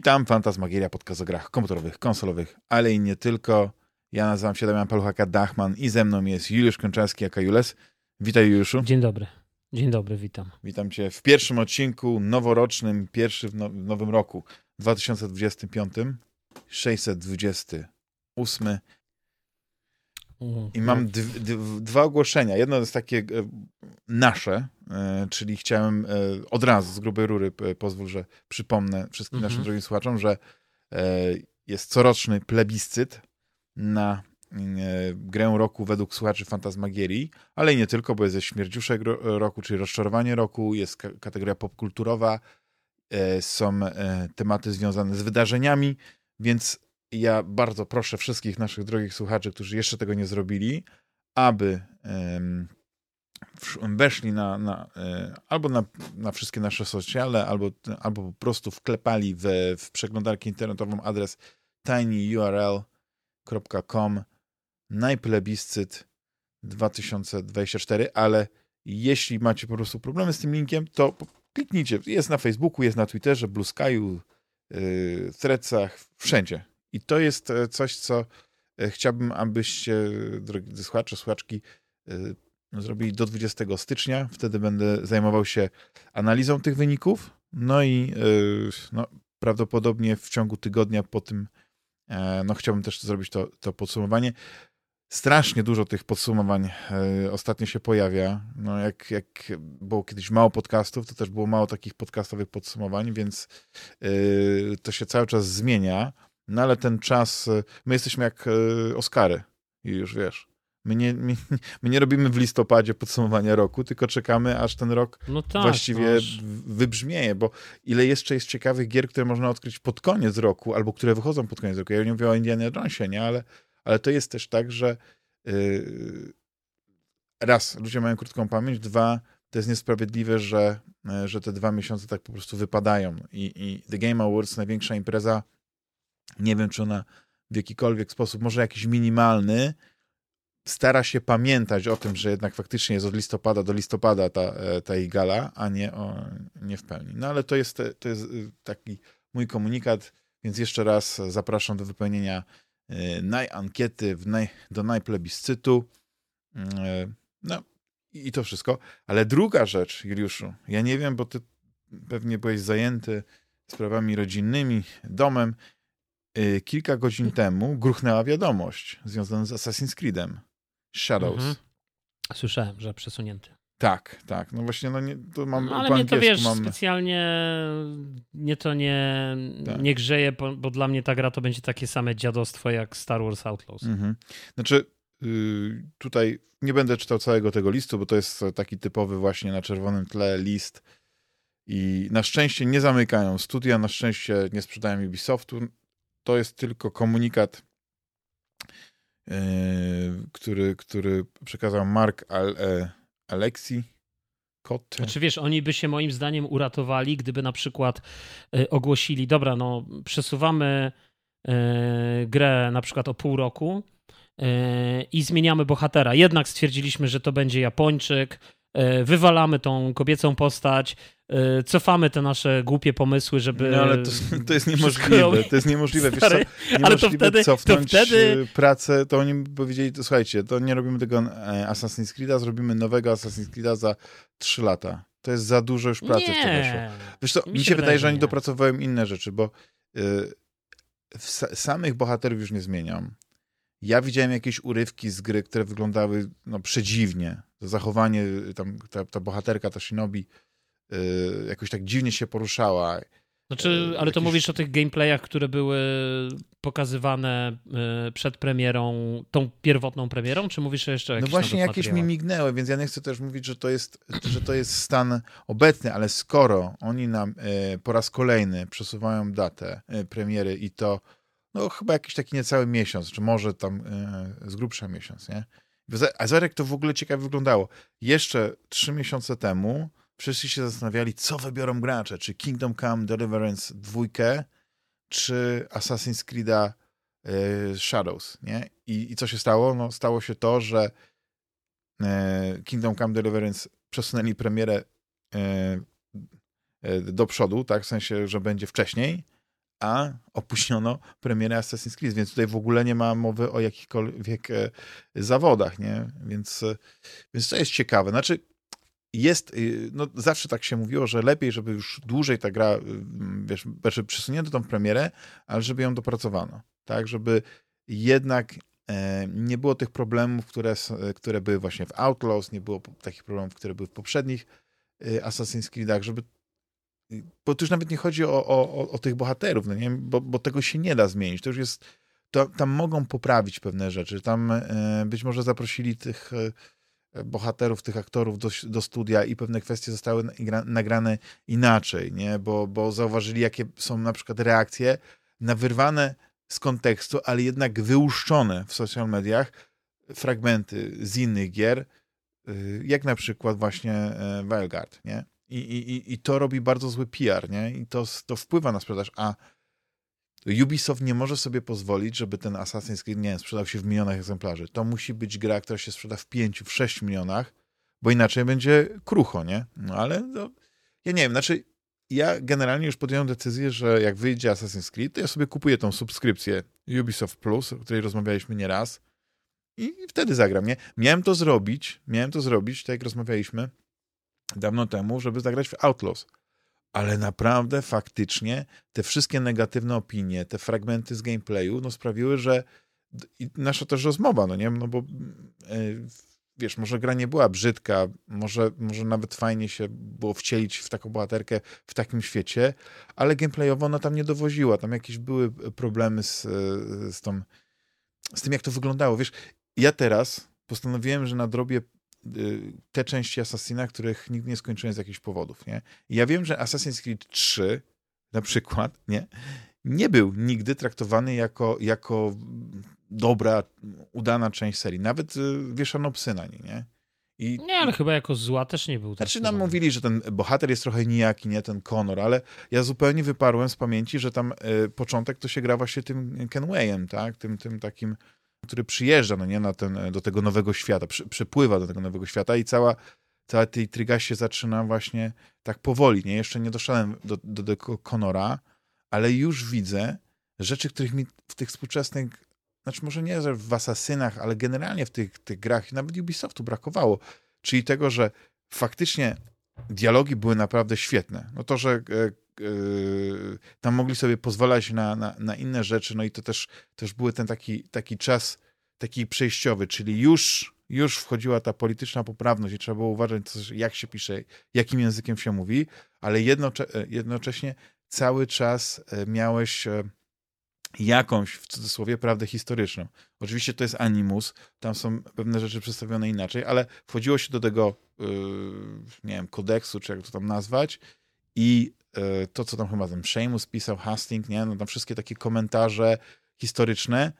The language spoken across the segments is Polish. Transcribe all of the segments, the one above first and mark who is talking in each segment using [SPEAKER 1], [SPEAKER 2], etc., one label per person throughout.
[SPEAKER 1] Witam, Fantasmagieria, podcast o grach komputerowych, konsolowych, ale i nie tylko. Ja nazywam się Damian Paluchaka-Dachman i ze mną jest Juliusz Kończarski, aka Jules. Witaj Juliuszu.
[SPEAKER 2] Dzień dobry. Dzień dobry, witam.
[SPEAKER 1] Witam cię w pierwszym odcinku noworocznym, pierwszy w, w nowym roku, 2025, 628. I mam dwa ogłoszenia. Jedno jest takie e, nasze, e, czyli chciałem e, od razu z grubej rury, pozwól, że przypomnę wszystkim mhm. naszym drogim słuchaczom, że jest coroczny plebiscyt na grę roku według słuchaczy Fantasmagierii, ale i nie tylko, bo jest ze śmierdziuszek roku, czyli rozczarowanie roku, jest kategoria popkulturowa, są tematy związane z wydarzeniami, więc ja bardzo proszę wszystkich naszych drogich słuchaczy, którzy jeszcze tego nie zrobili, aby weszli na, na e, albo na, na, wszystkie nasze sociale, albo, albo po prostu wklepali w, w przeglądarkę internetową adres tinyurl.com najplebiscyt 2024, ale jeśli macie po prostu problemy z tym linkiem, to kliknijcie. Jest na Facebooku, jest na Twitterze, Blue Sky'u, yy, Threadsach, wszędzie. I to jest e, coś, co e, chciałbym, abyście, drodzy słuchacze, słuchaczki, e, zrobili do 20 stycznia. Wtedy będę zajmował się analizą tych wyników. No i no, prawdopodobnie w ciągu tygodnia po tym no, chciałbym też zrobić to, to podsumowanie. Strasznie dużo tych podsumowań ostatnio się pojawia. No jak, jak było kiedyś mało podcastów, to też było mało takich podcastowych podsumowań, więc to się cały czas zmienia. No ale ten czas, y, my jesteśmy jak y, Oscary i już wiesz. My nie, my, my, nie robimy w listopadzie podsumowania roku, tylko czekamy, aż ten rok no tak, właściwie no. wybrzmieje, bo ile jeszcze jest ciekawych gier, które można odkryć pod koniec roku, albo które wychodzą pod koniec roku. Ja nie mówię o Indiana Jonesie, nie? Ale, ale to jest też tak, że yy, raz, ludzie mają krótką pamięć, dwa, to jest niesprawiedliwe, że, y, że te dwa miesiące tak po prostu wypadają. I, i The Game Awards, największa impreza nie wiem, czy ona w jakikolwiek sposób, może jakiś minimalny, stara się pamiętać o tym, że jednak faktycznie jest od listopada do listopada ta, e, ta ich gala, a nie, o, nie w pełni. No ale to jest, to jest y, taki mój komunikat, więc jeszcze raz zapraszam do wypełnienia najankiety w naj, do najplebiscytu. Y, no i to wszystko. Ale druga rzecz, Juliuszu, ja nie wiem, bo ty pewnie byłeś zajęty sprawami rodzinnymi, domem. Y, kilka godzin temu gruchnęła wiadomość związana z Assassin's Creedem. Shadows. Mhm.
[SPEAKER 2] Słyszałem, że przesunięty.
[SPEAKER 1] Tak, tak. No właśnie, no nie, to mam
[SPEAKER 2] no, Ale mnie to wiesz, mam... specjalnie mnie to nie, tak. nie grzeje, bo, bo, dla mnie ta gra to będzie takie same dziadostwo jak Star Wars Outlaws. Mhm.
[SPEAKER 1] Znaczy, yy, tutaj nie będę czytał całego tego listu, bo to jest taki typowy właśnie na czerwonym tle list i na szczęście nie zamykają studia, na szczęście nie sprzedają Ubisoftu, to jest tylko komunikat, yy, który, który przekazał Mark Al, e, Alexi.
[SPEAKER 2] Kot. Znaczy wiesz, oni by się moim zdaniem uratowali, gdyby na przykład y, ogłosili, dobra, no przesuwamy y, grę na przykład o pół roku y, i zmieniamy bohatera. Jednak stwierdziliśmy, że to będzie Japończyk, wywalamy tą kobiecą postać, cofamy te nasze głupie pomysły, żeby...
[SPEAKER 1] No ale to, to jest niemożliwe, to jest niemożliwe, wiesz co, niemożliwe ale to wtedy, cofnąć to wtedy... pracę, to oni powiedzieli, to słuchajcie, to nie robimy tego e, Assassin's Creed'a, zrobimy nowego Assassin's Creed'a za 3 lata. To jest za dużo już pracy nie. w to weszło. Wiesz co, mi, mi się wydaje, że oni nie. dopracowują inne rzeczy, bo y, samych bohaterów już nie zmieniam. Ja widziałem jakieś urywki z gry, które wyglądały no, przedziwnie. To zachowanie, tam, ta, ta bohaterka, ta Shinobi, jakoś tak dziwnie się poruszała.
[SPEAKER 2] Znaczy, yy, ale to mówisz o tych gameplayach, które były pokazywane yy, przed premierą, tą pierwotną premierą, czy mówisz jeszcze o
[SPEAKER 1] jakichś No właśnie jakieś mi mignęły, więc ja nie chcę też mówić, że to jest, że to jest stan obecny, ale skoro oni nam po raz kolejny przesuwają datę premiery i to no chyba jakiś taki niecały miesiąc, czy może tam z grubsza miesiąc, nie? A Zarek to w ogóle ciekawie wyglądało. Jeszcze trzy miesiące temu wszyscy się zastanawiali, co wybiorą gracze, czy Kingdom Come Deliverance 2, czy Assassin's Creed'a yy, Shadows, nie? I, I co się stało? No stało się to, że yy, Kingdom Come Deliverance przesunęli premierę yy, do przodu, tak? W sensie, że będzie wcześniej, a opóźniono premierę Assassin's Creed, więc tutaj w ogóle nie ma mowy o jakichkolwiek e, zawodach, nie? Więc, e, więc to jest ciekawe. Znaczy, jest, y, no zawsze tak się mówiło, że lepiej, żeby już dłużej ta gra, y, wiesz, znaczy przesunięto tą premierę, ale żeby ją dopracowano, tak, żeby jednak e, nie było tych problemów, które, które były właśnie w Outlaws, nie było takich problemów, które były w poprzednich y, Assassin's Creedach, żeby bo tu już nawet nie chodzi o, o, o tych bohaterów, no nie? Bo, bo tego się nie da zmienić. To już jest, to, tam mogą poprawić pewne rzeczy. Tam e, być może zaprosili tych e, bohaterów, tych aktorów do, do studia i pewne kwestie zostały nagrane inaczej, nie? Bo, bo zauważyli, jakie są na przykład reakcje na wyrwane z kontekstu, ale jednak wyłuszczone w social mediach fragmenty z innych gier, y, jak na przykład właśnie e, Wildguard, nie? I, i, I to robi bardzo zły PR, nie? I to, to wpływa na sprzedaż. A Ubisoft nie może sobie pozwolić, żeby ten Assassin's Creed, nie sprzedał się w milionach egzemplarzy. To musi być gra, która się sprzeda w pięciu, w sześć milionach, bo inaczej będzie krucho, nie? No ale no, ja nie wiem, znaczy ja generalnie już podjąłem decyzję, że jak wyjdzie Assassin's Creed, to ja sobie kupuję tą subskrypcję Ubisoft Plus, o której rozmawialiśmy nieraz i wtedy zagram, nie? Miałem to zrobić, miałem to zrobić, tak jak rozmawialiśmy, dawno temu, żeby zagrać w Outlaws. Ale naprawdę, faktycznie, te wszystkie negatywne opinie, te fragmenty z gameplayu, no sprawiły, że i nasza też rozmowa, no nie, no bo yy, wiesz, może gra nie była brzydka, może, może nawet fajnie się było wcielić w taką bohaterkę w takim świecie, ale gameplayowo ona tam nie dowoziła, tam jakieś były problemy z, z tą, z tym, jak to wyglądało, wiesz, ja teraz postanowiłem, że nadrobię te części Assassina, których nigdy nie skończyłem z jakichś powodów, nie? I ja wiem, że Assassin's Creed 3 na przykład, nie? Nie był nigdy traktowany jako, jako dobra, udana część serii. Nawet y, wieszano psy na niej, nie?
[SPEAKER 2] I, nie, ale chyba jako zła też nie był.
[SPEAKER 1] Znaczy nam mówili, że ten bohater jest trochę nijaki, nie ten Connor, ale ja zupełnie wyparłem z pamięci, że tam y, początek to się gra właśnie tym Kenwayem, tak? Tym, tym takim który przyjeżdża no nie, na ten, do tego nowego świata, przy, przypływa do tego nowego świata i cała, cała tej tryga się zaczyna właśnie tak powoli. Nie? Jeszcze nie doszedłem do, do, do Conora, ale już widzę rzeczy, których mi w tych współczesnych, znaczy może nie w Asasynach, ale generalnie w tych, tych grach, nawet Ubisoftu brakowało. Czyli tego, że faktycznie dialogi były naprawdę świetne. No to, że e, tam mogli sobie pozwalać na, na, na, inne rzeczy, no i to też, też był ten taki, taki czas taki przejściowy, czyli już, już wchodziła ta polityczna poprawność i trzeba było uważać, jak się pisze, jakim językiem się mówi, ale jednocze, jednocześnie cały czas e, miałeś e, jakąś, w cudzysłowie, prawdę historyczną. Oczywiście to jest animus, tam są pewne rzeczy przedstawione inaczej, ale wchodziło się do tego, yy, nie wiem, kodeksu, czy jak to tam nazwać, i to, co tam chyba ten Seamus pisał, Hastings, nie? No tam wszystkie takie komentarze historyczne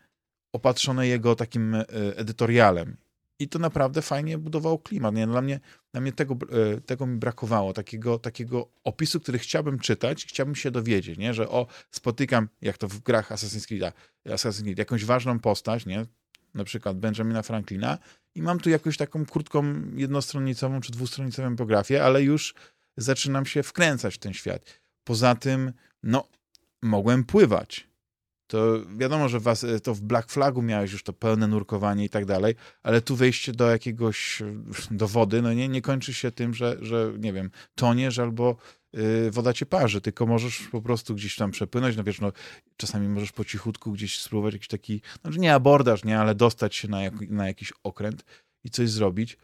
[SPEAKER 1] opatrzone jego takim e, edytorialem. I to naprawdę fajnie budowało klimat. Nie? No dla mnie, dla mnie tego, e, tego mi brakowało, takiego, takiego opisu, który chciałbym czytać, chciałbym się dowiedzieć, nie? że o, spotykam, jak to w grach Assassin's Creed, Assassin's Creed jakąś ważną postać, nie? na przykład Benjamina Franklina i mam tu jakąś taką krótką, jednostronicową czy dwustronicową biografię, ale już zaczynam się wkręcać w ten świat. Poza tym, no, mogłem pływać. To wiadomo, że was, to w Black Flagu miałeś już to pełne nurkowanie i tak dalej, ale tu wejście do jakiegoś, do wody, no nie, nie kończy się tym, że, że nie wiem, toniesz albo yy, woda cię parzy, tylko możesz po prostu gdzieś tam przepłynąć, no wiesz, no czasami możesz po cichutku gdzieś spróbować jakiś taki, no nie abordaż, nie, ale dostać się na, jak, na jakiś okręt i coś zrobić.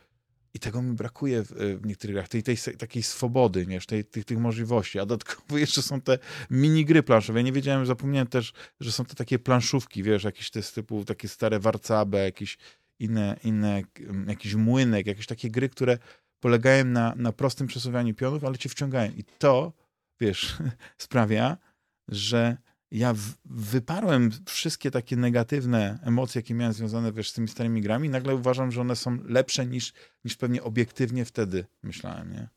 [SPEAKER 1] I tego mi brakuje w, w niektórych grach, tej, tej, takiej swobody, nie? Tej, tych, tych możliwości. A dodatkowo jeszcze są te minigry planszowe. Ja nie wiedziałem, zapomniałem też, że są to takie planszówki, wiesz, jakieś te typu takie stare warcabe, jakieś inne, inne jakiś młynek, jakieś takie gry, które polegają na, na prostym przesuwaniu pionów, ale cię wciągają. I to, wiesz, sprawia, że ja wyparłem wszystkie takie negatywne emocje, jakie miałem związane wiesz, z tymi starymi grami i nagle uważam, że one są lepsze niż, niż pewnie obiektywnie wtedy myślałem, nie?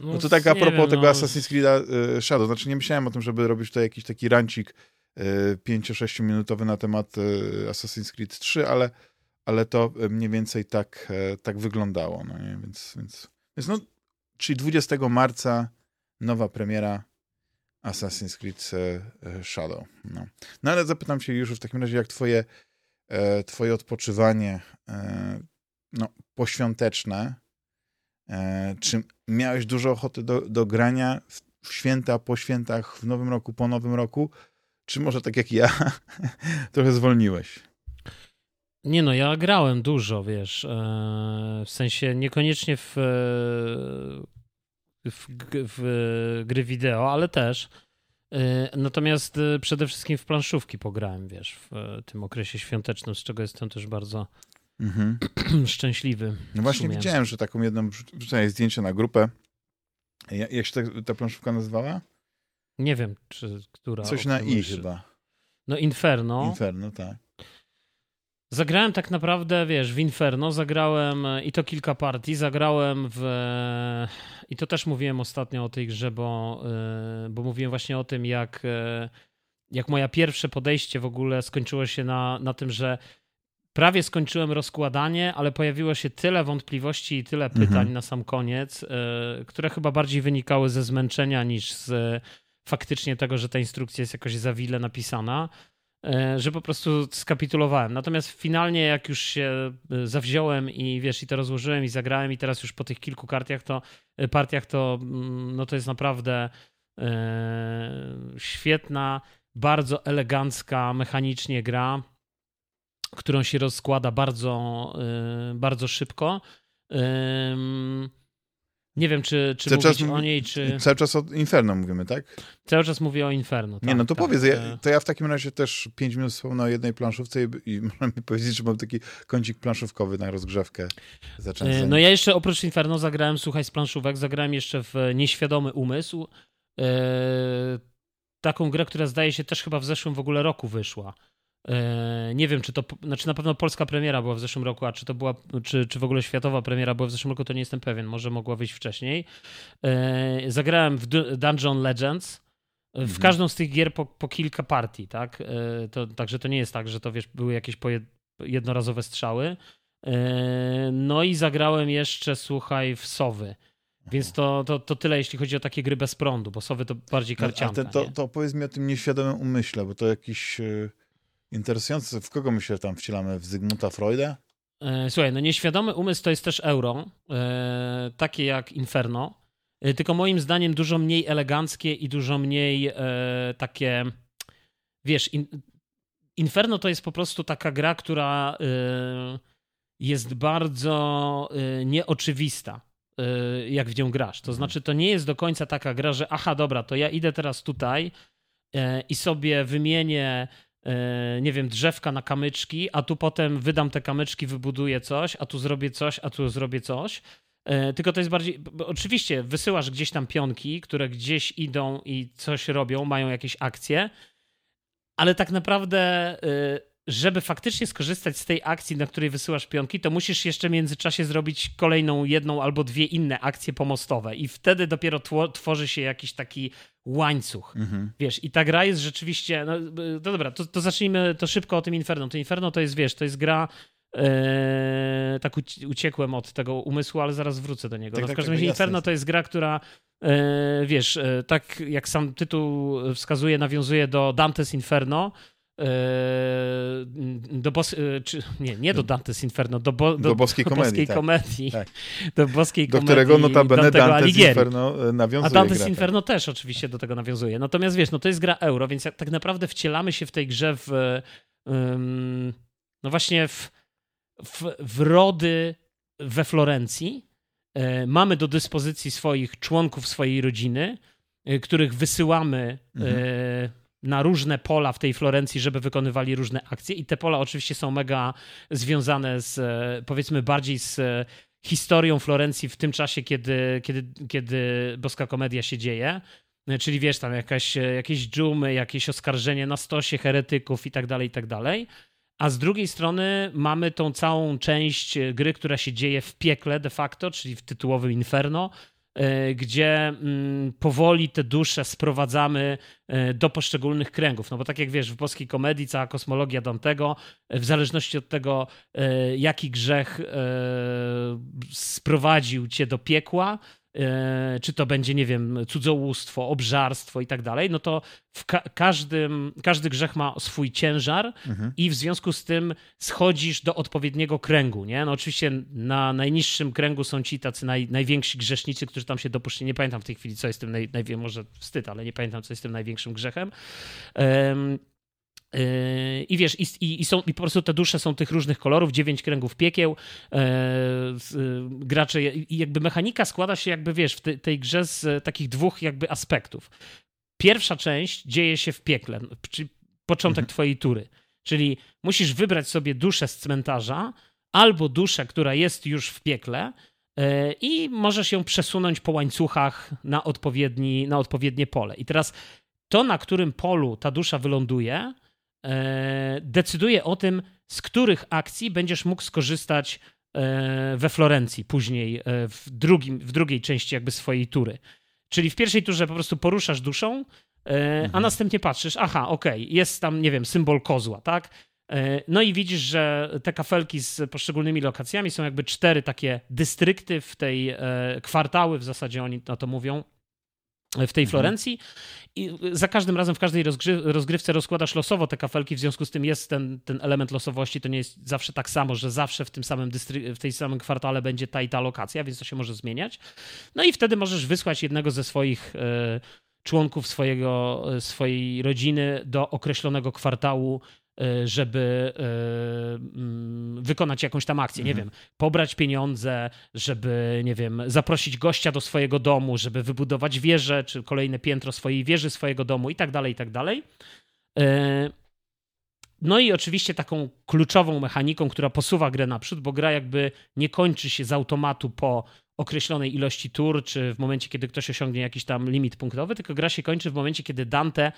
[SPEAKER 1] No, no to tak a propos wiem, tego no... Assassin's Creed y, Shadow, znaczy nie myślałem o tym, żeby robić tutaj jakiś taki rancik y, 5-6 minutowy na temat y, Assassin's Creed 3, ale, ale to mniej więcej tak, y, tak wyglądało, no nie? Więc, więc, więc no, czyli 20 marca nowa premiera Assassin's Creed Shadow. No. no ale zapytam się już w takim razie, jak twoje, twoje odpoczywanie no, poświąteczne, czy miałeś dużo ochoty do, do grania w, święta, po świętach, w nowym roku, po nowym roku, czy może tak jak ja, trochę zwolniłeś?
[SPEAKER 2] Nie no, ja grałem dużo, wiesz, e, w sensie niekoniecznie w, e, w, w gry wideo, ale też. E, natomiast przede wszystkim w planszówki pograłem, wiesz, w tym okresie świątecznym, z czego jestem też bardzo mhm. szczęśliwy.
[SPEAKER 1] No właśnie widziałem, że taką jedną wrzucałeś zdjęcie na grupę. Jak się ta, ta planszówka nazywała?
[SPEAKER 2] Nie wiem, czy która.
[SPEAKER 1] Coś na I chyba.
[SPEAKER 2] No Inferno.
[SPEAKER 1] Inferno, tak.
[SPEAKER 2] Zagrałem tak naprawdę, wiesz, w Inferno, zagrałem i to kilka partii, zagrałem w... I to też mówiłem ostatnio o tej grze, bo, e, bo mówiłem właśnie o tym, jak, e, jak moje pierwsze podejście w ogóle skończyło się na, na tym, że prawie skończyłem rozkładanie, ale pojawiło się tyle wątpliwości i tyle pytań mhm. na sam koniec, e, które chyba bardziej wynikały ze zmęczenia niż z faktycznie tego, że ta instrukcja jest jakoś za wile napisana, e, że po prostu skapitulowałem. Natomiast finalnie, jak już się e, zawziąłem i wiesz, i to rozłożyłem i zagrałem, i teraz już po tych kilku kartiach to, e, partiach, to mm, no to jest naprawdę e, świetna, bardzo elegancka mechanicznie gra, którą się rozkłada bardzo, e, bardzo szybko. E, nie wiem, czy, czy cały mówić czas, o niej, czy...
[SPEAKER 1] Cały czas o Inferno mówimy, tak?
[SPEAKER 2] Cały czas mówię o Inferno,
[SPEAKER 1] tak, Nie, no to tak, powiedz, ja, e. to ja w takim razie też 5 minut wspomnę o jednej planszówce i, i można mi powiedzieć, że mam taki kącik planszówkowy na rozgrzewkę.
[SPEAKER 2] E, no ja jeszcze oprócz Inferno zagrałem, słuchaj, z planszówek, zagrałem jeszcze w Nieświadomy Umysł. E, taką grę, która zdaje się też chyba w zeszłym w ogóle roku wyszła. E, nie wiem, czy to, znaczy na pewno polska premiera była w zeszłym roku, a czy to była, czy, czy w ogóle światowa premiera była w zeszłym roku, to nie jestem pewien, może mogła wyjść wcześniej. E, zagrałem w Dungeon Legends. W mhm. każdą z tych gier po, po kilka partii, tak? E, to, także to nie jest tak, że to wiesz, były jakieś jednorazowe strzały. No i zagrałem jeszcze, słuchaj, w Sowy. Więc to, to, to tyle, jeśli chodzi o takie gry bez prądu, bo Sowy to bardziej karcianka.
[SPEAKER 1] No, a to, to opowiedz mi o tym nieświadomym umyśle, bo to jakiś Interesujące, w kogo my się tam wcielamy? W Zygmunta Freuda?
[SPEAKER 2] E, słuchaj, no nieświadomy umysł to jest też euro, e, takie jak Inferno, e, tylko moim zdaniem dużo mniej eleganckie i dużo mniej takie, wiesz, Inferno to jest po prostu taka gra, która jest bardzo nieoczywista, jak w nią grasz. To mhm. znaczy, to nie jest do końca taka gra, że aha, dobra, to ja idę teraz tutaj i sobie wymienię nie wiem, drzewka na kamyczki, a tu potem wydam te kamyczki, wybuduję coś, a tu zrobię coś, a tu zrobię coś. E, tylko to jest bardziej. Oczywiście wysyłasz gdzieś tam pionki, które gdzieś idą i coś robią, mają jakieś akcje, ale tak naprawdę e, żeby faktycznie skorzystać z tej akcji, na której wysyłasz pionki, to musisz jeszcze w międzyczasie zrobić kolejną jedną albo dwie inne akcje pomostowe i wtedy dopiero tworzy się jakiś taki łańcuch. Mhm. Wiesz, i ta gra jest rzeczywiście, no, no dobra, to, to zacznijmy to szybko o tym Inferno. To Inferno to jest, wiesz, to jest gra Eee, tak uciekłem od tego umysłu, ale zaraz wrócę do niego. Tak, no, w tak, każdym tak, razie Inferno to jest gra, która e, wiesz, e, tak jak sam tytuł wskazuje, nawiązuje do Dante's Inferno, do bos... Yy, czy, nie, nie do Dante's Inferno, do, bo,
[SPEAKER 1] do, do boskiej komedii. Boskiej
[SPEAKER 2] tak. komedii tak. Do boskiej
[SPEAKER 1] do
[SPEAKER 2] komedii.
[SPEAKER 1] Do którego notabene Dante's Inferno e, nawiązuje.
[SPEAKER 2] A Dante's gra, Inferno tak. też oczywiście do tego nawiązuje. Natomiast wiesz, no to jest gra euro, więc tak naprawdę wcielamy się w tej grze w um, no właśnie w, w, w rody we Florencji. E, mamy do dyspozycji swoich członków swojej rodziny, e, których wysyłamy mhm. e, na różne pola w tej Florencji, żeby wykonywali różne akcje. I te pola oczywiście są mega związane z, e, powiedzmy, bardziej z e, historią Florencji w tym czasie, kiedy, kiedy, kiedy boska komedia się dzieje. E, czyli wiesz, tam jakaś, jakieś dżumy, jakieś oskarżenie na stosie heretyków i tak dalej, i tak dalej. A z drugiej strony mamy tą całą część gry, która się dzieje w piekle de facto, czyli w tytułowym Inferno, gdzie mm, powoli te dusze sprowadzamy e, do poszczególnych kręgów. No bo tak jak wiesz, w polskiej komedii cała kosmologia Dantego, e, w zależności od tego, jaki grzech sprowadził cię do piekła, e, czy to będzie, nie wiem, cudzołóstwo, obżarstwo i tak dalej, no to w ka każdym, każdy grzech ma swój ciężar mhm. i w związku z tym schodzisz do odpowiedniego kręgu, nie? No oczywiście na najniższym kręgu są ci tacy naj, najwięksi grzesznicy, którzy tam się dopuszczą. Nie pamiętam w tej chwili, co jest tym, naj, naj, może wstyd, ale nie pamiętam, co jest tym największym grzechem. Um, I wiesz, i, i, są, i po prostu te dusze są tych różnych kolorów, dziewięć kręgów piekieł. Yy, gracze, i jakby mechanika składa się, jakby wiesz, w te, tej grze z takich dwóch jakby aspektów. Pierwsza część dzieje się w piekle, czyli początek mhm. twojej tury. Czyli musisz wybrać sobie duszę z cmentarza albo duszę, która jest już w piekle yy, i możesz ją przesunąć po łańcuchach na, odpowiedni, na odpowiednie pole. I teraz to, na którym polu ta dusza wyląduje, E, decyduje o tym, z których akcji będziesz mógł skorzystać e, we Florencji później, e, w, drugim, w drugiej części jakby swojej tury. Czyli w pierwszej turze po prostu poruszasz duszą, mhm. a następnie patrzysz, aha, okej, okay, jest tam, nie wiem, symbol kozła, tak? No i widzisz, że te kafelki z poszczególnymi lokacjami są jakby cztery takie dystrykty w tej kwartały, w zasadzie oni na to mówią, w tej mhm. Florencji i za każdym razem w każdej rozgry rozgrywce rozkładasz losowo te kafelki, w związku z tym jest ten, ten element losowości, to nie jest zawsze tak samo, że zawsze w tym samym w tej samym kwartale będzie ta i ta lokacja, więc to się może zmieniać. No i wtedy możesz wysłać jednego ze swoich y, członków swojego, e, swojej rodziny do określonego kwartału żeby y, mm, wykonać jakąś tam akcję, nie mhm. wiem, pobrać pieniądze, żeby, nie wiem, zaprosić gościa do swojego domu, żeby wybudować wieżę, czy kolejne piętro swojej wieży, swojego domu i tak dalej, i tak dalej. Y, no i oczywiście taką kluczową mechaniką, która posuwa grę naprzód, bo gra jakby nie kończy się z automatu po określonej ilości tur, czy w momencie, kiedy ktoś osiągnie jakiś tam limit punktowy, tylko gra się kończy w momencie, kiedy Dante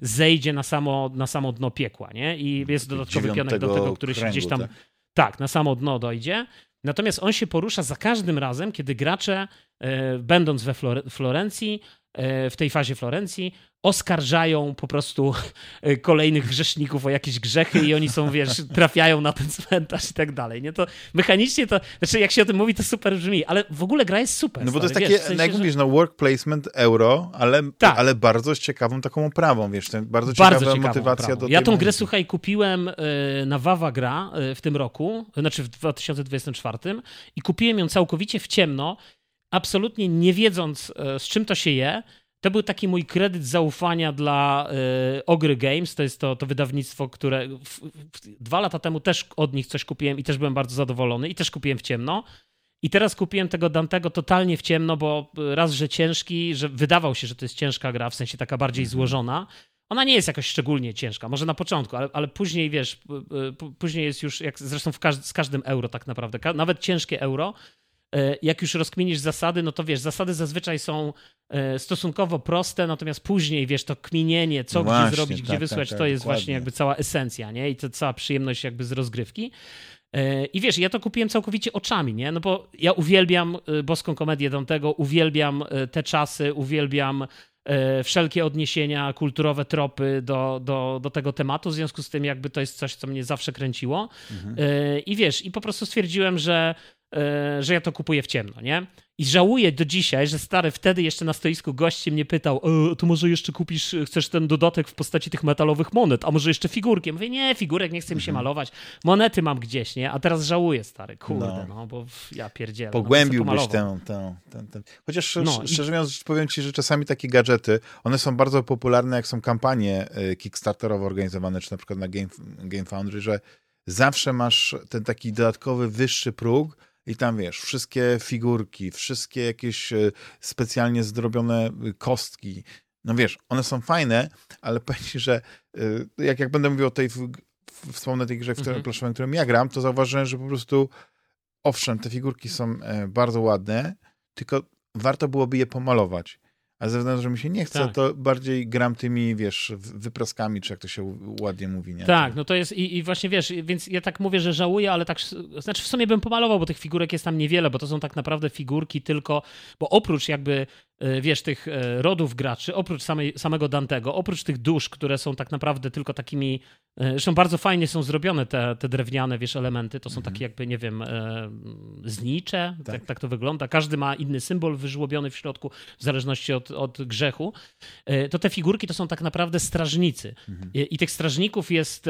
[SPEAKER 2] zejdzie na samo, na samo dno piekła, nie? I jest dodatkowy pionek do tego, który kręgu, się gdzieś tam... Tak? tak, na samo dno dojdzie. Natomiast on się porusza za każdym razem, kiedy gracze, e, będąc we Florencji, e, w tej fazie Florencji, oskarżają po prostu e, kolejnych grzeszników o jakieś grzechy i oni są, wiesz, trafiają na ten cmentarz i tak dalej, nie? To mechanicznie to, znaczy jak się o tym mówi, to super brzmi, ale w ogóle gra jest super.
[SPEAKER 1] No bo to jest takie, w sensie, jak że... mówisz, no work placement euro, ale, tak. ale bardzo z ciekawą taką oprawą, wiesz, bardzo ciekawa bardzo motywacja oprawą. do
[SPEAKER 2] Ja tą grę, słuchaj, kupiłem e, na Wawa Gra e, w tym roku, znaczy w 2024 i kupiłem ją całkowicie w ciemno, absolutnie nie wiedząc, z czym to się je, to był taki mój kredyt zaufania dla y, Ogry Games. To jest to, to wydawnictwo, które w, w, dwa lata temu też od nich coś kupiłem i też byłem bardzo zadowolony i też kupiłem w ciemno. I teraz kupiłem tego Dantego totalnie w ciemno, bo raz, że ciężki, że wydawał się, że to jest ciężka gra, w sensie taka bardziej mhm. złożona. Ona nie jest jakoś szczególnie ciężka, może na początku, ale, ale później wiesz, później jest już, jak zresztą każdy, z każdym euro tak naprawdę, nawet ciężkie euro jak już rozkminisz zasady, no to wiesz, zasady zazwyczaj są e, stosunkowo proste, natomiast później, wiesz, to kminienie, co no gdzie zrobić, tak, gdzie wysłać, tak, to jest dokładnie. właśnie jakby cała esencja, nie? I to cała przyjemność jakby z rozgrywki. E, I wiesz, ja to kupiłem całkowicie oczami, nie? No bo ja uwielbiam boską komedię Dantego, uwielbiam te czasy, uwielbiam wszelkie odniesienia, kulturowe tropy do, do, do tego tematu, w związku z tym jakby to jest coś, co mnie zawsze kręciło. Mhm. I wiesz, i po prostu stwierdziłem, że E, że ja to kupuję w ciemno, nie? I żałuję do dzisiaj, że stary wtedy jeszcze na stoisku goście mnie pytał, e, to może jeszcze kupisz, chcesz ten dodatek w postaci tych metalowych monet, a może jeszcze figurki? mówię, nie, figurek nie chcę mi się mhm. malować, monety mam gdzieś, nie? A teraz żałuję, stary, kurde, no, no bo ja pierdzielę.
[SPEAKER 1] No, Pogłębiłbyś no, tę, tę, tę, tę, Chociaż no, szczerze i... mówiąc, powiem ci, że czasami takie gadżety, one są bardzo popularne, jak są kampanie e, kickstarterowe organizowane, czy na przykład na Game, Game Foundry, że zawsze masz ten taki dodatkowy, wyższy próg, i tam wiesz, wszystkie figurki, wszystkie jakieś e, specjalnie zrobione e, kostki. No wiesz, one są fajne, ale powiem ci, że e, jak, jak będę mówił o tej wspomnę tej grze, w którym, mhm. którym ja gram, to zauważyłem, że po prostu owszem, te figurki są bardzo ładne, tylko warto byłoby je pomalować a ze względu, że mi się nie chce, tak. to bardziej gram tymi, wiesz, wypraskami, czy jak to się ładnie mówi, nie?
[SPEAKER 2] Tak, no to jest i, i, właśnie, wiesz, więc ja tak mówię, że żałuję, ale tak, znaczy w sumie bym pomalował, bo tych figurek jest tam niewiele, bo to są tak naprawdę figurki tylko, bo oprócz jakby wiesz, tych e, rodów graczy, oprócz samej, samego Dantego, oprócz tych dusz, które są tak naprawdę tylko takimi, e, zresztą bardzo fajnie są zrobione te, te drewniane, wiesz, elementy, to są mhm. takie jakby, nie wiem, znicze, tak. tak. Tak, to wygląda. Każdy ma inny symbol wyżłobiony w środku, w zależności od, od grzechu. To te figurki to są tak naprawdę strażnicy. Mhm. I, I tych strażników jest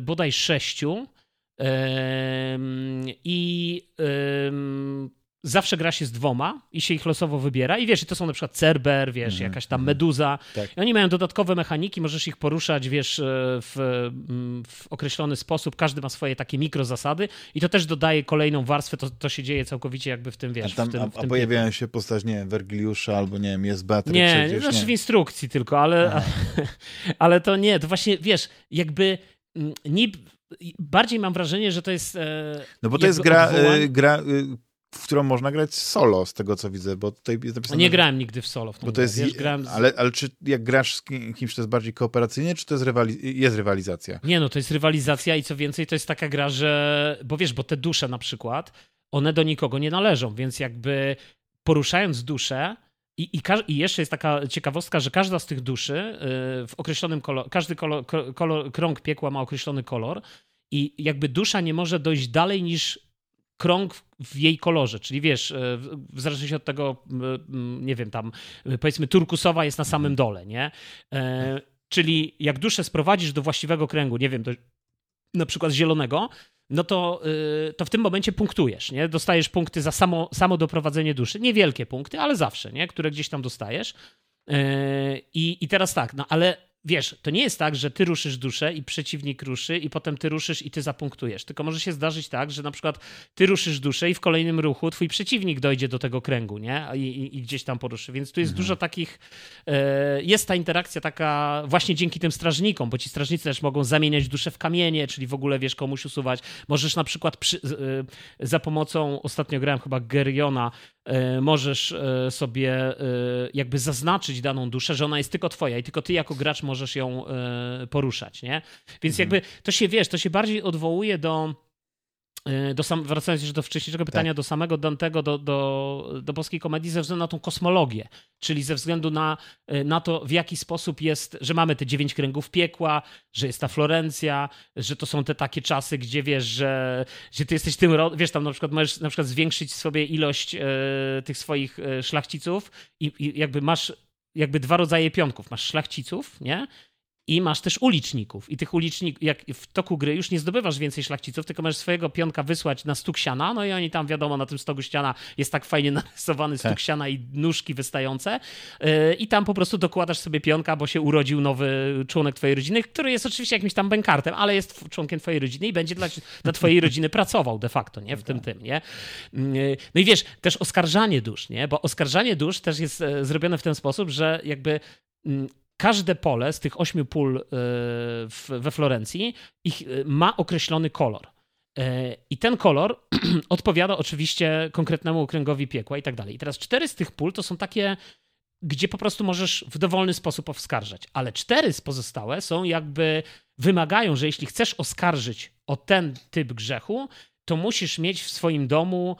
[SPEAKER 2] bodaj sześciu. I zawsze gra się z dwoma i się ich losowo wybiera. I wiesz, to są na przykład Cerber, wiesz, mm, jakaś tam mhm. Meduza. Tak. I oni mają dodatkowe mechaniki, możesz ich poruszać, wiesz, e, w, mm, w, określony sposób. Każdy ma swoje takie mikrozasady i to też dodaje kolejną warstwę. To, to się dzieje całkowicie jakby w tym, wiesz,
[SPEAKER 1] a tam,
[SPEAKER 2] w tym,
[SPEAKER 1] a, a pojawiają się postać, nie wiem, Wergiliusza albo, nie wiem, jest Batry,
[SPEAKER 2] Nie, gdzieś, znaczy nie. w instrukcji tylko, ale, ale to nie, to właśnie, wiesz, jakby mm, NIB bardziej mam wrażenie, że to jest. E,
[SPEAKER 1] no bo to jest gra, odwołań... gra w którą można grać solo, z tego co widzę, bo tutaj jest
[SPEAKER 2] napisane... Nie grałem nigdy w solo w tą bo to jest, Wiesz,
[SPEAKER 1] grałem z... ale, ale czy jak grasz z kimś, to jest bardziej kooperacyjnie, czy to jest, rywali... jest rywalizacja?
[SPEAKER 2] Nie, no to jest rywalizacja i co więcej, to jest taka gra, że... Bo wiesz, bo te dusze na przykład, one do nikogo nie należą, więc jakby poruszając duszę, i, i, I, jeszcze jest taka ciekawostka, że każda z tych duszy y, w określonym kolorze, każdy kolor, kolor, krąg piekła ma określony kolor i jakby dusza nie może dojść dalej niż krąg w jej kolorze, czyli wiesz, e, w zależności od tego, nie wiem, tam powiedzmy turkusowa jest na samym dole, nie? E, czyli jak duszę sprowadzisz do właściwego kręgu, nie wiem, do na przykład zielonego, no to, e, to w tym momencie punktujesz, nie? Dostajesz punkty za samo, samo doprowadzenie duszy. Niewielkie punkty, ale zawsze, nie? Które gdzieś tam dostajesz. I, I teraz tak, no ale wiesz, to nie jest tak, że ty ruszysz duszę i przeciwnik ruszy i potem ty ruszysz i ty zapunktujesz. Tylko może się zdarzyć tak, że na przykład ty ruszysz duszę i w kolejnym ruchu twój przeciwnik dojdzie do tego kręgu, nie? I, i, i gdzieś tam poruszy. Więc tu jest mhm. dużo takich, e, jest ta interakcja taka właśnie dzięki tym strażnikom, bo ci strażnicy też mogą zamieniać duszę w kamienie, czyli w ogóle, wiesz, komuś usuwać. Możesz na przykład przy, e, za pomocą, ostatnio grałem chyba Geriona, możesz e, sobie e, jakby zaznaczyć daną duszę, że ona jest tylko twoja i tylko ty jako gracz możesz ją poruszać, nie? Więc mhm. jakby to się, wiesz, to się bardziej odwołuje do do sam, wracając jeszcze do wcześniejszego pytania, tak. do samego Dantego, do, do, do boskiej komedii, ze względu na tą kosmologię, czyli ze względu na, na to, w jaki sposób jest, że mamy te dziewięć kręgów piekła, że jest ta Florencja, że to są te takie czasy, gdzie wiesz, że, że ty jesteś tym, wiesz, tam na przykład możesz na przykład zwiększyć sobie ilość e, tych swoich e, szlachciców i, i jakby masz jakby dwa rodzaje pionków. Masz szlachciców, nie? I masz też uliczników. I tych uliczników, jak w toku gry już nie zdobywasz więcej szlachciców, tylko możesz swojego pionka wysłać na stuk siana, no i oni tam, wiadomo, na tym stogu ściana jest tak fajnie narysowany stuk tak. siana i nóżki wystające. Yy, I tam po prostu dokładasz sobie pionka, bo się urodził nowy członek twojej rodziny, który jest oczywiście jakimś tam bękartem, ale jest członkiem twojej rodziny i będzie dla, dla twojej rodziny pracował de facto, nie? W tym tym, nie? Yy, no i wiesz, też oskarżanie dusz, nie? Bo oskarżanie dusz też jest e, zrobione w ten sposób, że jakby mm, każde pole z tych ośmiu pól e, we Florencji ich, e, ma określony kolor. E, I ten kolor odpowiada oczywiście konkretnemu okręgowi piekła i tak dalej. I teraz cztery z tych pól to są takie, gdzie po prostu możesz w dowolny sposób oskarżać, ale cztery z pozostałe są jakby, wymagają, że jeśli chcesz oskarżyć o ten typ grzechu, to musisz mieć w swoim domu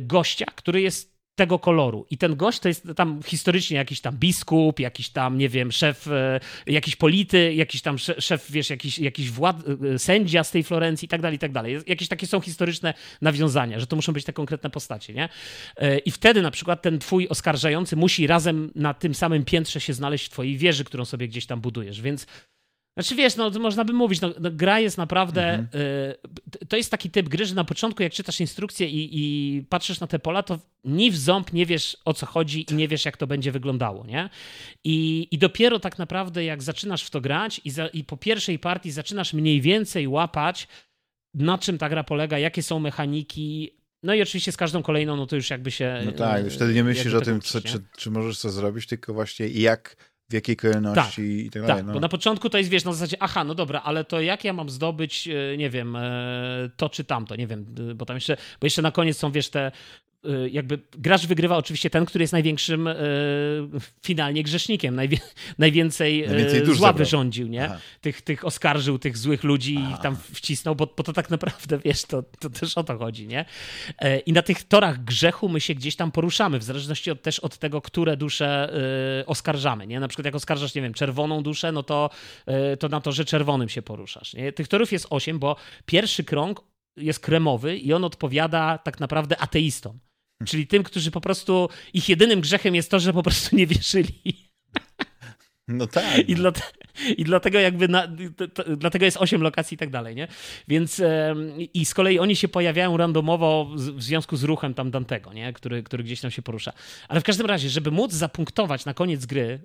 [SPEAKER 2] gościa, który jest tego koloru. I ten gość to jest tam historycznie jakiś tam biskup, jakiś tam, nie wiem, szef, e, jakiś polity, jakiś tam szef, wiesz, jakiś, jakiś wład, e, sędzia z tej Florencji i tak dalej, i tak dalej. Jakieś takie są historyczne nawiązania, że to muszą być te konkretne postacie, nie? E, I wtedy na przykład ten twój oskarżający musi razem na tym samym piętrze się znaleźć w twojej wieży, którą sobie gdzieś tam budujesz, więc znaczy wiesz, no można by mówić, no, no gra jest naprawdę, mhm. y, to jest taki typ gry, że na początku jak czytasz instrukcję i, i, patrzysz na te pola, to ni w ząb nie wiesz o co chodzi i nie wiesz jak to będzie wyglądało, nie? I, i dopiero tak naprawdę jak zaczynasz w to grać i, za, i po pierwszej partii zaczynasz mniej więcej łapać na czym ta gra polega, jakie są mechaniki, no i oczywiście z każdą kolejną, no to już jakby się...
[SPEAKER 1] No tak, już wtedy nie myślisz o tym, co, czy, czy możesz co zrobić, tylko właśnie jak w jakiej kolejności tak, i tak dalej.
[SPEAKER 2] Tak, no. bo na początku to jest, wiesz, na zasadzie, aha, no dobra, ale to jak ja mam zdobyć, e, nie wiem, e, to czy tamto, nie wiem, bo tam jeszcze, bo jeszcze na koniec są, wiesz, te jakby gracz wygrywa oczywiście ten, który jest największym y, finalnie grzesznikiem, najwięcej, y, najwięcej zła wyrządził, nie? Tych, tych oskarżył, tych złych ludzi Aha. i tam wcisnął, bo, bo to tak naprawdę, wiesz, to, to też o to chodzi, nie? E, I na tych torach grzechu my się gdzieś tam poruszamy, w zależności od, też od tego, które dusze oskarżamy, nie? Na przykład jak oskarżasz, nie wiem, czerwoną duszę, no to, to na to, że czerwonym się poruszasz, nie? Tych torów jest osiem, bo pierwszy krąg jest kremowy i on odpowiada tak naprawdę ateistom. Czyli tym, którzy po prostu, ich jedynym grzechem jest to, że po prostu nie wierzyli.
[SPEAKER 1] No tak.
[SPEAKER 2] I, dla, i dlatego jakby, na, to, to, dlatego jest osiem lokacji i tak dalej, nie? Więc i z kolei oni się pojawiają randomowo w związku z ruchem tam Dantego, nie? Który, który gdzieś tam się porusza. Ale w każdym razie, żeby móc zapunktować na koniec gry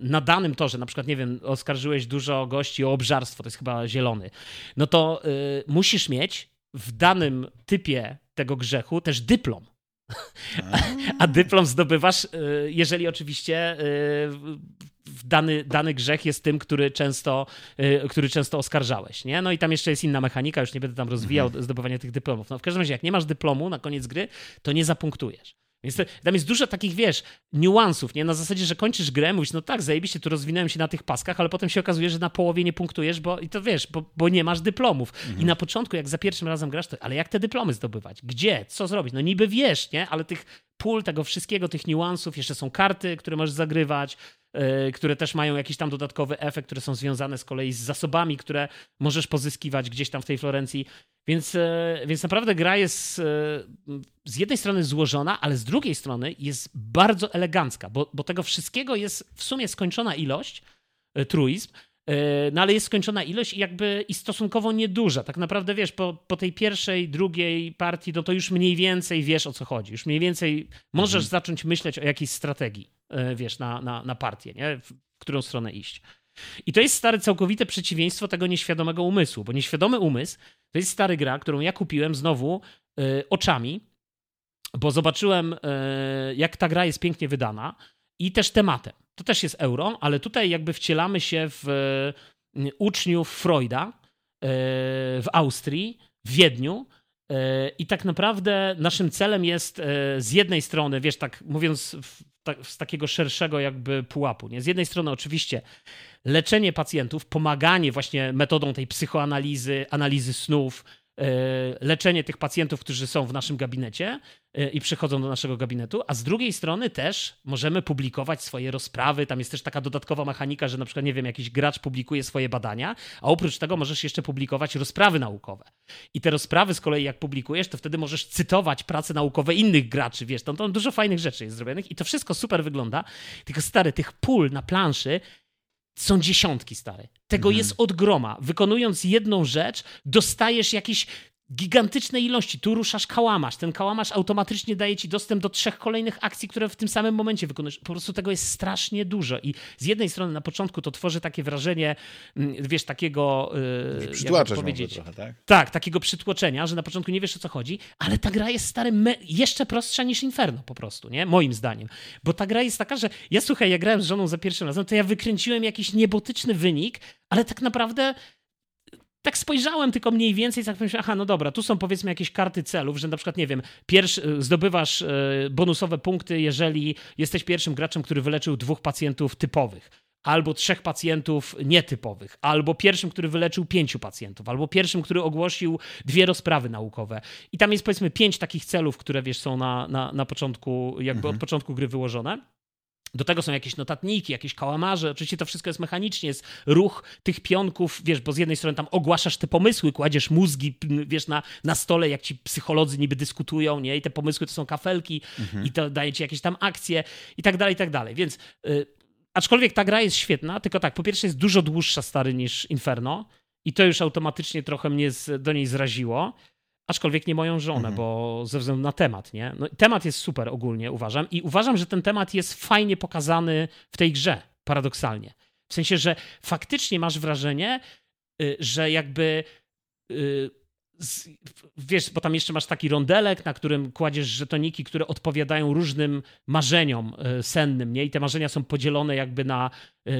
[SPEAKER 2] na danym torze, na przykład, nie wiem, oskarżyłeś dużo gości o obżarstwo, to jest chyba zielony, no to y, musisz mieć w danym typie tego grzechu też dyplom. A dyplom zdobywasz, y, jeżeli oczywiście y, dany, dany grzech jest tym, który często, y, który często oskarżałeś. Nie? No i tam jeszcze jest inna mechanika, już nie będę tam rozwijał mhm. zdobywania tych dyplomów. No w każdym razie, jak nie masz dyplomu na koniec gry, to nie zapunktujesz. Więc tam jest dużo takich, wiesz, niuansów, nie? Na zasadzie, że kończysz grę, mówisz, no tak, zajebiście, tu rozwinąłem się na tych paskach, ale potem się okazuje, że na połowie nie punktujesz, bo i to wiesz, bo, bo nie masz dyplomów. Mhm. I na początku, jak za pierwszym razem grasz, to ale jak te dyplomy zdobywać? Gdzie? Co zrobić? No niby wiesz, nie? Ale tych pól, tego wszystkiego, tych niuansów, jeszcze są karty, które możesz zagrywać, które też mają jakiś tam dodatkowy efekt, które są związane z kolei z zasobami, które możesz pozyskiwać gdzieś tam w tej Florencji. Więc, e, więc naprawdę gra jest e, z jednej strony złożona, ale z drugiej strony jest bardzo elegancka, bo, bo tego wszystkiego jest w sumie skończona ilość, e, truizm, no ale jest skończona ilość i jakby i stosunkowo nieduża. Tak naprawdę wiesz, po, po tej pierwszej, drugiej partii, no to już mniej więcej wiesz o co chodzi. Już mniej więcej możesz mhm. zacząć myśleć o jakiejś strategii, wiesz, na, na, na partię, nie? w którą stronę iść. I to jest stare całkowite przeciwieństwo tego nieświadomego umysłu, bo nieświadomy umysł to jest stary gra, którą ja kupiłem znowu y, oczami, bo zobaczyłem, y, jak ta gra jest pięknie wydana i też tematem. To też jest euro, ale tutaj jakby wcielamy się w y, uczniów Freuda w Austrii, w Wiedniu. I tak naprawdę naszym celem jest z jednej strony, wiesz, tak mówiąc z takiego szerszego jakby pułapu. Nie? Z jednej strony oczywiście leczenie pacjentów, pomaganie właśnie metodą tej psychoanalizy, analizy snów, leczenie tych pacjentów, którzy są w naszym gabinecie e, i przychodzą do naszego gabinetu, a z drugiej strony też możemy publikować swoje rozprawy. Tam jest też taka dodatkowa mechanika, że na przykład, nie wiem, jakiś gracz publikuje swoje badania, a oprócz tego możesz jeszcze publikować rozprawy naukowe. I te rozprawy z kolei, jak publikujesz, to wtedy możesz cytować prace naukowe innych graczy, wiesz, tam, tam dużo fajnych rzeczy jest zrobionych i to wszystko super wygląda, tylko stary, tych pól na planszy są dziesiątki, stary. Tego mhm. jest od groma. Wykonując jedną rzecz, dostajesz jakiś gigantycznej ilości. Tu ruszasz kałamarz. Ten kałamarz automatycznie daje ci dostęp do trzech kolejnych akcji, które w tym samym momencie wykonujesz. Po prostu tego jest strasznie dużo. I z jednej strony na początku to tworzy takie wrażenie, mm, wiesz, takiego...
[SPEAKER 1] Yy, Przytłaczasz powiedzieć. Trochę, tak?
[SPEAKER 2] Tak, takiego przytłoczenia, że na początku nie wiesz o co chodzi, ale ta gra jest stary jeszcze prostsza niż Inferno po prostu, nie? Moim zdaniem. Bo ta gra jest taka, że ja słuchaj, ja grałem z żoną za pierwszym razem, to ja wykręciłem jakiś niebotyczny wynik, ale tak naprawdę tak spojrzałem tylko mniej więcej, tak myślałem, aha, no dobra, tu są powiedzmy jakieś karty celów, że na przykład, nie wiem, pierwszy, zdobywasz e, bonusowe punkty, jeżeli jesteś pierwszym graczem, który wyleczył dwóch pacjentów typowych albo trzech pacjentów nietypowych, albo pierwszym, który wyleczył pięciu pacjentów, albo pierwszym, który ogłosił dwie rozprawy naukowe. I tam jest powiedzmy pięć takich celów, które wiesz, są na, na, na początku, jakby mhm. od początku gry wyłożone. Do tego są jakieś notatniki, jakieś kałamarze. Oczywiście to wszystko jest mechanicznie, jest ruch tych pionków, wiesz, bo z jednej strony tam ogłaszasz te pomysły, kładziesz mózgi, wiesz, na, na stole, jak ci psycholodzy niby dyskutują, nie? I te pomysły to są kafelki mhm. i to daje ci jakieś tam akcje i tak dalej, i tak dalej. Więc y, aczkolwiek ta gra jest świetna, tylko tak, po pierwsze jest dużo dłuższa, stary, niż Inferno i to już automatycznie trochę mnie z, do niej zraziło aczkolwiek nie moją żonę, mhm. bo ze względu na temat, nie? No, temat jest super ogólnie, uważam. I uważam, że ten temat jest fajnie pokazany w tej grze, paradoksalnie. W sensie, że faktycznie masz wrażenie, y, że jakby. Y, wiesz, bo tam jeszcze masz taki rondelek, na którym kładziesz żetoniki, które odpowiadają różnym marzeniom y, sennym, nie? I te marzenia są podzielone jakby na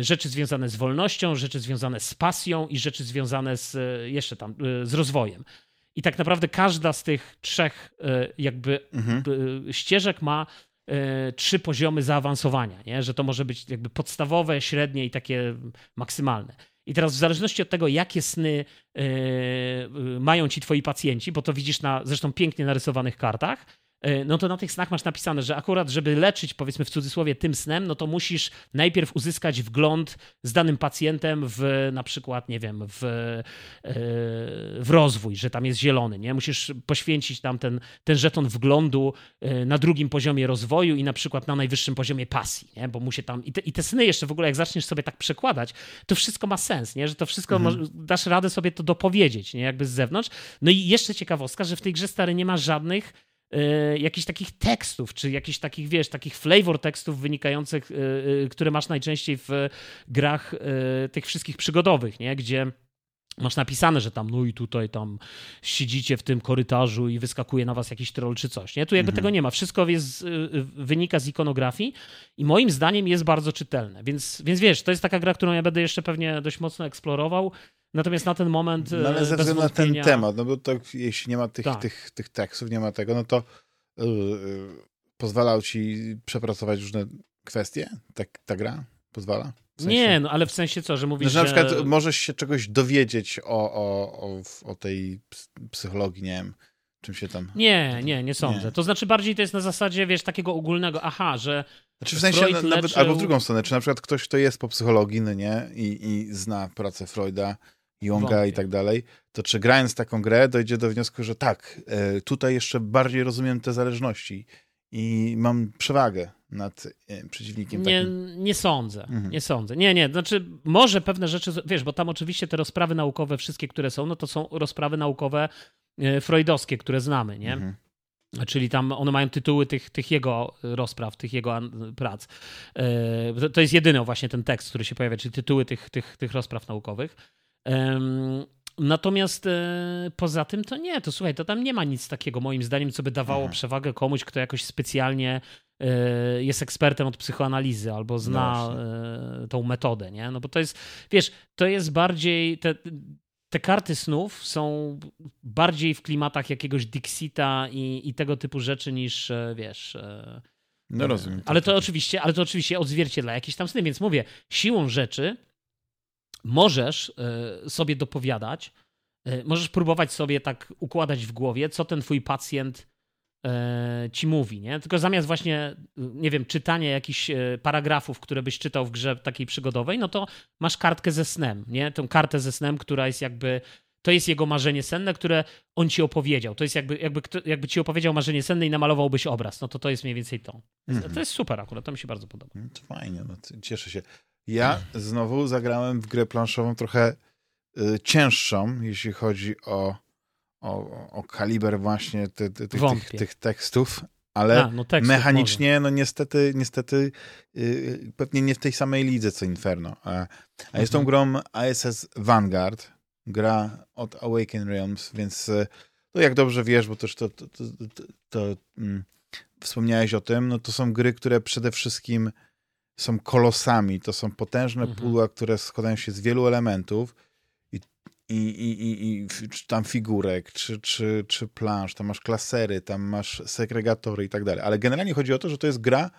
[SPEAKER 2] rzeczy związane z wolnością, rzeczy związane z pasją i rzeczy związane z jeszcze tam, z rozwojem. I tak naprawdę każda z tych trzech e, jakby mhm. ścieżek ma trzy poziomy zaawansowania, nie? że to może być jakby podstawowe, średnie i takie maksymalne. I teraz w zależności od tego, jakie sny mają ci twoi pacjenci, bo to widzisz na zresztą pięknie narysowanych kartach, E, no to na tych snach masz napisane, że akurat, żeby leczyć, powiedzmy w cudzysłowie, tym snem, no to musisz najpierw uzyskać wgląd z danym pacjentem w na przykład, nie wiem, w, e, w rozwój, że tam jest zielony, nie? Musisz poświęcić tam ten, ten żeton wglądu e, na drugim poziomie rozwoju i na przykład na najwyższym poziomie pasji, nie? Bo mu się tam... I te, I te sny jeszcze w ogóle, jak zaczniesz sobie tak przekładać, to wszystko ma sens, nie? Że to wszystko mhm. dasz radę sobie to dopowiedzieć, nie? Jakby z zewnątrz. No i jeszcze ciekawostka, że w tej grze stary nie ma żadnych Y, jakichś takich tekstów, czy jakichś takich, wiesz, takich flavor tekstów wynikających, y, y, które masz najczęściej w grach tych wszystkich przygodowych, nie? Gdzie masz napisane, że tam, no i tutaj tam siedzicie w tym korytarzu i wyskakuje na was jakiś troll czy coś, nie? Tu jakby mhm. tego nie ma. Wszystko jest, wynika z ikonografii i moim zdaniem jest bardzo czytelne, więc, więc wiesz, to jest taka gra, którą ja będę jeszcze pewnie dość mocno eksplorował, Natomiast na ten moment.
[SPEAKER 1] No ale ze względu wątpienia... na ten temat, no bo to jeśli nie ma tych, tak. tych, tych tekstów, nie ma tego, no to yy, pozwalał ci przepracować różne kwestie? Tak, ta gra pozwala?
[SPEAKER 2] W sensie... Nie, no ale w sensie co, że mówisz,
[SPEAKER 1] no, że... na przykład możesz się czegoś dowiedzieć o, o, o, o tej psychologii, nie wiem, czym się tam...
[SPEAKER 2] Nie, nie, nie sądzę. Nie. To znaczy bardziej to jest na zasadzie, wiesz, takiego ogólnego, aha, że
[SPEAKER 1] znaczy w sensie Freud nawet, leczył... albo w drugą stronę, czy na przykład ktoś, kto jest po psychologii, no nie, i, i zna pracę Freuda, Wątpię. i tak dalej, to czy grając taką grę dojdzie do wniosku, że tak, e, tutaj jeszcze bardziej rozumiem te zależności i mam przewagę nad e, przeciwnikiem
[SPEAKER 2] nie, takim. Nie sądzę, mhm. nie sądzę. Nie, nie, znaczy może pewne rzeczy, wiesz, bo tam oczywiście te rozprawy naukowe, wszystkie, które są, no to są rozprawy naukowe e, freudowskie, które znamy, nie? Mhm. Czyli tam one mają tytuły tych, tych jego rozpraw, tych jego prac. To jest jedyny właśnie ten tekst, który się pojawia, czyli tytuły tych, tych, tych rozpraw naukowych. Natomiast e, poza tym to nie, to słuchaj, to tam nie ma nic takiego moim zdaniem, co by dawało Aha. przewagę komuś, kto jakoś specjalnie e, jest ekspertem od psychoanalizy albo zna no tą metodę, nie? No bo to jest, wiesz, to jest bardziej, te, te karty snów są bardziej w klimatach jakiegoś Dixita i, i tego typu rzeczy niż, wiesz...
[SPEAKER 1] No rozumiem.
[SPEAKER 2] Ale to oczywiście, ale to oczywiście odzwierciedla jakieś tam sny, więc mówię, siłą rzeczy możesz e, sobie dopowiadać, e, możesz próbować sobie tak układać w głowie, co ten twój pacjent e, ci mówi, nie? Tylko zamiast właśnie, nie wiem, czytania jakichś paragrafów, które byś czytał w grze takiej przygodowej, no to masz kartkę ze snem, nie? Tą kartę ze snem, która jest jakby to jest jego marzenie senne, które on ci opowiedział. To jest jakby, jakby, jakby ci opowiedział marzenie senne i namalowałbyś obraz. No to to jest mniej więcej to. Mm -hmm. To jest super akurat, to mi się bardzo podoba.
[SPEAKER 1] No to fajnie, no to cieszę się. Ja znowu zagrałem w grę planszową trochę y, cięższą, jeśli chodzi o, o, o kaliber właśnie ty, ty, ty, tych, tych, tekstów, ale A, no mechanicznie, może. no niestety, niestety y, pewnie nie w tej samej lidze co Inferno. A, a mhm. jest tą grą ISS Vanguard, gra od Awaken Realms, więc no jak dobrze wiesz, bo też to, to, to, to, to mm, wspomniałeś o tym, no to są gry, które przede wszystkim są kolosami. To są potężne mhm. pudła, które składają się z wielu elementów i, i, i, i, czy tam figurek, czy, czy, czy plansz, tam masz klasery, tam masz segregatory i tak dalej. Ale generalnie chodzi o to, że to jest gra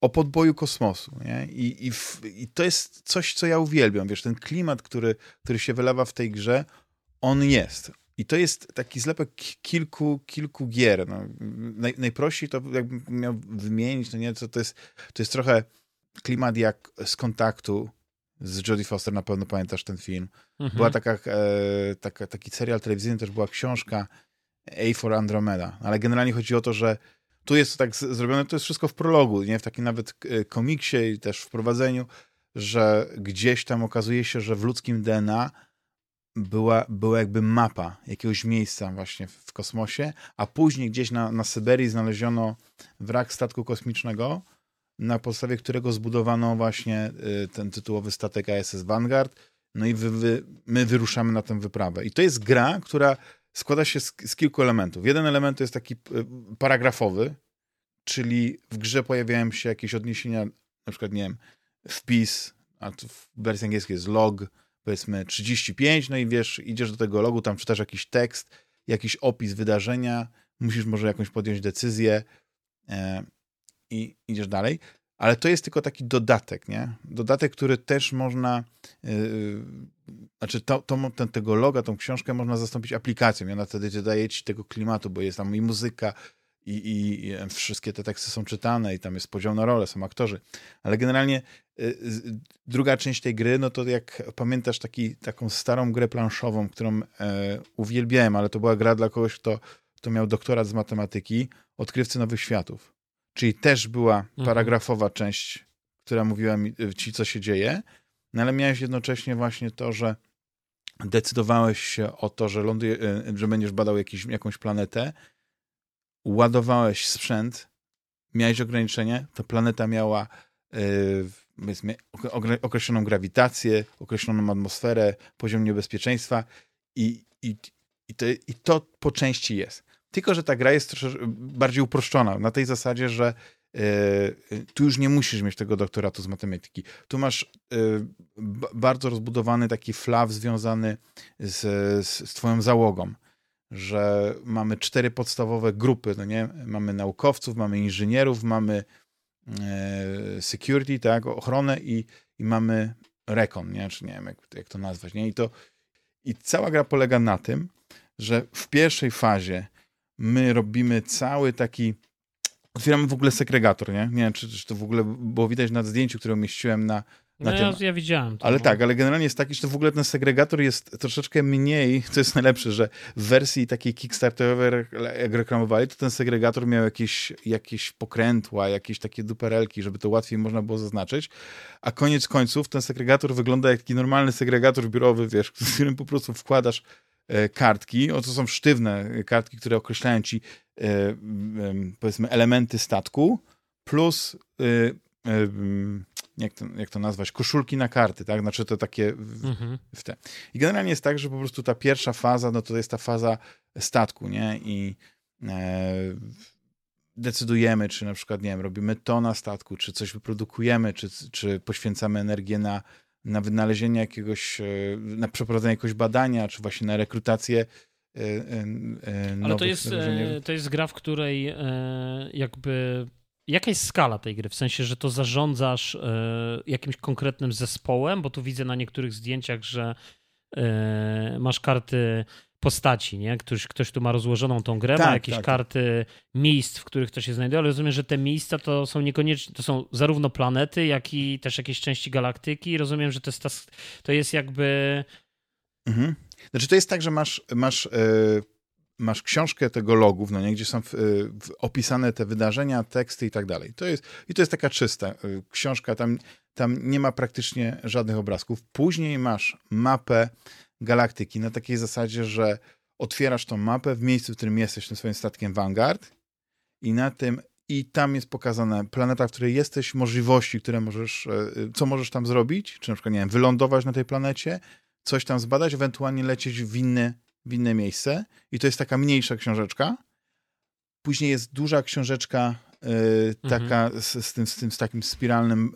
[SPEAKER 1] o podboju kosmosu. Nie? I, i, w, I to jest coś, co ja uwielbiam. Wiesz, ten klimat, który, który się wylewa w tej grze, on jest. I to jest taki zlepek kilku, kilku gier. No, naj, najprościej to jakbym miał wymienić, no nie, to, to, jest, to jest trochę klimat jak z kontaktu z Jodie Foster, na pewno pamiętasz ten film. Mhm. Była taka, e, taka, taki serial telewizyjny, też była książka A for Andromeda, ale generalnie chodzi o to, że tu jest tak zrobione, to jest wszystko w prologu, nie? W takim nawet e, komiksie i też w prowadzeniu, że gdzieś tam okazuje się, że w ludzkim DNA była, była jakby mapa jakiegoś miejsca właśnie w kosmosie, a później gdzieś na, na Syberii znaleziono wrak statku kosmicznego, na podstawie którego zbudowano właśnie y, ten tytułowy statek ISS Vanguard. No i wy, wy, my wyruszamy na tę wyprawę. I to jest gra, która składa się z, z kilku elementów. Jeden element to jest taki y, paragrafowy, czyli w grze pojawiają się jakieś odniesienia, na przykład, nie wiem, wpis, a w wersji angielskiej jest log, powiedzmy 35, no i wiesz, idziesz do tego logu, tam czytasz jakiś tekst jakiś opis wydarzenia, musisz może jakąś podjąć decyzję e, i idziesz dalej. Ale to jest tylko taki dodatek, nie? Dodatek, który też można, yy, znaczy to, to, ten, tego loga, tą książkę można zastąpić aplikacją i ona wtedy daje ci tego klimatu, bo jest tam i muzyka, i, i, i, wszystkie te teksty są czytane i tam jest podział na role, są aktorzy. Ale generalnie y, druga część tej gry, no to jak pamiętasz taki, taką starą grę planszową, którą e, uwielbiałem, ale to była gra dla kogoś, kto, kto miał doktorat z matematyki, Odkrywcy Nowych Światów. Czyli też była mhm. paragrafowa część, która mówiła y, ci, co się dzieje, no ale miałeś jednocześnie właśnie to, że decydowałeś się o to, że, ląduje, y, że będziesz badał jakiś, jakąś planetę ładowałeś sprzęt, miałeś ograniczenie, ta planeta miała yy, określoną grawitację, określoną atmosferę, poziom niebezpieczeństwa i, i, i, to, i to po części jest. Tylko, że ta gra jest troszeczkę bardziej uproszczona, na tej zasadzie, że Yy, tu już nie musisz mieć tego doktoratu z matematyki. Tu masz bardzo rozbudowany taki flaw związany z, z, z twoją załogą że mamy cztery podstawowe grupy, no nie? Mamy naukowców, mamy inżynierów, mamy security, tak, ochronę i, i mamy recon, nie? Czy nie wiem, jak, jak to nazwać, nie? I to i cała gra polega na tym, że w pierwszej fazie my robimy cały taki otwieramy w ogóle segregator, nie? Nie wiem, czy, czy to w ogóle było widać na zdjęciu, które umieściłem na,
[SPEAKER 2] no ja, ja, widziałem.
[SPEAKER 1] To, ale no. tak, ale generalnie jest taki, że to w ogóle ten segregator jest troszeczkę mniej, co jest najlepsze, że w wersji takiej Kickstarterowej, jak reklamowali, to ten segregator miał jakieś, jakieś pokrętła, jakieś takie duperelki, żeby to łatwiej można było zaznaczyć, a koniec końców ten segregator wygląda jak taki normalny segregator biurowy, wiesz, w którym po prostu wkładasz kartki, o to są sztywne kartki, które określają ci e, powiedzmy elementy statku, plus e, jak to, jak to nazwać, koszulki na karty, tak? Znaczy to takie w, mhm. w te. I generalnie jest tak, że po prostu ta pierwsza faza, no to jest ta faza statku, nie? I e, decydujemy, czy na przykład, nie wiem, robimy to na statku, czy coś wyprodukujemy, czy, czy poświęcamy energię na, na wynalezienie jakiegoś, e, na przeprowadzenie jakiegoś badania, czy właśnie na rekrutację e,
[SPEAKER 2] e, Ale to jest, to jest gra, w której jakby Jaka jest skala tej gry? W sensie, że to zarządzasz jakimś konkretnym zespołem, bo tu widzę na niektórych zdjęciach, że masz karty postaci, nie? Ktoś, ktoś tu ma rozłożoną tą grę, tak, ma jakieś tak, karty miejsc, w których to się znajduje, ale rozumiem, że te miejsca to są niekoniecznie, to są zarówno planety, jak i też jakieś części galaktyki. Rozumiem, że to jest, ta, to jest jakby...
[SPEAKER 1] Mhm. Znaczy to jest tak, że masz, masz yy masz książkę tego logów, no nie, gdzie są w, w opisane te wydarzenia, teksty i tak dalej. To jest, I to jest taka czysta y, książka, tam, tam nie ma praktycznie żadnych obrazków. Później masz mapę galaktyki na takiej zasadzie, że otwierasz tą mapę w miejscu, w którym jesteś tym swoim statkiem Vanguard i na tym i tam jest pokazana planeta, w której jesteś, możliwości, które możesz, e, co możesz tam zrobić, czy na przykład, nie wiem, wylądować na tej planecie, coś tam zbadać, ewentualnie lecieć w inny w inne miejsce i to jest taka mniejsza książeczka. Później jest duża książeczka y, taka mhm. z, z, tym, z tym z takim spiralnym,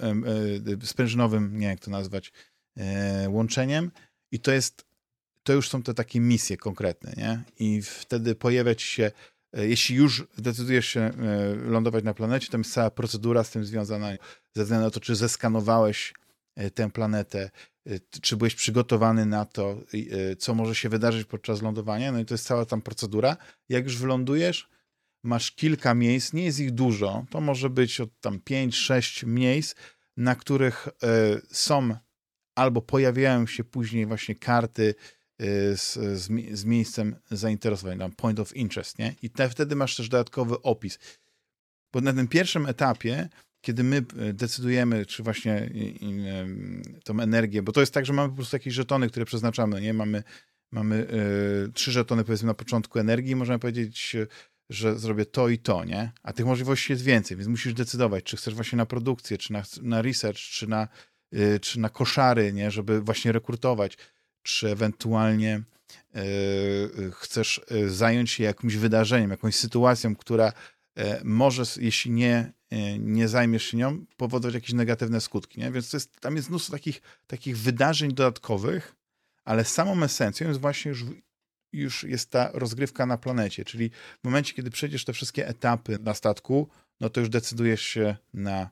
[SPEAKER 1] y, sprężynowym, nie jak to nazwać, y, łączeniem i to jest, to już są te takie misje konkretne, nie? I wtedy pojawia ci się jeśli już decydujesz się lądować na planecie, to jest cała procedura z tym związana, ze względu na to, czy zeskanowałeś tę planetę, czy byłeś przygotowany na to, co może się wydarzyć podczas lądowania. No i to jest cała tam procedura. Jak już wylądujesz, masz kilka miejsc, nie jest ich dużo, to może być od tam 5-6 miejsc, na których są albo pojawiają się później właśnie karty z, z, z miejscem zainteresowania, point of interest, nie? I te, wtedy masz też dodatkowy opis. Bo na tym pierwszym etapie kiedy my e, decydujemy, czy właśnie tą energię, bo to jest tak, że mamy po prostu jakieś żetony, które przeznaczamy, nie? Mamy, mamy y, trzy żetony, powiedzmy, na początku energii, możemy powiedzieć, że zrobię to i to, nie? A tych możliwości jest więcej, więc musisz decydować, czy chcesz właśnie na produkcję, czy na, na research, czy na, y, czy na koszary, nie? Żeby właśnie rekrutować, czy ewentualnie y, chcesz zająć się jakimś wydarzeniem, jakąś sytuacją, która może, jeśli nie E, nie zajmiesz się nią, powodować jakieś negatywne skutki. Nie? Więc jest, tam jest mnóstwo takich, takich wydarzeń dodatkowych, ale samą esencją jest właśnie już już jest ta rozgrywka na planecie, czyli w momencie, kiedy przejdziesz te wszystkie etapy na statku, no to już decydujesz się na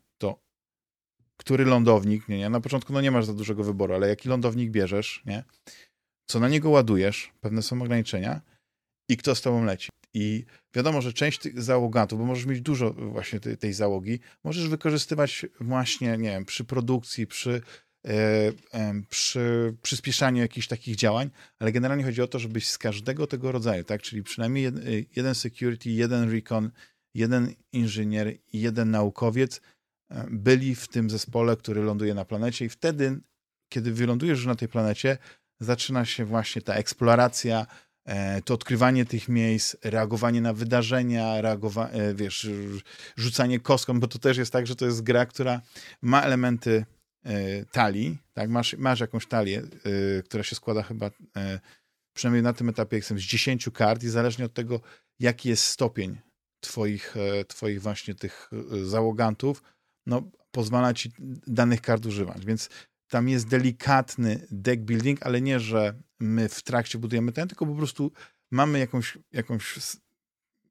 [SPEAKER 1] który lądownik, nie, nie, na początku no nie masz za dużego wyboru, ale jaki lądownik bierzesz, nie, co na niego ładujesz, pewne są ograniczenia i kto z tobą leci. I wiadomo, że część tych załogantów, bo możesz mieć dużo właśnie tej, tej załogi, możesz wykorzystywać właśnie, nie wiem, przy produkcji, przy, e, e, przy przyspieszaniu jakichś takich działań, ale generalnie chodzi o to, żebyś z każdego tego rodzaju, tak, czyli przynajmniej jed, jeden security, jeden recon, jeden inżynier jeden naukowiec e, byli w tym zespole, który ląduje na planecie i wtedy, kiedy wylądujesz już na tej planecie, zaczyna się właśnie ta eksploracja, E, to odkrywanie tych miejsc, reagowanie na wydarzenia, reagowanie, wiesz, rzucanie kostką, bo to też jest tak, że to jest gra, która ma elementy e, talii, tak, masz, masz jakąś talię, e, która się składa chyba, przynajmniej na tym etapie, jestem z 10 kart i zależnie od tego, jaki jest stopień twoich, twoich właśnie tych załogantów, no, pozwala ci danych kart używać, więc tam jest delikatny deck building, ale nie, że my w trakcie budujemy ten, tylko po prostu mamy jakąś, jakąś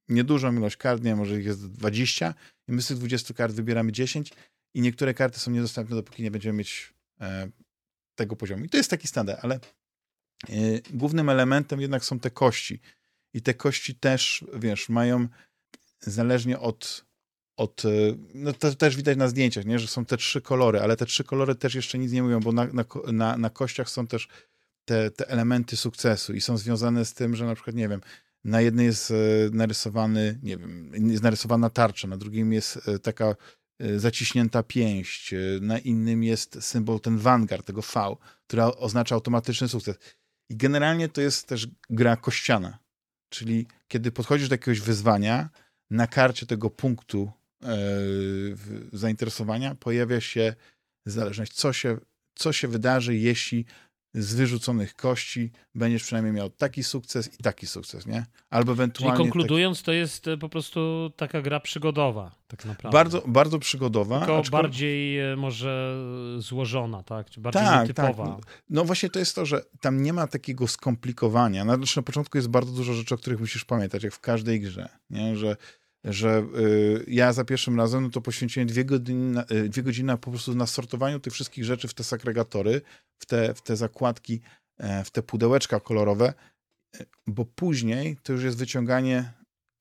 [SPEAKER 1] niedużą ilość kart, nie może ich jest 20 i my z tych 20 kart wybieramy 10 i niektóre karty są niedostępne, dopóki nie będziemy mieć e, tego poziomu. I to jest taki standard, ale e, głównym elementem jednak są te kości. I te kości też, wiesz, mają zależnie od od, e, no to też widać na zdjęciach, nie, że są te trzy kolory, ale te trzy kolory też jeszcze nic nie mówią, bo na, na, na, na kościach są też te, te elementy sukcesu i są związane z tym, że na przykład, nie wiem, na jednej jest e, narysowany, nie wiem, jest narysowana tarcza, na drugim jest e, taka zaciśnięta pięść, na innym jest symbol ten Vanguard, tego V, która oznacza automatyczny sukces. I generalnie to jest też gra kościana, czyli kiedy podchodzisz do jakiegoś wyzwania, na karcie tego punktu zainteresowania pojawia się zależność, co się, co się wydarzy, jeśli z wyrzuconych kości będziesz przynajmniej miał taki sukces i taki sukces, nie? Albo ewentualnie...
[SPEAKER 2] Czyli konkludując, taki... to jest e, po prostu taka gra przygodowa, tak naprawdę.
[SPEAKER 1] Bardzo, bardzo przygodowa.
[SPEAKER 2] Tylko aczkolwiek... bardziej e, może złożona, tak? Czy bardziej tak, nietypowa. Tak.
[SPEAKER 1] No właśnie to jest to, że tam nie ma takiego skomplikowania. Znaczy na początku jest bardzo dużo rzeczy, o których musisz pamiętać, jak w każdej grze, nie? Że że y, ja za pierwszym razem no to poświęciłem dwie godziny, y, dwie godziny po prostu na sortowaniu tych wszystkich rzeczy w te segregatory, w te, w te zakładki, e, w te pudełeczka kolorowe, e, bo później to już jest wyciąganie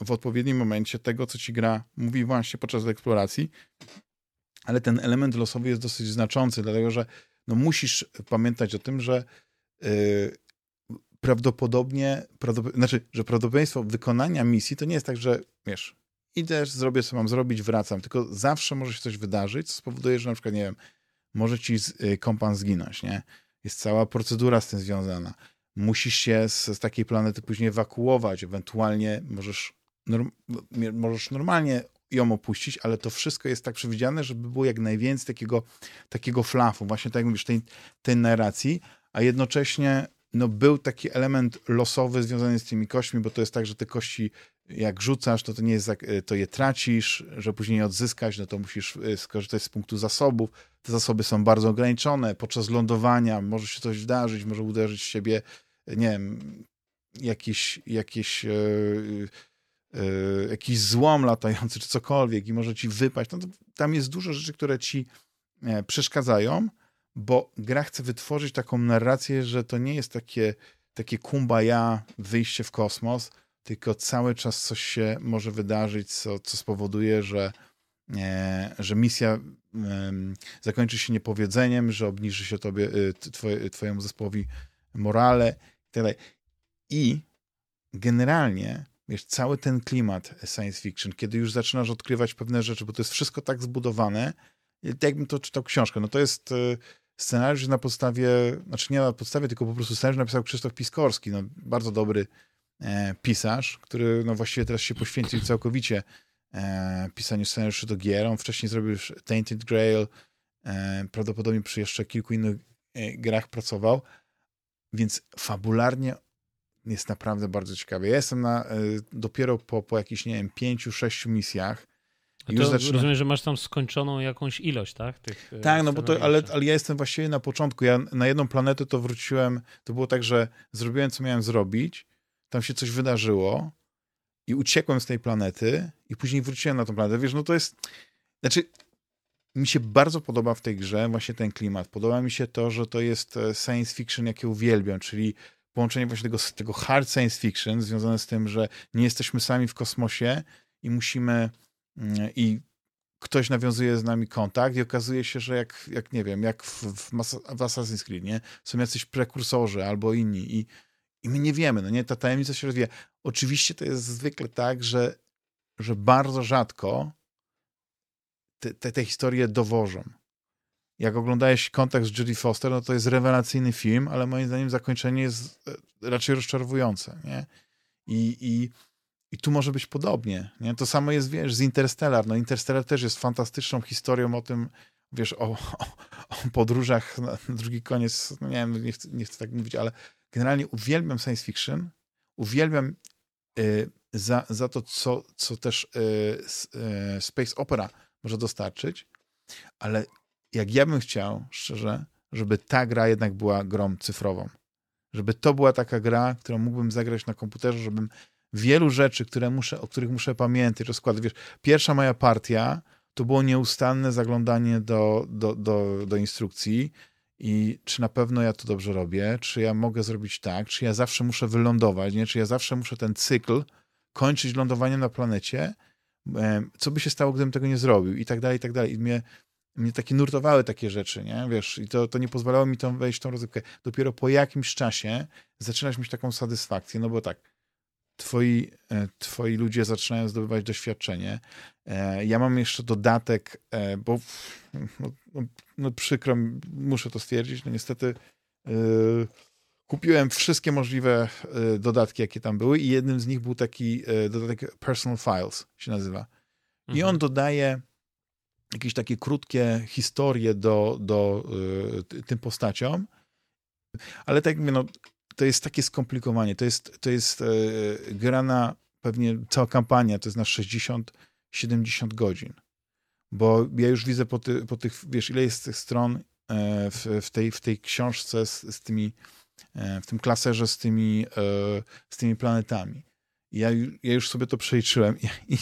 [SPEAKER 1] w odpowiednim momencie tego, co ci gra mówi właśnie podczas eksploracji, ale ten element losowy jest dosyć znaczący, dlatego że no musisz pamiętać o tym, że yy, prawdopodobnie, prawdopod znaczy, że prawdopodobieństwo wykonania misji to nie jest tak, że wiesz, idę, zrobię co mam zrobić, wracam. Tylko zawsze może się coś wydarzyć, co spowoduje, że na przykład, nie wiem, może ci y, kompan zginąć, nie? Jest cała procedura z tym związana. Musisz się z, z takiej planety później ewakuować, ewentualnie możesz, norm, możesz normalnie ją opuścić, ale to wszystko jest tak przewidziane, żeby było jak najwięcej takiego, takiego flafu, właśnie tak jak mówisz, tej, tej narracji, a jednocześnie no, był taki element losowy związany z tymi kośćmi, bo to jest tak, że te kości jak rzucasz, to, to nie jest, to je tracisz, że później je odzyskać, no to musisz y, skorzystać z punktu zasobów. Te zasoby są bardzo ograniczone. Podczas lądowania może się coś zdarzyć, może uderzyć w siebie, nie wiem, jakiś, jakiś, yy, yy, jakiś złom latający, czy cokolwiek i może ci wypaść. No tam jest dużo rzeczy, które ci e, przeszkadzają, bo gra chce wytworzyć taką narrację, że to nie jest takie, takie kumbaya, wyjście w kosmos, tylko cały czas coś się może wydarzyć, co, co spowoduje, że, e, że misja zakończy się niepowiedzeniem, że obniży się tobie, e, twoje, twojemu zespołowi morale itd. Tak I generalnie wiesz, cały ten klimat science fiction, kiedy już zaczynasz odkrywać pewne rzeczy, bo to jest wszystko tak zbudowane, jakbym to czytał książkę, no to jest scenariusz na podstawie, znaczy nie na podstawie, tylko po prostu scenariusz napisał Krzysztof Piskorski, no, bardzo dobry pisarz, który no właściwie teraz się poświęcił całkowicie e, pisaniu scenariuszy do gier. On wcześniej zrobił już Tainted Grail, e, prawdopodobnie przy jeszcze kilku innych grach pracował, więc fabularnie jest naprawdę bardzo ciekawy. Ja jestem na, dopiero po, po jakichś, nie wiem, pięciu, sześciu misjach.
[SPEAKER 2] A to zaczyna... rozumiem, że masz tam skończoną jakąś ilość, tak? Tych
[SPEAKER 1] tak, no bo to, ale, ale ja jestem właściwie na początku. Ja na jedną planetę to wróciłem, to było tak, że zrobiłem, co miałem zrobić, tam się coś wydarzyło i uciekłem z tej planety i później wróciłem na tą planetę. Wiesz, no to jest... Znaczy, mi się bardzo podoba w tej grze właśnie ten klimat. Podoba mi się to, że to jest e, science fiction, jakie uwielbiam, czyli połączenie właśnie tego, tego hard science fiction związane z tym, że nie jesteśmy sami w kosmosie i musimy mm, i ktoś nawiązuje z nami kontakt i okazuje się, że jak, jak nie wiem, jak w, w, w Assassin's Creed, nie? Są jacyś prekursorzy albo inni i, i my nie wiemy, no nie? Ta tajemnica się rozwija. Oczywiście to jest zwykle tak, że, że bardzo rzadko te, te, te historie dowożą. Jak oglądałeś kontakt z Judy Foster, no to jest rewelacyjny film, ale moim zdaniem zakończenie jest e, raczej rozczarowujące, nie? I, i, i tu może być podobnie, nie? To samo jest, wiesz, z Interstellar. No Interstellar też jest fantastyczną historią o tym, wiesz, o, o, o podróżach na, drugi koniec, no nie wiem, nie chcę, nie chcę tak mówić, ale generalnie uwielbiam science fiction, uwielbiam y, za, za to, co, co też y, space opera może dostarczyć, ale jak ja bym chciał, szczerze, żeby ta gra jednak była grą cyfrową. Żeby to była taka gra, którą mógłbym zagrać na komputerze, żebym wielu rzeczy, które muszę, o których muszę pamiętać, rozkłady. Wiesz, pierwsza moja partia to było nieustanne zaglądanie do, do, do, do instrukcji i czy na pewno ja to dobrze robię, czy ja mogę zrobić tak, czy ja zawsze muszę wylądować, nie? czy ja zawsze muszę ten cykl kończyć lądowaniem na planecie, co by się stało, gdybym tego nie zrobił i tak dalej, i tak dalej. I mnie, mnie takie nurtowały takie rzeczy, nie? Wiesz, i to, to nie pozwalało mi tą wejść w tą rozrywkę. Dopiero po jakimś czasie zaczynasz mieć taką satysfakcję, no bo tak, twoi, e, twoi ludzie zaczynają zdobywać doświadczenie. E, ja mam jeszcze dodatek, e, bo no, no, no przykro, muszę to stwierdzić, no niestety kupiłem wszystkie możliwe dodatki, jakie tam były i jednym z nich był taki dodatek Personal Files się nazywa. I mhm. on dodaje jakieś takie krótkie historie do, do tym postaciom, ale tak mówię, no, to jest takie skomplikowanie. To jest, to jest e, pewnie cała kampania, to jest na 60-70 godzin. Bo ja już widzę po, ty, po tych, wiesz, ile jest tych stron e, w, w, tej, w tej książce z, z tymi, e, w tym klaserze z tymi, e, z tymi planetami. Ja, ja już sobie to przeliczyłem i, i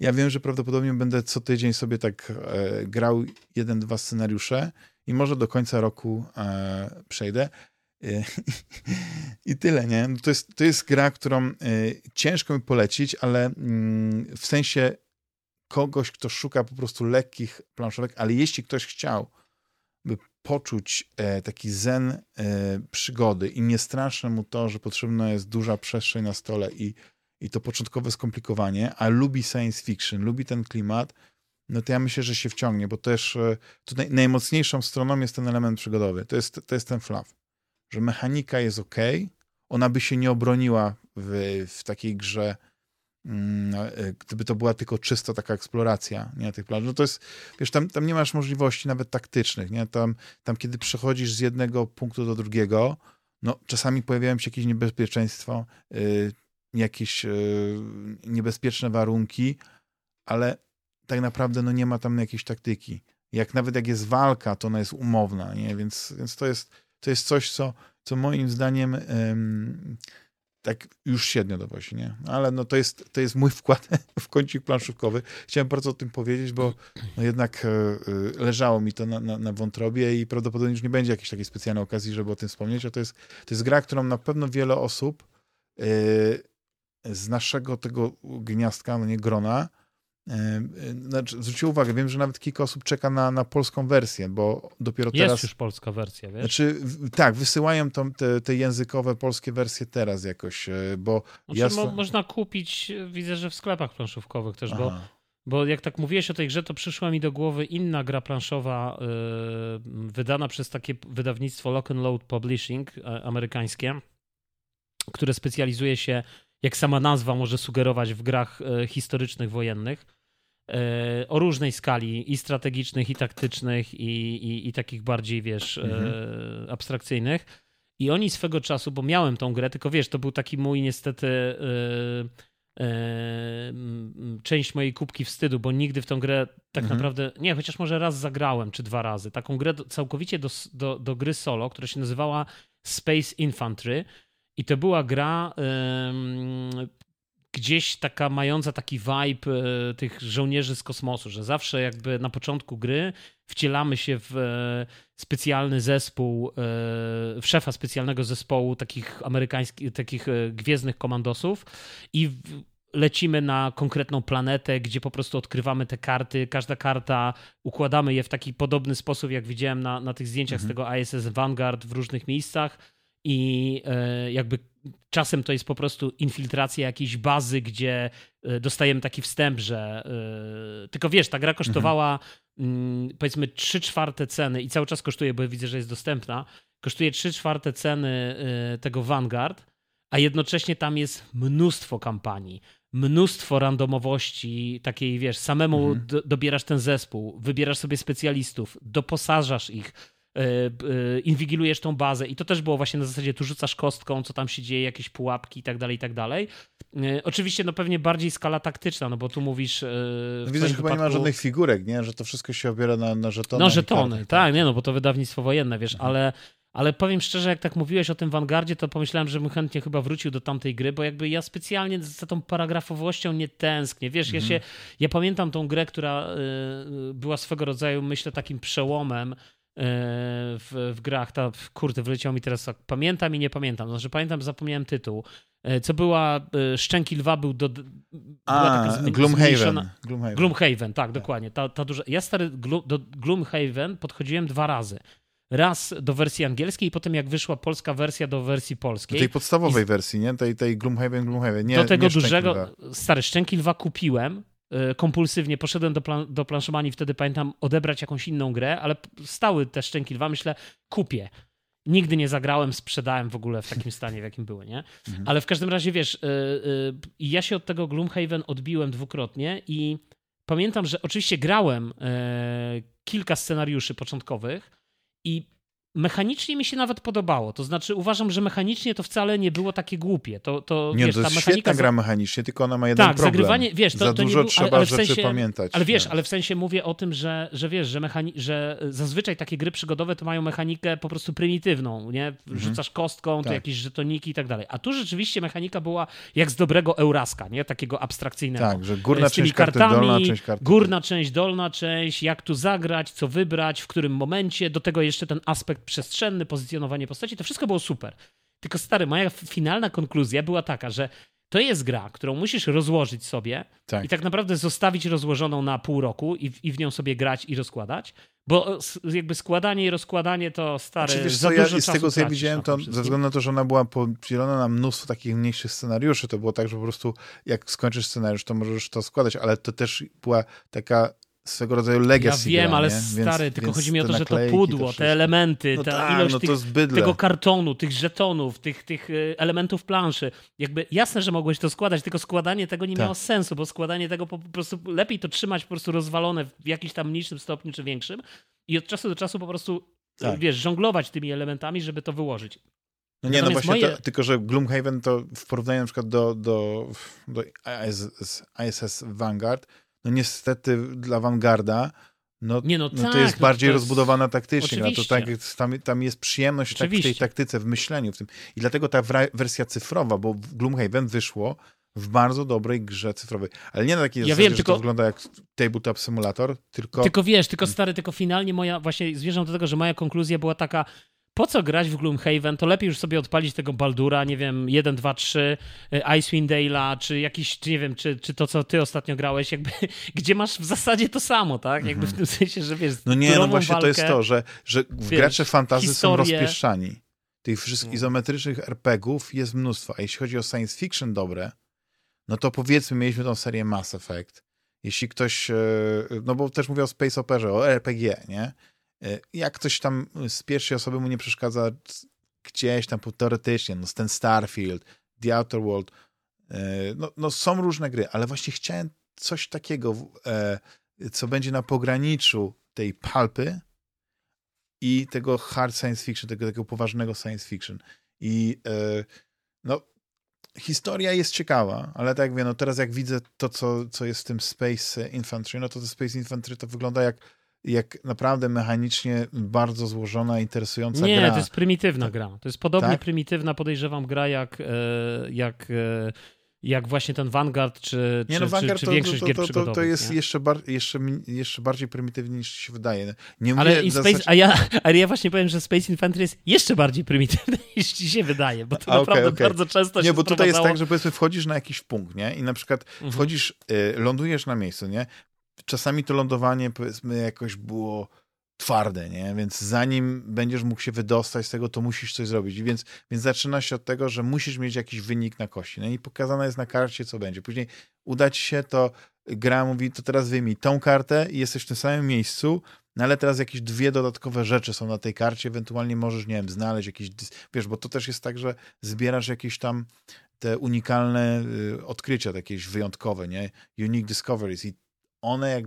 [SPEAKER 1] ja wiem, że prawdopodobnie będę co tydzień sobie tak e, grał jeden, dwa scenariusze i może do końca roku e, przejdę. I tyle, nie? No to jest, to jest gra, którą y, ciężko mi polecić, ale mm, w sensie kogoś, kto szuka po prostu lekkich planszówek, ale jeśli ktoś chciał by poczuć e, taki zen e, przygody i nie straszy mu to, że potrzebna jest duża przestrzeń na stole i, i to początkowe skomplikowanie, a lubi science fiction, lubi ten klimat, no to ja myślę, że się wciągnie, bo też e, tutaj najmocniejszą stroną jest ten element przygodowy. To jest, to jest ten flaw że mechanika jest ok, ona by się nie obroniła w, w takiej grze, mm, e, gdyby to była tylko czysta taka eksploracja nie, tych planów. No to jest, wiesz, tam, tam nie masz możliwości nawet taktycznych, nie? Tam, tam kiedy przechodzisz z jednego punktu do drugiego, no czasami pojawiają się jakieś niebezpieczeństwo, y, jakieś y, niebezpieczne warunki, ale tak naprawdę no nie ma tam jakiejś taktyki. Jak nawet jak jest walka, to ona jest umowna, nie? Więc, więc to jest to jest coś, co, co moim zdaniem um, tak już średnio dowozi, nie? Ale no to jest, to jest mój wkład w kącik planszówkowy. Chciałem bardzo o tym powiedzieć, bo no jednak e, leżało mi to na, na, na, wątrobie i prawdopodobnie już nie będzie jakiejś takiej specjalnej okazji, żeby o tym wspomnieć, a to jest, to jest gra, którą na pewno wiele osób e, z naszego tego gniazdka, no nie grona, znaczy, zwróćcie uwagę, wiem, że nawet kilka osób czeka na, na polską wersję, bo dopiero teraz...
[SPEAKER 2] Jest już polska wersja, wiesz?
[SPEAKER 1] Znaczy, tak, wysyłają te, te językowe polskie wersje teraz jakoś, e, bo...
[SPEAKER 2] Znaczy, ja... mo można kupić, widzę, że w sklepach planszówkowych też, bo, bo jak tak mówiłeś o tej grze, to przyszła mi do głowy inna gra planszowa yy, wydana przez takie wydawnictwo Lock and Load Publishing yy, amerykańskie, które specjalizuje się jak sama nazwa może sugerować w grach historycznych, wojennych. E, o różnej skali i strategicznych, i taktycznych, i, i, i takich bardziej, wiesz, e, mhm. abstrakcyjnych. I oni swego czasu, bo miałem tą grę, tylko wiesz, to był taki mój niestety e, część mojej kubki wstydu, bo nigdy w tą grę tak mhm. naprawdę, nie, chociaż może raz zagrałem, czy dwa razy, taką grę całkowicie do, do, do gry solo, która się nazywała Space Infantry I to była gra gdzieś taka mająca taki vibe e, tych żołnierzy z kosmosu, że zawsze jakby na początku gry wcielamy się w e, specjalny zespół, e, w szefa specjalnego zespołu takich amerykańskich, takich gwiezdnych komandosów i lecimy na konkretną planetę, gdzie po prostu odkrywamy te karty. Każda karta układamy je w taki podobny sposób, jak widziałem na, na tych zdjęciach mhm. z tego ISS Vanguard w różnych miejscach i e, jakby czasem to jest po prostu infiltracja jakiejś bazy, gdzie e, dostajemy taki wstęp, że e, tylko wiesz, ta gra kosztowała mhm. powiedzmy 3 czwarte ceny i cały czas kosztuje, bo widzę, że jest dostępna, kosztuje 3 czwarte ceny tego Vanguard, a jednocześnie tam jest mnóstwo kampanii mnóstwo randomowości, takiej wiesz, samemu mhm. do, dobierasz ten zespół, wybierasz sobie specjalistów, doposażasz ich, inwigilujesz tą bazę i to też było właśnie na zasadzie, tu rzucasz kostką, co tam się dzieje, jakieś pułapki i tak dalej, i tak dalej. E, oczywiście no pewnie bardziej skala taktyczna, no bo tu mówisz...
[SPEAKER 1] No widzę, że chyba nie ma żadnych figurek, nie? Że to wszystko się obiera na, na żetony.
[SPEAKER 2] No żetony, tak, nie no, bo to wydawnictwo wojenne, wiesz, mhm. ale... Ale powiem szczerze, jak tak mówiłeś o tym Vanguardzie, to pomyślałem, że bym chętnie chyba wrócił do tamtej gry, bo jakby ja specjalnie za tą paragrafowością nie tęsknię. Wiesz, ja się, ja pamiętam tą grę, która była swego rodzaju, myślę, takim przełomem E, w, w grach. Ta, kurde, wyleciał mi teraz, pamiętam i nie pamiętam. Znaczy pamiętam, zapomniałem tytuł. E, co była, e, Szczęki Lwa był do...
[SPEAKER 1] A, Gloomhaven.
[SPEAKER 2] Gloomhaven. Gloomhaven, tak, dokładnie. Ta, ta duża... Ja stary do Gloomhaven podchodziłem dwa razy. Raz do wersji angielskiej i potem jak wyszła polska wersja do wersji polskiej.
[SPEAKER 1] Do tej podstawowej I... wersji, nie? Tej, tej Gloomhaven, Gloomhaven. Nie,
[SPEAKER 2] do tego nie dużego, stary, Szczęki Lwa kupiłem, E, kompulsywnie poszedłem do, plan, do planszomanii, wtedy pamiętam odebrać jakąś inną grę, ale stały te szczęki lwa, myślę, kupię. Nigdy nie zagrałem, sprzedałem w ogóle w takim stanie, w jakim były, nie? Mhm. Ale w każdym razie, wiesz, yy, yy, ja się od tego Gloomhaven odbiłem dwukrotnie i pamiętam, że oczywiście grałem yy, kilka scenariuszy początkowych i mechanicznie mi się nawet podobało. To znaczy uważam, że mechanicznie to wcale nie było takie głupie. To, to,
[SPEAKER 1] nie,
[SPEAKER 2] wiesz,
[SPEAKER 1] to jest ta mechanika... świetna gra mechanicznie, tylko ona ma jeden
[SPEAKER 2] tak,
[SPEAKER 1] problem.
[SPEAKER 2] Zagrywanie, wiesz, to,
[SPEAKER 1] Za
[SPEAKER 2] to
[SPEAKER 1] dużo
[SPEAKER 2] był,
[SPEAKER 1] trzeba
[SPEAKER 2] ale, ale w
[SPEAKER 1] rzeczy
[SPEAKER 2] sensie,
[SPEAKER 1] pamiętać.
[SPEAKER 2] Ale wiesz, ale w sensie mówię o tym, że, że wiesz, że, mechani- że zazwyczaj takie gry przygodowe to mają mechanikę po prostu prymitywną, nie? Mhm. Rzucasz kostką, tak. to jakieś żetoniki i tak dalej. A tu rzeczywiście mechanika była jak z dobrego Euraska, nie? Takiego abstrakcyjnego.
[SPEAKER 1] Tak, że górna część karty, kartami, dolna część karty.
[SPEAKER 2] Górna część, dolna część, jak tu zagrać, co wybrać, w którym momencie, do tego jeszcze ten aspekt przestrzenny, pozycjonowanie postaci, to wszystko było super. Tylko stary, moja finalna konkluzja była taka, że to jest gra, którą musisz rozłożyć sobie tak. i tak naprawdę zostawić rozłożoną na pół roku i, i, w nią sobie grać i rozkładać, bo jakby składanie i rozkładanie to stare znaczy, wiesz,
[SPEAKER 1] za ja, Z tego, co ja widziałem, to ze względu na to, że ona była podzielona na mnóstwo takich mniejszych scenariuszy, to było tak, że po prostu jak skończysz scenariusz, to możesz to składać, ale to też była taka swego rodzaju legacy.
[SPEAKER 2] Ja wiem,
[SPEAKER 1] gra,
[SPEAKER 2] ale
[SPEAKER 1] nie?
[SPEAKER 2] stary, więc, tylko więc chodzi mi o to, że to pudło, te elementy, no ta tak, ilość no tych, tego kartonu, tych żetonów, tych, tych y, elementów planszy. Jakby jasne, że mogłeś to składać, tylko składanie tego nie tak. miało sensu, bo składanie tego po prostu lepiej to trzymać po prostu rozwalone w jakimś tam mniejszym stopniu czy większym i od czasu do czasu po prostu tak. wiesz, żonglować tymi elementami, żeby to wyłożyć.
[SPEAKER 1] No nie, no właśnie, moje... to, tylko że Gloomhaven to w porównaniu na przykład do, do, do ISS, ISS Vanguard, no niestety dla Vanguarda no, nie, no, no tak, to jest bardziej to jest... rozbudowana taktycznie. No to tak, tam, tam jest przyjemność tak w tej taktyce, w myśleniu. W tym. I dlatego ta wersja cyfrowa, bo Gloomhaven wyszło w bardzo dobrej grze cyfrowej. Ale nie na takiej ja zasadzie, wiem, że tylko... to wygląda jak tabletop simulator, tylko...
[SPEAKER 2] Tylko wiesz, tylko stary, tylko finalnie moja, właśnie zmierzam do tego, że moja konkluzja była taka, po co grać w Gloomhaven, to lepiej już sobie odpalić tego Baldura, nie wiem, 1, 2, 3, Icewind Dale'a, czy jakiś, czy nie wiem, czy, czy to, co ty ostatnio grałeś, jakby, gdzie masz w zasadzie to samo, tak? Jakby w tym sensie, że wiesz,
[SPEAKER 1] No nie, no właśnie walkę, to jest to, że, że w wiesz, gracze fantazy historię... są rozpieszczani. Tych wszystkich no. izometrycznych RPGów jest mnóstwo, a jeśli chodzi o science fiction dobre, no to powiedzmy, mieliśmy tą serię Mass Effect. Jeśli ktoś, e, no bo też mówię o Space Operze, o RPG, nie? E, jak ktoś tam z pierwszej osoby mu nie przeszkadza gdzieś tam teoretycznie, no ten Starfield, The Outer World, e, no, no są różne gry, ale właśnie chciałem coś takiego, e, co będzie na pograniczu tej palpy i tego hard science fiction, tego, tego poważnego science fiction. I no, historia jest ciekawa, ale tak jak wiem, no teraz jak widzę to, co, co jest w tym Space Infantry, no to to Space Infantry to wygląda jak jak naprawdę mechanicznie bardzo złożona, interesująca
[SPEAKER 2] nie,
[SPEAKER 1] gra.
[SPEAKER 2] Nie, to jest prymitywna gra. To jest podobnie
[SPEAKER 1] tak?
[SPEAKER 2] prymitywna, podejrzewam, gra jak, jak jak właśnie ten Vanguard, czy,
[SPEAKER 1] nie, no,
[SPEAKER 2] czy,
[SPEAKER 1] Vanguard
[SPEAKER 2] czy, czy
[SPEAKER 1] to,
[SPEAKER 2] większość
[SPEAKER 1] to,
[SPEAKER 2] gier
[SPEAKER 1] to,
[SPEAKER 2] przygodowych.
[SPEAKER 1] To jest
[SPEAKER 2] nie?
[SPEAKER 1] jeszcze, bar, jeszcze, jeszcze bardziej prymitywny niż się wydaje. Nie
[SPEAKER 2] ale, mówię, Space, a, ja, ale ja właśnie powiem, że Space Infantry jest jeszcze bardziej prymitywny niż ci się wydaje, bo to a, naprawdę okay, okay. bardzo często
[SPEAKER 1] nie,
[SPEAKER 2] się
[SPEAKER 1] Nie, bo tutaj jest tak, że powiedzmy wchodzisz na jakiś punkt, nie? I na przykład mhm. wchodzisz, y, lądujesz na miejscu, nie? Czasami to lądowanie powiedzmy jakoś było twarde, nie? Więc zanim będziesz mógł się wydostać z tego, to musisz coś zrobić. Więc, więc zaczyna się od tego, że musisz mieć jakiś wynik na kości. No i pokazane jest na karcie, co będzie. Później uda ci się, to gra mówi, to teraz wyjmij tą kartę i jesteś w tym samym miejscu, no ale teraz jakieś dwie dodatkowe rzeczy są na tej karcie, ewentualnie możesz, nie wiem, znaleźć jakieś, wiesz, bo to też jest tak, że zbierasz jakieś tam te unikalne y, odkrycia, takie wyjątkowe, nie? Unique discoveries i one jak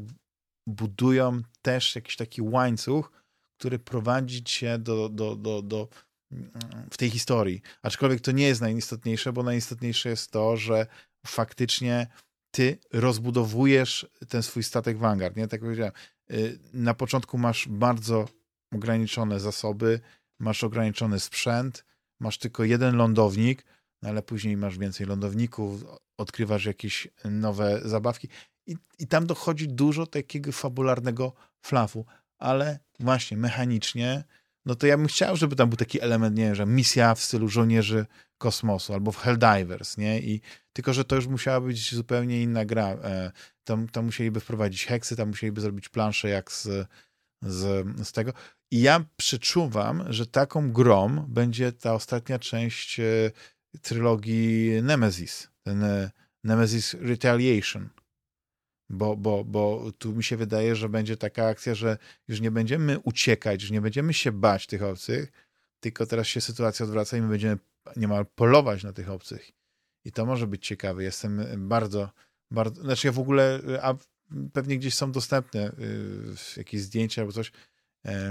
[SPEAKER 1] budują też jakiś taki łańcuch, który prowadzi cię do, do, do, do, w tej historii. Aczkolwiek to nie jest najistotniejsze, bo najistotniejsze jest to, że faktycznie ty rozbudowujesz ten swój statek Vanguard, nie? Tak jak powiedziałem, y, na początku masz bardzo ograniczone zasoby, masz ograniczony sprzęt, masz tylko jeden lądownik, no ale później masz więcej lądowników, odkrywasz jakieś nowe zabawki i, i tam dochodzi dużo takiego fabularnego flafu, ale właśnie mechanicznie, no to ja bym chciał, żeby tam był taki element, nie wiem, że misja w stylu żołnierzy kosmosu albo w Helldivers, nie? I tylko, że to już musiała być zupełnie inna gra. E, tam, tam musieliby wprowadzić heksy, tam musieliby zrobić planszę jak z, z, z tego. I ja przeczuwam, że taką grą będzie ta ostatnia część e, trylogii Nemesis, ten e, Nemesis Retaliation bo, bo, bo tu mi się wydaje, że będzie taka akcja, że już nie będziemy uciekać, już nie będziemy się bać tych obcych, tylko teraz się sytuacja odwraca i my będziemy niemal polować na tych obcych. I to może być ciekawe. Jestem bardzo, bardzo, znaczy ja w ogóle, a pewnie gdzieś są dostępne y, jakieś zdjęcia albo coś,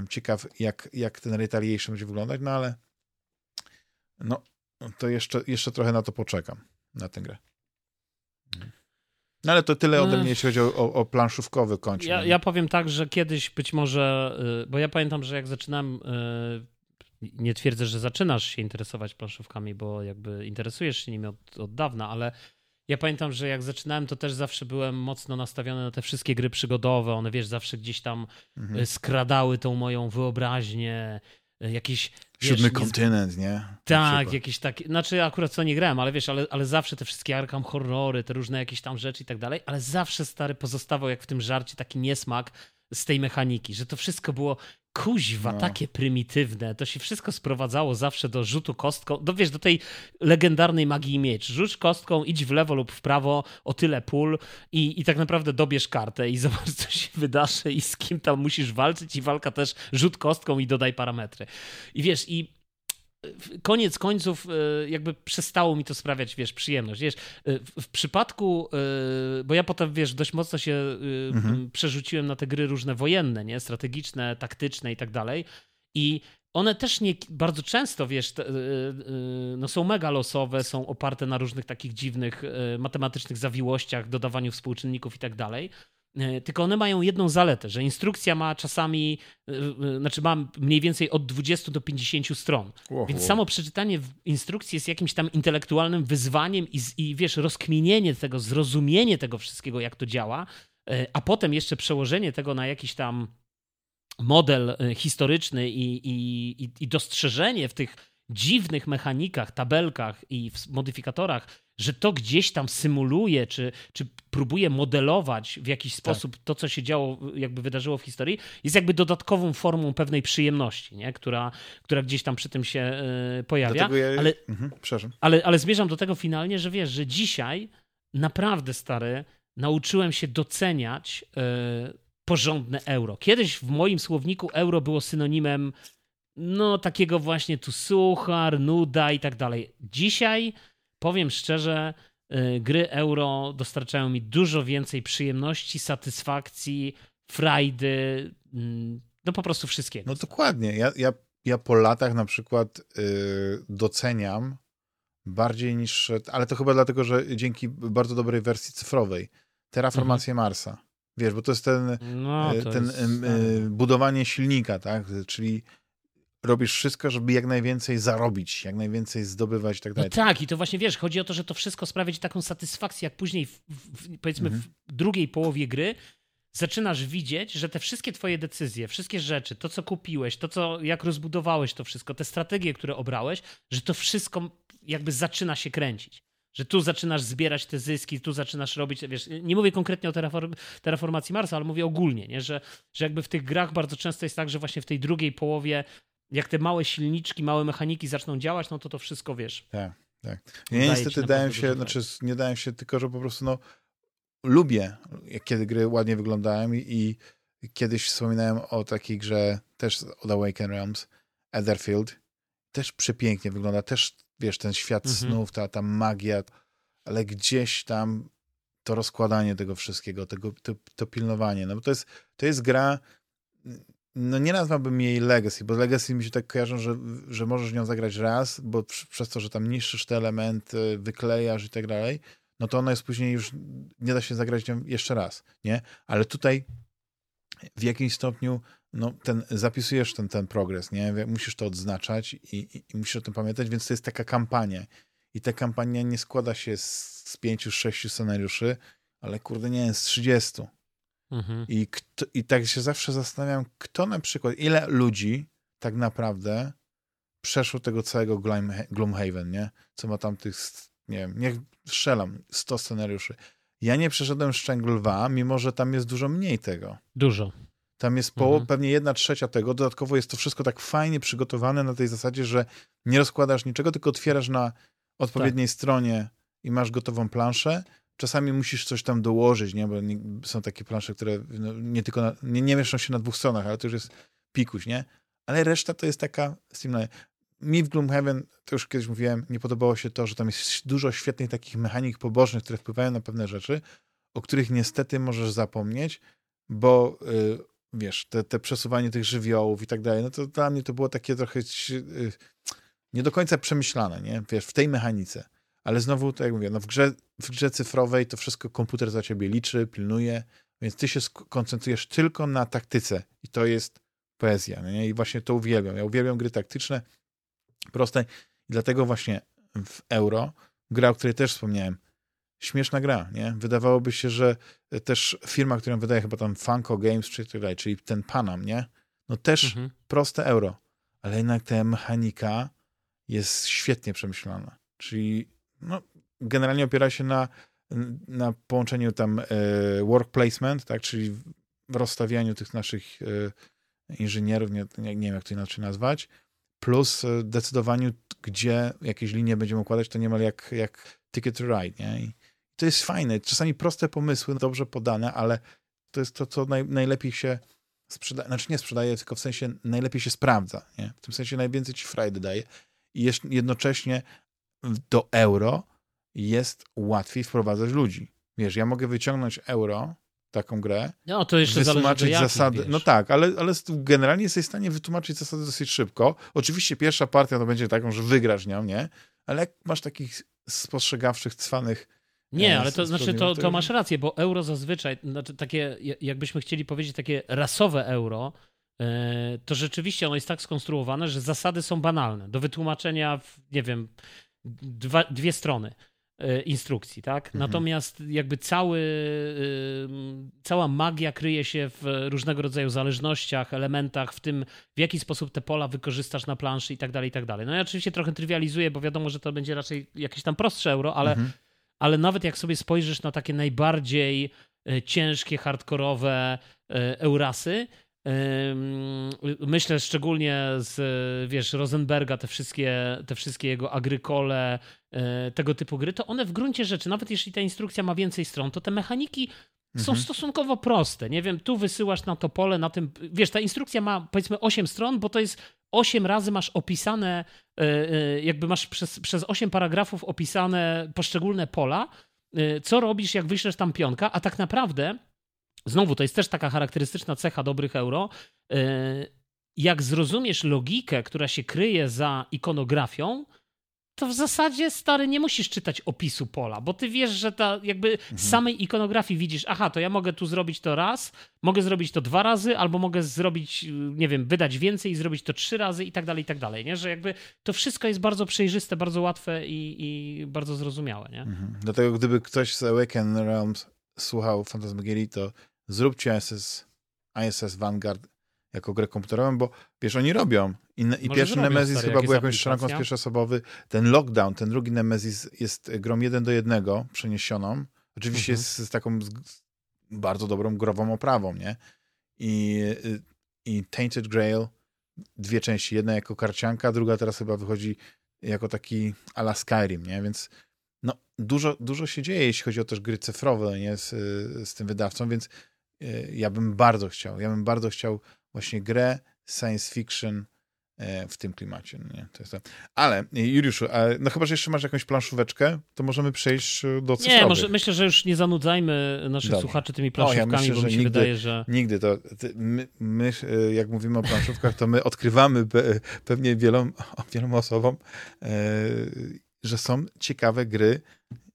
[SPEAKER 1] ciekaw jak, jak ten retaliation będzie wyglądać, no ale no, to jeszcze, jeszcze trochę na to poczekam, na tę grę. No ale to tyle ode mnie, jeśli chodzi o, o, o planszówkowy kącik.
[SPEAKER 2] Ja, ja, powiem tak, że kiedyś być może, y, bo ja pamiętam, że jak zaczynam, y, nie twierdzę, że zaczynasz się interesować planszówkami, bo jakby interesujesz się nimi od, od dawna, ale ja pamiętam, że jak zaczynałem, to też zawsze byłem mocno nastawiony na te wszystkie gry przygodowe. One, wiesz, zawsze gdzieś tam mhm. Y, skradały tą moją wyobraźnię, jakieś
[SPEAKER 1] Siódmy wiesz, kontynent, nie?
[SPEAKER 2] Tak, jakieś takie, znaczy akurat co nie grałem, ale wiesz, ale, ale zawsze te wszystkie Arkham horrory, te różne jakieś tam rzeczy i tak dalej, ale zawsze stary pozostawał jak w tym żarcie taki niesmak z tej mechaniki, że to wszystko było kuźwa, no. takie prymitywne. To się wszystko sprowadzało zawsze do rzutu kostką, do, wiesz, do tej legendarnej magii miecz. Rzuć kostką, idź w lewo lub w prawo, o tyle pól i, i tak naprawdę dobierz kartę i zobacz, co się wydarzy i z kim tam musisz walczyć i walka też rzut kostką i dodaj parametry. I wiesz, i koniec końców e, jakby przestało mi to sprawiać, wiesz, przyjemność. Wiesz, e, w, przypadku, e, bo ja potem, wiesz, dość mocno się mhm. przerzuciłem na te gry różne wojenne, nie? Strategiczne, taktyczne i tak dalej. I one też nie bardzo często, wiesz, no są mega losowe, są oparte na różnych takich dziwnych matematycznych zawiłościach, dodawaniu współczynników i tak dalej. E, tylko one mają jedną zaletę, że instrukcja ma czasami, e, e, znaczy ma mniej więcej od 20 do 50 stron. Wow, Więc samo przeczytanie instrukcji jest jakimś tam intelektualnym wyzwaniem i, i wiesz, rozkminienie tego, zrozumienie tego wszystkiego, jak to działa, a potem jeszcze przełożenie tego na jakiś tam model historyczny i, i, i dostrzeżenie w tych dziwnych mechanikach, tabelkach i modyfikatorach, że to gdzieś tam symuluje, czy, czy próbuje modelować w jakiś tak. sposób tak. to, co się działo, jakby wydarzyło w historii, jest jakby dodatkową formą pewnej przyjemności, nie? Która, która gdzieś tam przy tym się y, pojawia. Ja... Ale, mhm, ale, ale zmierzam do tego finalnie, że wiesz, że dzisiaj naprawdę stary, nauczyłem się doceniać y, porządne euro. Kiedyś w moim słowniku euro było synonimem no takiego właśnie tu suchar, nuda i tak dalej. Dzisiaj powiem szczerze, y, gry euro dostarczają mi dużo więcej przyjemności, satysfakcji, frajdy, mm, no po prostu wszystkiego.
[SPEAKER 1] No dokładnie. Ja, ja, ja po latach na przykład yy, doceniam bardziej niż, ale to chyba dlatego, że dzięki bardzo dobrej wersji cyfrowej, terraformację mhm. Marsa. Wiesz, bo to jest ten, no, to ten jest... budowanie silnika, tak? Czyli robisz wszystko, żeby jak najwięcej zarobić, jak najwięcej zdobywać i tak no dalej.
[SPEAKER 2] No tak, i to właśnie wiesz, chodzi o to, że to wszystko sprawia ci taką satysfakcję, jak później, w, w, powiedzmy, mhm. w drugiej połowie gry zaczynasz widzieć, że te wszystkie twoje decyzje, wszystkie rzeczy, to co kupiłeś, to co, jak rozbudowałeś to wszystko, te strategie, które obrałeś, że to wszystko jakby zaczyna się kręcić. Że tu zaczynasz zbierać te zyski, tu zaczynasz robić, wiesz, nie mówię konkretnie o terraform, terraformacji Marsa, ale mówię ogólnie, nie? Że, że jakby w tych grach bardzo często jest tak, że właśnie w tej drugiej połowie jak te małe silniczki, małe mechaniki zaczną działać, no to to wszystko wiesz.
[SPEAKER 1] Tak, tak. Ja niestety dałem się, znaczy nie dałem się tylko, że po prostu no lubię, kiedy gry ładnie wyglądają i, i kiedyś wspominałem o takiej grze też od Awaken Realms, Etherfield. Też przepięknie wygląda, też wiesz, ten świat mhm. snów, ta, ta magia, ale gdzieś tam to rozkładanie tego wszystkiego, tego, to, to pilnowanie, no bo to jest, to jest gra, no nie nazwałbym jej Legacy, bo Legacy mi się tak kojarzą, że, że możesz nią zagrać raz, bo przez to, że tam niszczysz te elementy, wyklejasz i tak dalej, no to ona jest później już, nie da się zagrać nią jeszcze raz, nie? Ale tutaj w jakimś stopniu no, ten, zapisujesz ten, ten progres, nie? Musisz to odznaczać i, i, i musisz o tym pamiętać, więc to jest taka kampania. I ta kampania nie składa się z, z pięciu, sześciu scenariuszy, ale kurde, nie, z trzydziestu. Mhm. I, kto, I tak się zawsze zastanawiam, kto na przykład, ile ludzi tak naprawdę przeszło tego całego Gloomhaven, nie? Co ma tam tych, nie wiem, niech strzelam, 100 scenariuszy. Ja nie przeszedłem Szczęgl lwa, mimo że tam jest dużo mniej tego.
[SPEAKER 2] Dużo.
[SPEAKER 1] Tam jest po, mhm. pewnie jedna trzecia tego. Dodatkowo jest to wszystko tak fajnie przygotowane na tej zasadzie, że nie rozkładasz niczego, tylko otwierasz na odpowiedniej tak. stronie i masz gotową planszę czasami musisz coś tam dołożyć, nie? bo nie, są takie plansze, które no, nie tylko na, nie, nie mieszczą się na dwóch stronach, ale to już jest pikuś, nie? Ale reszta to jest taka Mi w Gloomhaven, to już kiedyś mówiłem, nie podobało się to, że tam jest dużo świetnych takich mechanik pobocznych, które wpływają na pewne rzeczy, o których niestety możesz zapomnieć, bo yy, wiesz, te, te, przesuwanie tych żywiołów i tak dalej, no to dla mnie to było takie trochę yy, nie do końca przemyślane, nie? Wiesz, w tej mechanice. Ale znowu, tak jak mówię, no w, grze, w grze cyfrowej to wszystko komputer za ciebie liczy, pilnuje, więc ty się koncentrujesz tylko na taktyce i to jest poezja. Nie? I właśnie to uwielbiam. Ja uwielbiam gry taktyczne, proste i dlatego właśnie w Euro, gra, o której też wspomniałem, śmieszna gra, nie? Wydawałoby się, że też firma, którą wydaje chyba tam Funko Games, czy tak dalej, czyli ten Panam, nie? No też mhm. proste euro, ale jednak ta mechanika jest świetnie przemyślana. Czyli no, generalnie opiera się na, na połączeniu tam e, work placement, tak, czyli rozstawianiu tych naszych e, inżynierów, nie, nie, wiem jak to inaczej nazwać, plus e, decydowaniu, gdzie jakieś linie będziemy układać, to niemal jak, jak Ticket to Ride, nie? I to jest fajne. Czasami proste pomysły, dobrze podane, ale to jest to, co naj, najlepiej się sprzedaje, znaczy nie sprzedaje, tylko w sensie najlepiej się sprawdza, nie? W tym sensie najwięcej ci frajdy daje i jednocześnie do euro jest łatwiej wprowadzać ludzi. Wiesz, ja mogę wyciągnąć euro, taką grę,
[SPEAKER 2] no, to jeszcze wytłumaczyć
[SPEAKER 1] zasady. Wiesz. No tak, ale, ale generalnie jesteś w stanie wytłumaczyć zasady dosyć szybko. Oczywiście pierwsza partia to będzie taką, że wygrasz nią, nie? Ale jak masz takich spostrzegawczych, cwanych
[SPEAKER 2] nie, e, ale to znaczy, to, to masz rację, bo euro zazwyczaj, znaczy takie, jakbyśmy chcieli powiedzieć, takie rasowe euro, e, to rzeczywiście ono jest tak skonstruowane, że zasady są banalne. Do wytłumaczenia, w, nie wiem, dwa, dwie strony e, instrukcji, tak? Mhm. Natomiast jakby cały, e, cała magia kryje się w różnego rodzaju zależnościach, elementach, w tym w jaki sposób te pola wykorzystasz na planszy i tak dalej, i tak dalej. No ja oczywiście trochę trywializuję, bo wiadomo, że to będzie raczej jakieś tam prostsze euro, ale, mhm. ale nawet jak sobie spojrzysz na takie najbardziej e, ciężkie, hardkorowe Eurasy, Myślę szczególnie z, wiesz, Rosenberga, te wszystkie, te wszystkie jego agrykole, e, tego typu gry, to one w gruncie rzeczy, nawet jeśli ta instrukcja ma więcej stron, to te mechaniki są mhm. stosunkowo proste. Nie wiem, tu wysyłasz na to pole, na tym, wiesz, ta instrukcja ma powiedzmy 8 stron, bo to jest 8 razy masz opisane, e, e, jakby masz przez, przez 8 paragrafów opisane poszczególne pola, co robisz, jak wyślesz tam pionka, a tak naprawdę Znowu, to jest też taka charakterystyczna cecha dobrych euro. E, jak zrozumiesz logikę, która się kryje za ikonografią, to w zasadzie, stary, nie musisz czytać opisu pola, bo ty wiesz, że ta jakby mhm. z samej ikonografii widzisz, aha, to ja mogę tu zrobić to raz, mogę zrobić to dwa razy, albo mogę zrobić, nie wiem, wydać więcej i zrobić to trzy razy i tak dalej, i tak dalej, nie? Że jakby to wszystko jest bardzo przejrzyste, bardzo łatwe i, i bardzo zrozumiałe, nie? Mhm.
[SPEAKER 1] Dlatego gdyby ktoś z Awaken Realms słuchał Fantasmagierii, to zróbcie ISS, ISS Vanguard jako grę komputerową, bo wiesz, oni robią. I, i pierwszy robią, Nemesis stary, chyba był jakąś szranką z pierwszoosobowy. Ten Lockdown, ten drugi Nemesis jest grą jeden do jednego przeniesioną. Oczywiście mhm. jest z taką z, bardzo dobrą grową oprawą, nie? I, I Tainted Grail, dwie części. Jedna jako karcianka, druga teraz chyba wychodzi jako taki ala Skyrim, nie? Więc no, dużo, dużo się dzieje, jeśli chodzi o też gry cyfrowe, nie? Z, z tym wydawcą, więc ja bym bardzo chciał, ja bym bardzo chciał właśnie grę science fiction e, w tym klimacie. No nie? To jest to. Ale Juliuszu, no chyba, że jeszcze masz jakąś planszóweczkę, to możemy przejść e, do cyfrowych.
[SPEAKER 2] Nie, może, myślę, że już nie zanudzajmy naszych słuchaczy tymi planszówkami, o, ja myślę, bo mi się nigdy, wydaje, że...
[SPEAKER 1] Nigdy to... My, my, e, jak mówimy o planszówkach, to my odkrywamy pewnie wielom, wielom osobom, że są ciekawe gry,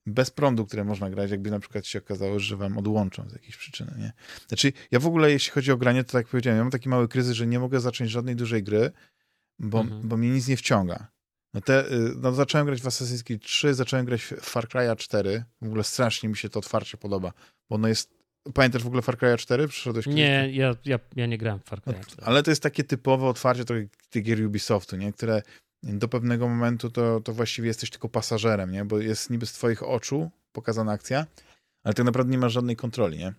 [SPEAKER 1] bez prądu, które można grać, jakby na przykład się okazało, że wam odłączą z jakiejś przyczyny, nie? Znaczy, ja w ogóle, jeśli chodzi o granie, to tak jak powiedziałem, ja mam taki mały kryzys, że nie mogę zacząć żadnej dużej gry, bo, mhm. bo mnie nic nie wciąga. No, te, y, no zacząłem grać w Assassin's Creed 3, zacząłem grać w Far Cry 4, w ogóle strasznie mi się to otwarcie podoba, bo ono jest Pamiętasz w ogóle Far Cry 4? Przyszedłeś
[SPEAKER 2] Nie, ja, ja, ja nie grałem w Far Cry 4.
[SPEAKER 1] No, ale to jest takie typowe otwarcie trochę tych gier Ubisoftu, nie? które do pewnego momentu to, to właściwie jesteś tylko pasażerem, nie? bo jest niby z twoich oczu pokazana akcja, ale tak naprawdę nie masz żadnej kontroli, nie?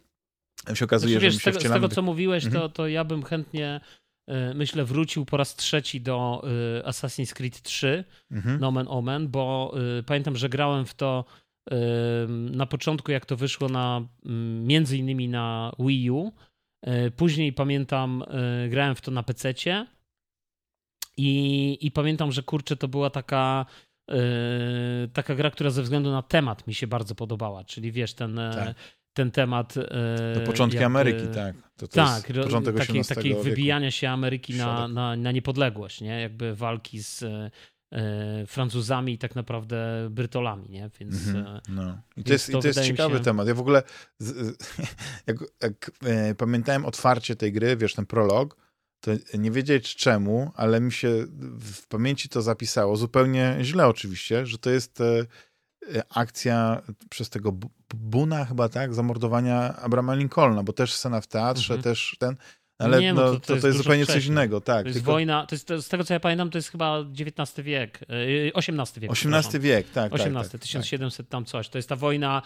[SPEAKER 1] Się okazuje, znaczy, wiesz, że
[SPEAKER 2] z tego, z tego, co mówiłeś, mhm. to, to ja bym chętnie e, myślę, wrócił po raz trzeci do e, Assassin's Creed 3, mhm. Nomen Omen, bo y, pamiętam, że grałem w to na początku, jak to wyszło na mm, między innymi na Wii U. Później pamiętam, grałem w to na PC-cie i, i pamiętam, że kurczę, to była taka Yy, taka gra, która ze względu na temat mi się bardzo podobała, czyli wiesz, ten, e, tak. ten temat. Yy,
[SPEAKER 1] to początki jakby, Ameryki, tak. To, to
[SPEAKER 2] tak, początek takiej, takiej wybijania się Ameryki na, na, na niepodległość, nie? Jakby walki z e, Francuzami i tak naprawdę Brytolami, nie? Więc. Mm -hmm.
[SPEAKER 1] no. I to jest, to, i to jest ciekawy się... temat. Ja w ogóle, jak, jak pamiętałem otwarcie tej gry, wiesz, ten prolog, to nie wiedzieć czemu, ale mi się w pamięci to zapisało, zupełnie źle oczywiście, że to jest e, e, akcja przez tego Buna chyba, tak, zamordowania Abrama Lincolna, bo też scena w teatrze, mhm. też ten, ale nie, no, to, to, to, jest, jest zupełnie wcześniej. coś innego, tak.
[SPEAKER 2] To jest tylko... wojna, to jest, z tego co ja pamiętam, to jest chyba XIX wiek, XVIII wiek.
[SPEAKER 1] XVIII wiek, tak.
[SPEAKER 2] XVIII, tak, tak, 1700 tak. tam coś. To jest ta wojna,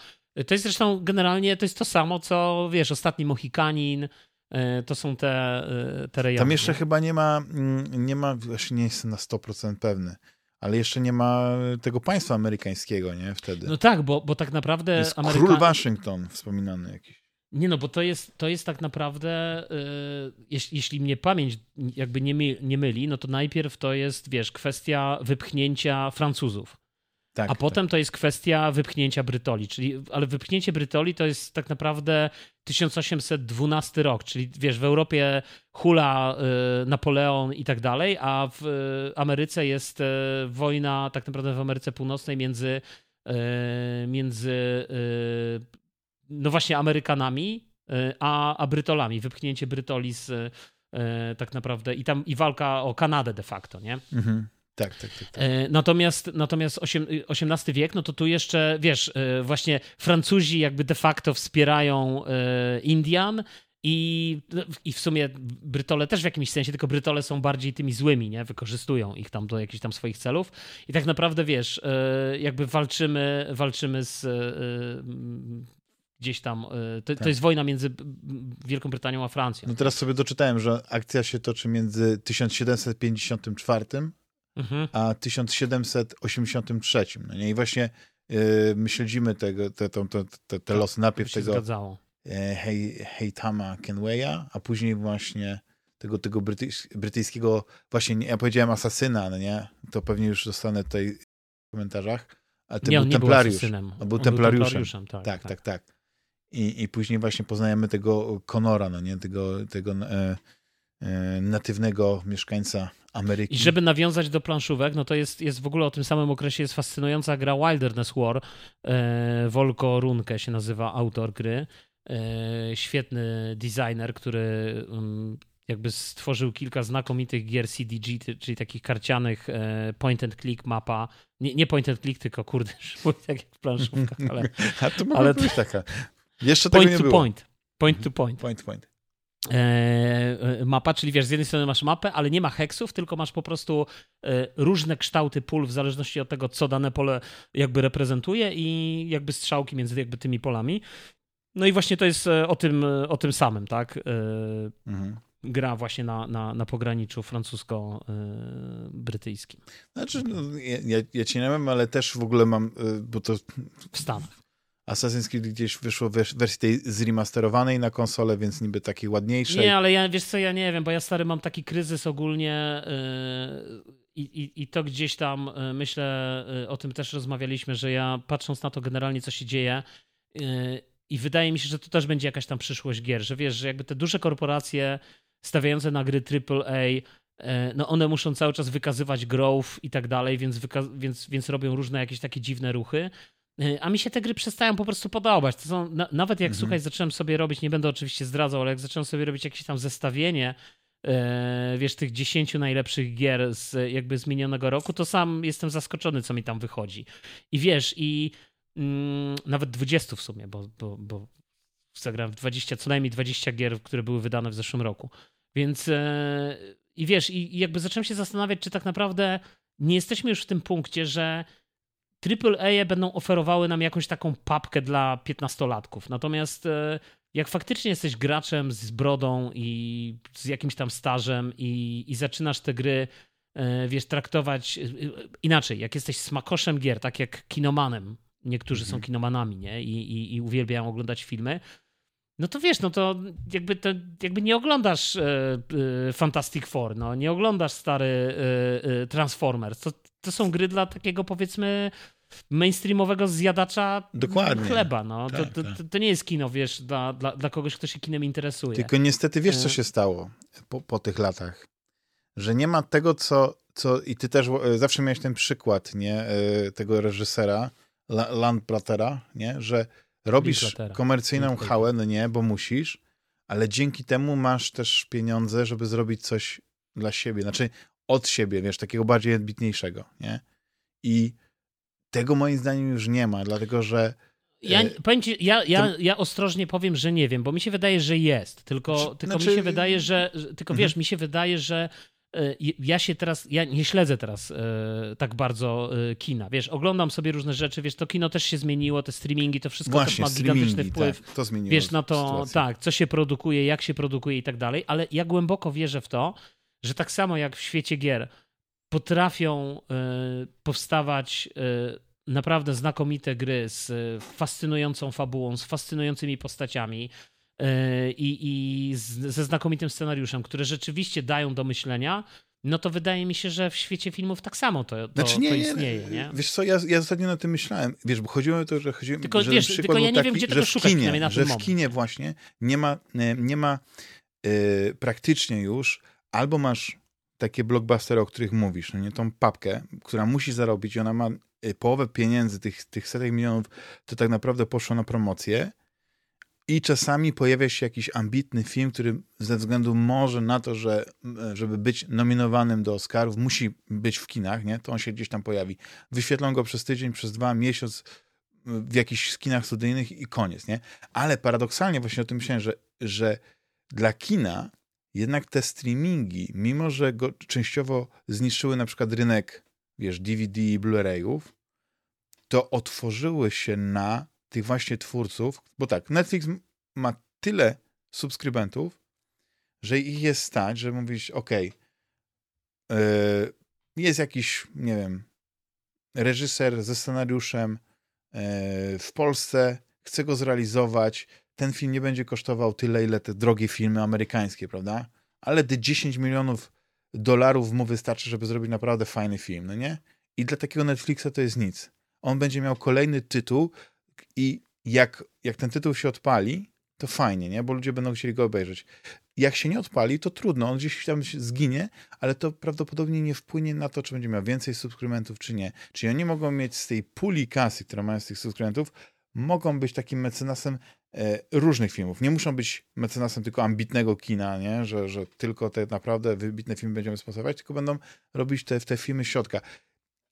[SPEAKER 2] to jest zresztą generalnie, to jest to samo, co, wiesz, Ostatni Mohikanin, E, to są te, e, te rejony.
[SPEAKER 1] Tam jeszcze chyba nie ma, mm, nie ma, właśnie nie jestem na 100% pewny, ale jeszcze nie ma tego państwa amerykańskiego, nie, wtedy.
[SPEAKER 2] No tak, bo, bo tak naprawdę...
[SPEAKER 1] Jest Ameryka... król Waszyngton wspominany jakiś.
[SPEAKER 2] Nie no, bo to jest, to jest tak naprawdę, yy, jeśli, jeśli mnie pamięć jakby nie, my, nie myli, no to najpierw to jest, wiesz, kwestia wypchnięcia Francuzów. Tak, a potem tak. to jest kwestia wypchnięcia Brytoli, czyli, ale wypchnięcie Brytoli to jest tak naprawdę 1812 rok, czyli wiesz, w Europie hula y, Napoleon i tak dalej, a w y, Ameryce jest y, wojna tak naprawdę w Ameryce Północnej między, y, między y, no właśnie Amerykanami, y, a, a Brytolami, wypchnięcie Brytoli z tak naprawdę i tam i walka o Kanadę de facto, nie? Mhm.
[SPEAKER 1] Tak, tak, tak. tak.
[SPEAKER 2] E, natomiast, natomiast XVIII wiek, no to tu jeszcze, wiesz, e, właśnie Francuzi jakby de facto wspierają e, Indian i, i w sumie Brytole też w jakimś sensie, tylko Brytole są bardziej tymi złymi, nie? Wykorzystują ich tam do jakichś tam swoich celów. I tak naprawdę, wiesz, jakby walczymy, walczymy z gdzieś tam. To, tak. to, jest wojna między Wielką Brytanią a Francją.
[SPEAKER 1] No teraz sobie doczytałem, że akcja się toczy między 1754 mhm. a 1783. No nie? I właśnie yy, my śledzimy tego, te, te, te, te losy najpierw tego
[SPEAKER 2] zgadzało.
[SPEAKER 1] Hej, Hejtama Kenwaya, a później właśnie tego, tego brytyjs brytyjskiego, właśnie ja powiedziałem asasyna, no nie? To pewnie już zostanę tutaj w komentarzach. Ale to
[SPEAKER 2] nie,
[SPEAKER 1] był
[SPEAKER 2] nie
[SPEAKER 1] templariusz.
[SPEAKER 2] Był on
[SPEAKER 1] był templariuszem. Był templariuszem tak, tak, tak. tak. I, I później właśnie poznajemy tego Konora, no nie? Tego, tego e, e, natywnego mieszkańca Ameryki.
[SPEAKER 2] I żeby nawiązać do planszówek, no to jest, jest w ogóle o tym samym okresie jest fascynująca gra Wilderness War. E, Volko Runke się nazywa autor gry. E, świetny designer, który um, jakby stworzył kilka znakomitych gier CDG, czyli takich karcianych e, point and click mapa. Nie, nie point and click, tylko kurde, tak jak w planszówkach, ale...
[SPEAKER 1] A to mogła ale taka. Jeszcze
[SPEAKER 2] point
[SPEAKER 1] tego
[SPEAKER 2] nie
[SPEAKER 1] to
[SPEAKER 2] było. Point. Point to point.
[SPEAKER 1] Point, point.
[SPEAKER 2] E, e, mapa, czyli wiesz, z jednej strony masz mapę, ale nie ma heksów, tylko masz po prostu e, różne kształty pól w zależności od tego, co dane pole jakby reprezentuje i jakby strzałki między jakby tymi polami. No i właśnie to jest o tym, o tym samym, tak? Mhm. Gra właśnie na, na, na pograniczu francusko-brytyjskim.
[SPEAKER 1] Znaczy, no, ja, ja ci nie wiem, ale też w ogóle mam, bo to...
[SPEAKER 2] W Stanach.
[SPEAKER 1] Assassin's Creed gdzieś wyszło w wersji tej zremasterowanej na konsolę, więc niby takiej ładniejszej.
[SPEAKER 2] Nie, ale ja, wiesz co, ja nie wiem, bo ja stary mam taki kryzys ogólnie yy, i, i, to gdzieś tam, yy, myślę, yy, o tym też rozmawialiśmy, że ja patrząc na to generalnie, co się dzieje i wydaje mi się, że to też będzie jakaś tam przyszłość gier, że wiesz, że jakby te duże korporacje stawiające na gry AAA no one muszą cały czas wykazywać growth i tak dalej, więc, więc, więc robią różne jakieś takie dziwne ruchy. A mi się te gry przestają po prostu podobać. To są, na, nawet jak, mhm. słuchaj, zacząłem sobie robić, nie będę oczywiście zdradzał, ale jak zacząłem sobie robić jakieś tam zestawienie, e, wiesz, tych 10 najlepszych gier z, jakby z minionego roku, to sam jestem zaskoczony, co mi tam wychodzi. I wiesz, i mm, nawet 20 w sumie, bo, bo, bo zagrałem w 20, co najmniej 20 gier, które były wydane w zeszłym roku. Więc e, i wiesz, i, i jakby zacząłem się zastanawiać, czy tak naprawdę nie jesteśmy już w tym punkcie, że AAA będą oferowały nam jakąś taką papkę dla piętnastolatków. Natomiast e, jak faktycznie jesteś graczem z brodą i z jakimś tam stażem i, i zaczynasz te gry, e, wiesz, traktować e, inaczej, jak jesteś smakoszem gier, tak jak kinomanem, niektórzy mhm. są kinomanami, nie? I, i, I uwielbiają oglądać filmy, no to wiesz, no to jakby, to, jakby nie oglądasz e, e, Fantastic Four, no, nie oglądasz stary e, Transformers. To, to są gry dla takiego powiedzmy mainstreamowego zjadacza
[SPEAKER 1] Dokładnie.
[SPEAKER 2] chleba. No. Tak, to, to, tak. to, nie jest kino, wiesz, dla, dla, dla kogoś, kto się kinem interesuje.
[SPEAKER 1] Tylko niestety wiesz, co się stało po, po tych latach. Że nie ma tego, co, co... I ty też zawsze miałeś ten przykład, nie? Tego reżysera, Landplatera, nie? Że robisz komercyjną hałę, no nie, bo musisz, ale dzięki temu masz też pieniądze, żeby zrobić coś dla siebie, znaczy od siebie, wiesz, takiego bardziej ambitniejszego, nie? I tego moim zdaniem już nie ma, dlatego że
[SPEAKER 2] ja, e, powiem ci, ja, ja, ja ostrożnie powiem, że nie wiem, bo mi się wydaje, że jest. Tylko, znaczy, tylko mi się wydaje, że. Tylko wiesz, mhm. mi się wydaje, że E, ja się teraz, ja nie śledzę teraz e, tak bardzo e, kina, wiesz, oglądam sobie różne rzeczy, wiesz, to kino też się zmieniło, te streamingi, to wszystko
[SPEAKER 1] Właśnie,
[SPEAKER 2] też ma gigantyczny wpływ,
[SPEAKER 1] tak, to zmieniło
[SPEAKER 2] wiesz, na to, sytuację. tak, co się produkuje, jak się produkuje i tak dalej, ale ja głęboko wierzę w to, że tak samo jak w świecie gier potrafią powstawać naprawdę znakomite gry z fascynującą fabułą, z fascynującymi postaciami, i, i z, ze znakomitym scenariuszem, które rzeczywiście dają do myślenia, no to wydaje mi się, że w świecie filmów tak samo to, to, znaczy nie, to istnieje, nie?
[SPEAKER 1] Wiesz co, ja, ja ostatnio na tym myślałem. Wiesz, bo chodziło o to, że chodziło
[SPEAKER 2] tylko,
[SPEAKER 1] że
[SPEAKER 2] wiesz, tylko ja nie taki, wiem, gdzie tego szukać,
[SPEAKER 1] kinie,
[SPEAKER 2] na
[SPEAKER 1] Że w kinie właśnie nie ma, e, nie ma yy, praktycznie już albo masz takie blockbustery, o których mówisz, no nie tą papkę, która musi zarobić i ona ma e, połowę pieniędzy, tych, tych setek milionów, to tak naprawdę poszło na promocję, i czasami pojawia się jakiś ambitny film, który ze względu może na to, że żeby być nominowanym do Oscarów, musi być w kinach, nie? to on się gdzieś tam pojawi. Wyświetlą go przez tydzień, przez dwa, miesiąc w jakichś kinach studyjnych i koniec. Nie? Ale paradoksalnie właśnie o tym myślałem, że, że dla kina jednak te streamingi, mimo że go częściowo zniszczyły na przykład rynek, wiesz, DVD i Blu-rayów, to otworzyły się na tych właśnie twórców, bo tak, Netflix ma tyle subskrybentów, że ich jest stać, że mówić, ok, yy, jest jakiś, nie wiem, reżyser ze scenariuszem yy, w Polsce, chce go zrealizować, ten film nie będzie kosztował tyle, ile te drogie filmy amerykańskie, prawda? Ale te 10 milionów dolarów mu wystarczy, żeby zrobić naprawdę fajny film, no nie? I dla takiego Netflixa to jest nic. On będzie miał kolejny tytuł, i jak, jak ten tytuł się odpali, to fajnie, nie? Bo ludzie będą chcieli go obejrzeć. Jak się nie odpali, to trudno, on gdzieś tam zginie, ale to prawdopodobnie nie wpłynie na to, czy będzie miał więcej subskrybentów, czy nie. Czyli oni mogą mieć z tej puli kasy, którą mają z tych subskrybentów, mogą być takim mecenasem różnych filmów. Nie muszą być mecenasem tylko ambitnego kina, nie? Że, że tylko te naprawdę wybitne filmy będziemy sponsorować, tylko będą robić te, te filmy środka.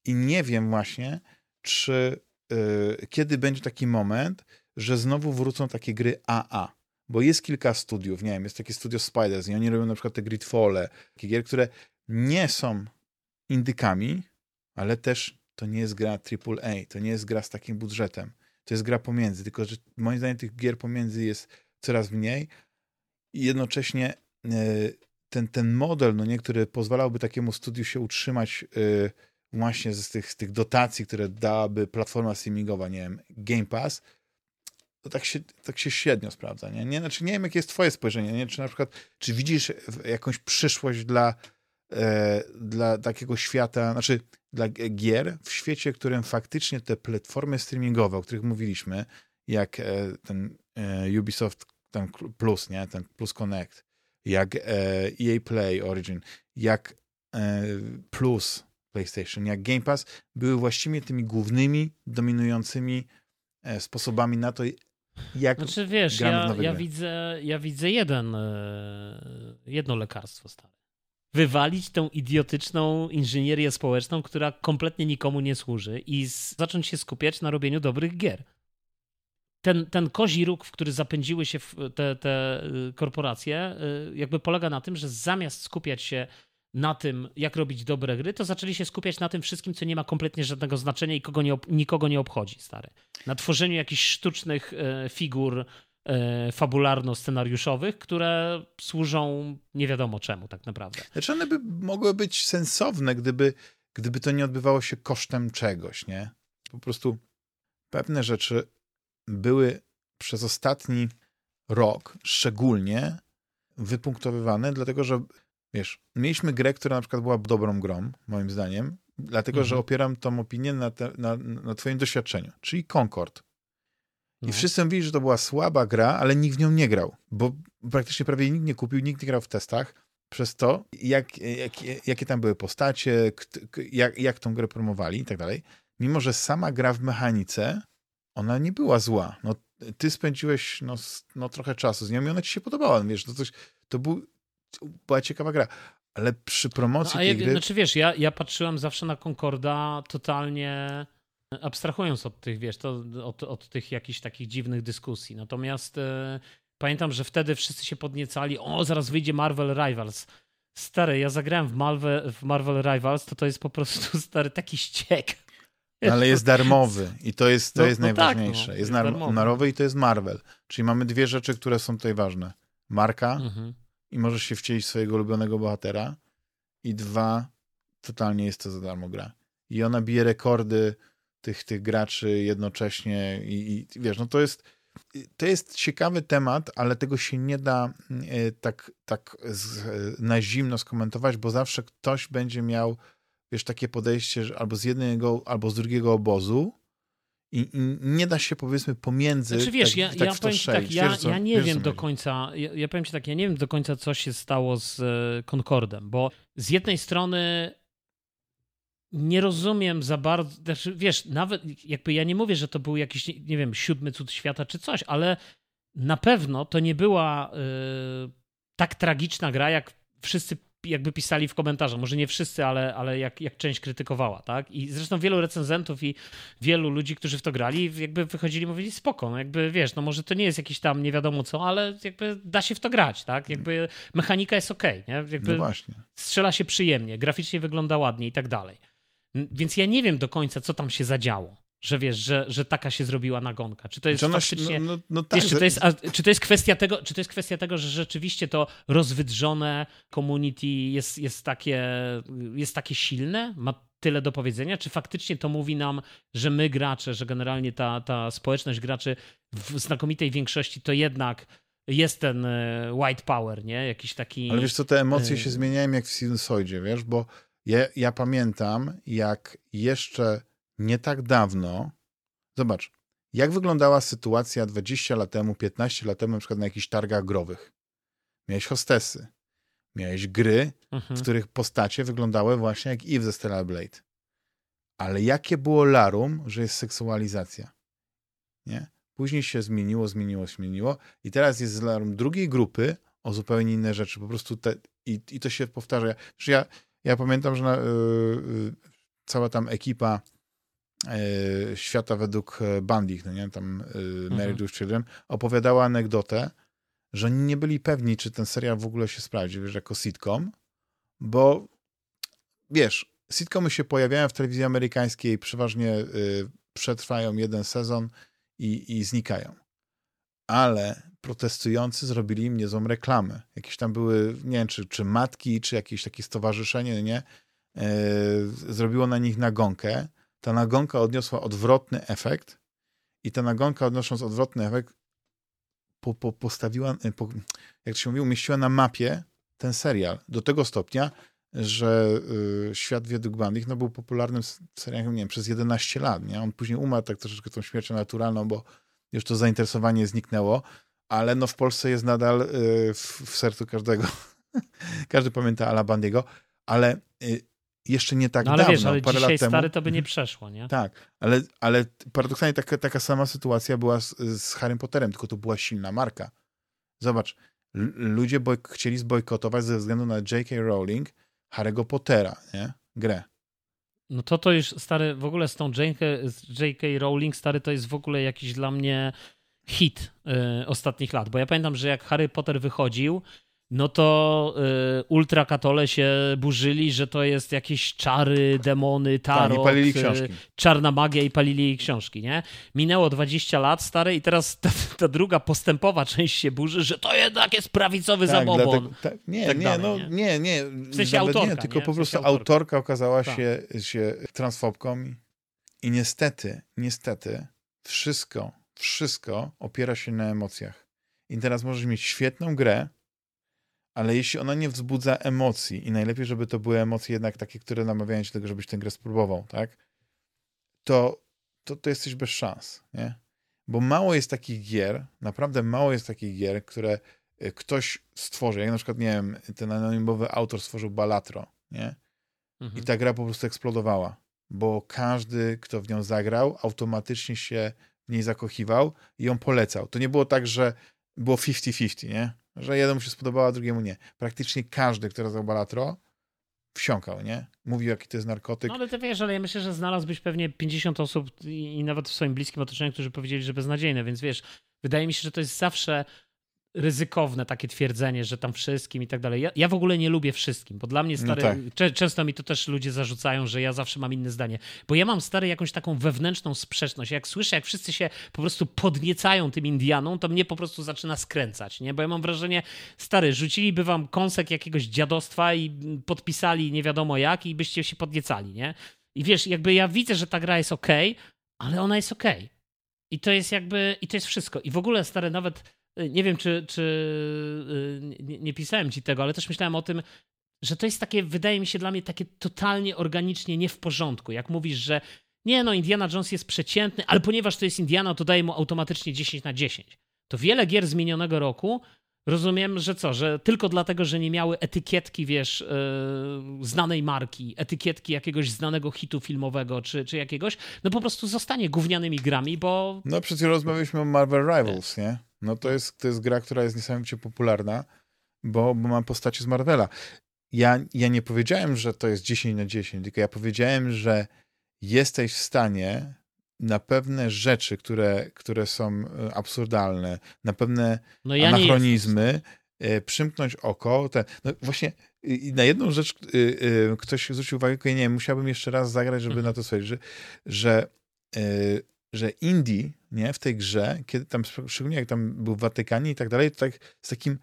[SPEAKER 1] I nie wiem właśnie, czy e, kiedy będzie taki moment, że znowu wrócą takie gry AA. Bo jest kilka studiów, nie wiem, jest takie studio Spiders i oni robią na przykład te Gridfall, takie gier, które nie są indykami, ale też to nie jest gra AAA, to nie jest gra z takim budżetem. To jest gra pomiędzy, tylko że moim zdaniem tych gier pomiędzy jest coraz mniej i jednocześnie e, ten, ten model, no nie, który pozwalałby takiemu studiu się utrzymać e, właśnie z tych, z tych dotacji, które dałaby platforma streamingowa, nie wiem, Game Pass, to tak się, tak się średnio sprawdza, nie? nie? Znaczy nie wiem, jakie jest twoje spojrzenie, nie? Czy na przykład, czy widzisz jakąś przyszłość dla, e, dla takiego świata, znaczy dla gier w świecie, w którym faktycznie te platformy streamingowe, o których mówiliśmy, jak e, ten e, Ubisoft ten Plus, nie? Ten Plus Connect, jak e, EA Play Origin, jak e, Plus PlayStation, jak Game Pass, były właściwie tymi głównymi, dominującymi e, sposobami na to, jak
[SPEAKER 2] Znaczy wiesz, ja, ja widzę, ja widzę jeden, jedno lekarstwo stare wywalić tą idiotyczną inżynierię społeczną, która kompletnie nikomu nie służy i zacząć się skupiać na robieniu dobrych gier. Ten, ten kozi róg, w który zapędziły się te, te y, korporacje, y, jakby polega na tym, że zamiast skupiać się na tym, jak robić dobre gry, to zaczęli się skupiać na tym wszystkim, co nie ma kompletnie żadnego znaczenia i kogo nie, nikogo nie obchodzi, stary. Na tworzeniu jakichś sztucznych y, figur, fabularno-scenariuszowych, które służą nie wiadomo czemu tak naprawdę.
[SPEAKER 1] Znaczy one by mogły być sensowne, gdyby, gdyby to nie odbywało się kosztem czegoś, nie? Po prostu pewne rzeczy były przez ostatni rok szczególnie wypunktowywane, dlatego że wiesz, mieliśmy grę, która na przykład była dobrą grą, moim zdaniem, dlatego, mhm. że opieram tą opinię na, te, na, na twoim doświadczeniu, czyli Concord. I no. wszyscy mówili, że to była słaba gra, ale nikt w nią nie grał, bo praktycznie prawie nikt nie kupił, nikt nie grał w testach. Przez to, jak, jak, jakie tam były postacie, jak, jak tą grę promowali i tak dalej. Mimo, że sama gra w mechanice, ona nie była zła. No, ty spędziłeś no, no, trochę czasu z nią i ona ci się podobała. Wiesz, to, coś, to był, była ciekawa gra. Ale przy promocji no, a tej
[SPEAKER 2] jak,
[SPEAKER 1] gry...
[SPEAKER 2] Znaczy wiesz, ja, ja patrzyłem zawsze na Concorda totalnie abstrahując od tych, wiesz, to, od, od tych jakichś takich dziwnych dyskusji. Natomiast e, pamiętam, że wtedy wszyscy się podniecali, o, zaraz wyjdzie Marvel Rivals. Stary, ja zagrałem w Marvel, w Marvel Rivals, to to jest po prostu, stary, taki ściek.
[SPEAKER 1] Ale jest darmowy i to jest, to no, jest no najważniejsze. Tak, no, jest, jest darmowy i to jest Marvel. Czyli mamy dwie rzeczy, które są tutaj ważne. Marka mhm. i możesz się wcielić swojego ulubionego bohatera i dwa, totalnie jest to za darmo gra. I ona bije rekordy tych, tych graczy jednocześnie i, i wiesz, no to jest to jest ciekawy temat, ale tego się nie da e, tak, tak z, na zimno skomentować, bo zawsze ktoś będzie miał, wiesz, takie podejście że albo z jednego, albo z drugiego obozu i, i nie da się, powiedzmy, pomiędzy
[SPEAKER 2] znaczy, wiesz, tak, ja, tak ja powiem ci tak, ja, wiesz, co, ja nie wiesz, wiem do końca, ja, ja powiem ci tak, ja nie wiem do końca, co się stało z e, Concordem, bo z jednej strony nie rozumiem za bardzo, znaczy, wiesz, nawet jakby ja nie mówię, że to był jakiś, nie wiem, siódmy cud świata czy coś, ale na pewno to nie była y, tak tragiczna gra, jak wszyscy jakby pisali w komentarzach. Może nie wszyscy, ale, ale jak, jak część krytykowała, tak? I zresztą wielu recenzentów i wielu ludzi, którzy w to grali, jakby wychodzili i mówili spoko, no jakby wiesz, no może to nie jest jakiś tam nie wiadomo co, ale jakby da się w to grać, tak? Jakby mechanika jest okej, okay, nie? Jakby
[SPEAKER 1] no właśnie.
[SPEAKER 2] Strzela się przyjemnie, graficznie wygląda ładnie i tak dalej. Więc ja nie wiem do końca, co tam się zadziało. Że wiesz, że, że taka się zrobiła nagonka. Czy to jest faktycznie. No, no, no tak, wiesz, czy, to jest, a, czy to jest kwestia tego, czy to jest kwestia tego, że rzeczywiście to rozwydrzone community jest, jest, takie, jest takie silne? Ma tyle do powiedzenia? Czy faktycznie to mówi nam, że my gracze, że generalnie ta, ta społeczność graczy w znakomitej większości to jednak jest ten e, white power, nie? Jakiś taki.
[SPEAKER 1] Ale wiesz co, te emocje się zmieniają jak w Sinusoidzie, wiesz, bo ja, ja pamiętam, jak jeszcze nie tak dawno, zobacz, Jak wyglądała sytuacja 20 lat temu, 15 lat temu, na przykład na jakichś targach growych? Miałeś hostesy, miałeś gry, mhm. w których postacie wyglądały właśnie jak Eve ze Stellar Blade. Ale jakie było larum, że jest seksualizacja? Nie? Później się zmieniło, zmieniło, zmieniło i teraz jest larum drugiej grupy o zupełnie inne rzeczy. Po prostu te, i, i to się powtarza. Ja, ja pamiętam, że na, yy, cała tam ekipa yy, świata według Bandich, no nie, tam mhm. Married with Children, opowiadała anegdotę, że oni nie byli pewni, czy ten serial w ogóle się sprawdzi, wiesz, jako sitcom, bo wiesz, sitcomy się pojawiają w telewizji amerykańskiej, przeważnie y, przetrwają jeden sezon i, i znikają. Ale protestujący zrobili im niezłą reklamę. Jakieś tam były, nie wiem, czy, czy matki, czy jakieś takie stowarzyszenie, nie? Y, zrobiło na nich nagonkę. Ta nagonka odniosła odwrotny efekt i ta nagonka odnosząc odwrotny efekt po, po, postawiła, e, po, jak się mówi, umieściła na mapie ten serial do tego stopnia, że y, Świat według Bandich no, był popularnym serialem, nie wiem, przez 11 lat. Nie? On później umarł tak troszeczkę tą śmiercią naturalną, bo już to zainteresowanie zniknęło, ale no w Polsce jest nadal y, w, w, sercu każdego. Każdy pamięta Ala Bandiego, ale y, jeszcze nie tak
[SPEAKER 2] no, ale
[SPEAKER 1] dawno,
[SPEAKER 2] wiesz, ale
[SPEAKER 1] parę
[SPEAKER 2] dzisiaj
[SPEAKER 1] lat temu.
[SPEAKER 2] stary to by nie przeszło, nie?
[SPEAKER 1] Tak, ale, ale paradoksalnie taka, taka sama sytuacja była z, z Harry Potterem, tylko to była silna marka. Zobacz, ludzie boj chcieli zbojkotować ze względu na J.K. Rowling Harry'ego Pottera, nie? Grę.
[SPEAKER 2] No to to już, stary, w ogóle z tą J.K. Rowling, stary, to jest w ogóle jakiś dla mnie hit y, ostatnich lat, bo ja pamiętam, że jak Harry Potter wychodził, no to y, ultrakatole się burzyli, że to jest jakieś czary, demony, tarot, tak, i palili y, czarna magia i palili jej książki, nie? Minęło 20 lat, stare, i teraz ta, ta druga postępowa część się burzy, że to jednak jest prawicowy tak, zabobon. Dlatego,
[SPEAKER 1] tak, nie, tak nie, dalej, no, nie, nie, nie. W sensie autorka, nie, tylko nie? po prostu autorka. autorka okazała tak. się, się transfobką i niestety, niestety wszystko, wszystko opiera się na emocjach. I teraz możesz mieć świetną grę, ale jeśli ona nie wzbudza emocji i najlepiej, żeby to były emocje jednak takie, które namawiają cię do tego, żebyś tę grę spróbował, tak? To, to, to jesteś bez szans, nie? Bo mało jest takich gier, naprawdę mało jest takich gier, które e, ktoś stworzy, jak na przykład, nie wiem, ten anonimowy autor stworzył Balatro, nie? Mhm. I ta gra po prostu eksplodowała, bo każdy, kto w nią zagrał, automatycznie się niej zakochiwał i ją polecał. To nie było tak, że było 50-50, nie? Że jednemu się spodobała, drugiemu nie. Praktycznie każdy, kto rozdał balatro, wsiąkał, nie? Mówił, jaki to jest narkotyk.
[SPEAKER 2] No ale ty wiesz, ale ja myślę, że znalazłbyś pewnie 50 osób i nawet w swoim bliskim otoczeniu, którzy powiedzieli, że beznadziejne, więc wiesz, wydaje mi się, że to jest zawsze ryzykowne takie twierdzenie, że tam wszystkim i tak dalej. Ja, ja w ogóle nie lubię wszystkim, bo dla mnie no stary, no tak. często mi to też ludzie zarzucają, że ja zawsze mam inne zdanie, bo ja mam stary jakąś taką wewnętrzną sprzeczność. Jak słyszę, jak wszyscy się po prostu podniecają tym Indianom, to mnie po prostu zaczyna skręcać, nie? Bo ja mam wrażenie, stary, rzucili wam kąsek jakiegoś dziadostwa i podpisali nie wiadomo jak i byście się podniecali, nie? I wiesz, jakby ja widzę, że ta gra jest ok, ale ona jest ok. I to jest jakby, i to jest wszystko. I w ogóle, stary, nawet nie wiem, czy, czy y, nie, nie pisałem ci tego, ale też myślałem o tym, że to jest takie, wydaje mi się dla mnie takie totalnie organicznie nie w porządku. Jak mówisz, że nie no, Indiana Jones jest przeciętny, ale ponieważ to jest Indiana, to daje mu automatycznie 10 na 10. To wiele gier z minionego roku rozumiem, że co, że tylko dlatego, że nie miały etykietki, wiesz, yy, znanej marki, etykietki jakiegoś znanego hitu filmowego czy, czy jakiegoś, no po prostu zostanie gównianymi grami, bo...
[SPEAKER 1] No przecież rozmawialiśmy o Marvel Rivals, nie? No to jest, to jest gra, która jest niesamowicie popularna, bo, bo ma postacie z Marvela. Ja, ja nie powiedziałem, że to jest 10 na 10, tylko ja powiedziałem, że jesteś w stanie na pewne rzeczy, które, które są e, absurdalne, na pewne no ja anachronizmy, e, przymknąć oko. Te, no właśnie na jedną rzecz e, ktoś zwrócił uwagę, nie wiem, musiałbym jeszcze raz zagrać, żeby mhm. na to spojrzeć, że, że że Indii, nie, w tej grze, kiedy tam, szczególnie jak tam był w Watykanie i tak dalej, to tak z takim,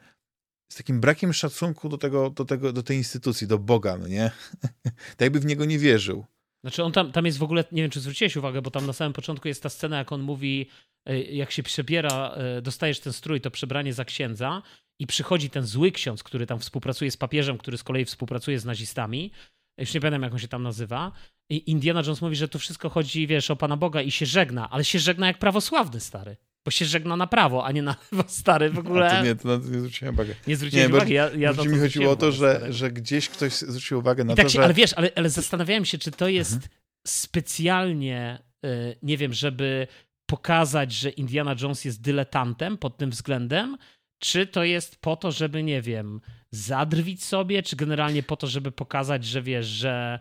[SPEAKER 1] z takim brakiem szacunku do tego, do tego, do tej instytucji, do Boga, no nie? tak jakby w niego nie wierzył.
[SPEAKER 2] Znaczy on tam, tam jest w ogóle, nie wiem czy zwróciłeś uwagę, bo tam na samym początku jest ta scena, jak on mówi, e, jak się przebiera, e, dostajesz ten strój, to przebranie za księdza i przychodzi ten zły ksiądz, który tam współpracuje z papieżem, który z kolei współpracuje z nazistami, już nie pamiętam jak on się tam nazywa, Indiana Jones mówi, że tu wszystko chodzi, wiesz, o Pana Boga i się żegna, ale się żegna jak prawosławny stary. Bo się żegna na prawo, a nie na lewo, stary, w ogóle.
[SPEAKER 1] A to nie, to nie zwróciłem uwagi.
[SPEAKER 2] Nie zwróciłem uwagi, ja, ja
[SPEAKER 1] to mi chodziło o to, że, że gdzieś ktoś zwrócił uwagę na tak to,
[SPEAKER 2] się,
[SPEAKER 1] że...
[SPEAKER 2] Ale wiesz, ale, ale zastanawiałem się, czy to jest mhm. specjalnie, y, nie wiem, żeby pokazać, że Indiana Jones jest dyletantem pod tym względem, czy to jest po to, żeby, nie wiem, zadrwić sobie, czy generalnie po to, żeby pokazać, że wiesz, że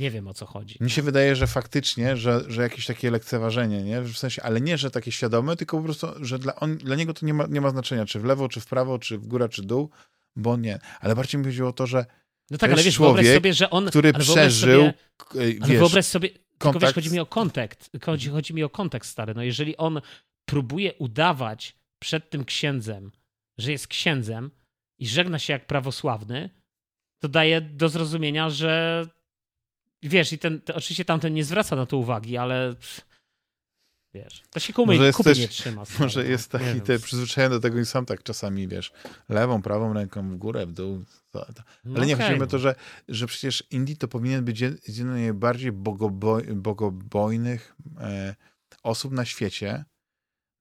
[SPEAKER 2] nie wiem o co chodzi.
[SPEAKER 1] Mi się wydaje, że faktycznie, że, że jakieś takie lekceważenie, nie? W sensie, ale nie, że takie świadome, tylko po prostu, że dla, on, dla niego to nie ma, nie ma znaczenia, czy w lewo, czy w prawo, czy w górę, czy dół, bo nie. Ale bardziej mi chodziło o to, że
[SPEAKER 2] no tak, ale wiesz, człowiek, wyobraź sobie, że on...
[SPEAKER 1] który przeżył, sobie,
[SPEAKER 2] wiesz, ale wyobraź sobie, kontakt... tylko wiesz, chodzi mi o kontekst, chodzi, chodzi mi o kontekst stary, no jeżeli on próbuje udawać przed tym księdzem, że jest księdzem i żegna się jak prawosławny, to daje do zrozumienia, że wiesz, i ten, to, oczywiście tamten nie zwraca na to uwagi, ale wiesz, to się kumy, może kupy nie trzyma.
[SPEAKER 1] Stary, może jest taki te przyzwyczajony do tego i sam tak czasami, wiesz, lewą, prawą ręką w górę, w dół. To, to. Ale no nie, okay. chodzi o to, że, że przecież Indie to powinien być jeden z najbardziej bogoboj, bogobojnych e, osób na świecie.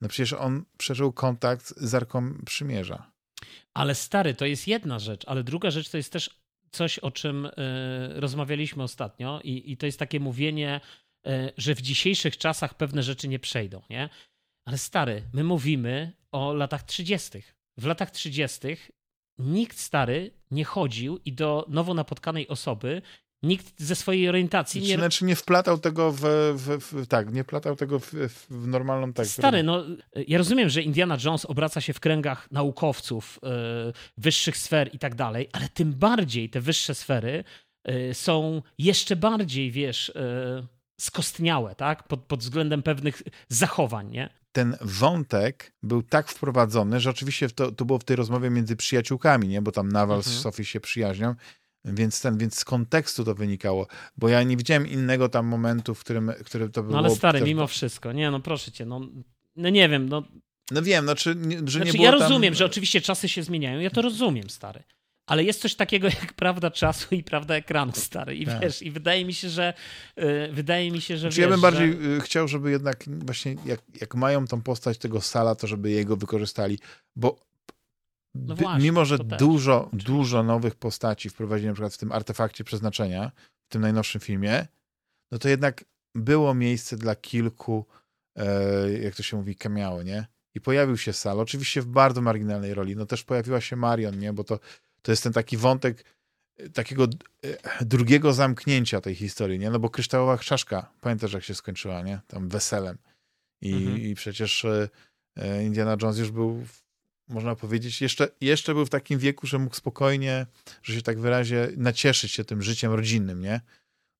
[SPEAKER 1] No przecież on przeżył kontakt z Arką Przymierza.
[SPEAKER 2] Ale stary, to jest jedna rzecz, ale druga rzecz to jest też coś, o czym y, rozmawialiśmy ostatnio, i, i to jest takie mówienie, y, że w dzisiejszych czasach pewne rzeczy nie przejdą, nie? Ale stary, my mówimy o latach 30. W latach 30. nikt stary nie chodził i do nowo napotkanej osoby Nikt ze swojej orientacji
[SPEAKER 1] nie... Znaczy nie wplatał tego w, w, w tak, nie wplatał tego w, w normalną tak.
[SPEAKER 2] Stary, no ja rozumiem, że Indiana Jones obraca się w kręgach naukowców, yy, wyższych sfer i tak dalej, ale tym bardziej te wyższe sfery yy, są jeszcze bardziej, wiesz, yy, skostniałe, tak? Pod, pod względem pewnych zachowań, nie?
[SPEAKER 1] ten wątek był tak wprowadzony, że oczywiście to, to było w tej rozmowie między przyjaciółkami, nie? bo tam Nawal mhm. z Sofii się przyjaźnią więc ten, więc z kontekstu to wynikało, bo ja nie widziałem innego tam momentu, w którym, w którym to było.
[SPEAKER 2] No ale stary, też... mimo wszystko, nie, no proszę cię, no, no nie wiem, no.
[SPEAKER 1] No wiem, znaczy, że znaczy, nie
[SPEAKER 2] było Ja rozumiem, tam... że oczywiście czasy się zmieniają, ja to rozumiem, stary. Ale jest coś takiego jak prawda czasu i prawda ekranu, stary. I tak. wiesz, i wydaje mi się, że yy, wydaje mi się, że znaczy, wiesz,
[SPEAKER 1] Ja bym bardziej
[SPEAKER 2] że...
[SPEAKER 1] Y, chciał, żeby jednak właśnie jak, jak mają tą postać tego Sala, to żeby jego wykorzystali, bo no właśnie, mimo, że dużo, dużo nowych postaci wprowadzili na przykład w tym artefakcie przeznaczenia, w tym najnowszym filmie, no to jednak było miejsce dla kilku, e, jak to się mówi, kamiały, nie? I pojawił się Sal, oczywiście w bardzo marginalnej roli, no też pojawiła się Marion, nie? Bo to, to jest ten taki wątek e, takiego e, drugiego zamknięcia tej historii, nie? No bo kryształowa czaszka, pamiętasz jak się skończyła, nie? Tam weselem. I, mhm. i przecież e, Indiana Jones już był można powiedzieć, jeszcze, jeszcze był w takim wieku, że mógł spokojnie, że się tak wyrazie, nacieszyć się tym życiem rodzinnym, nie?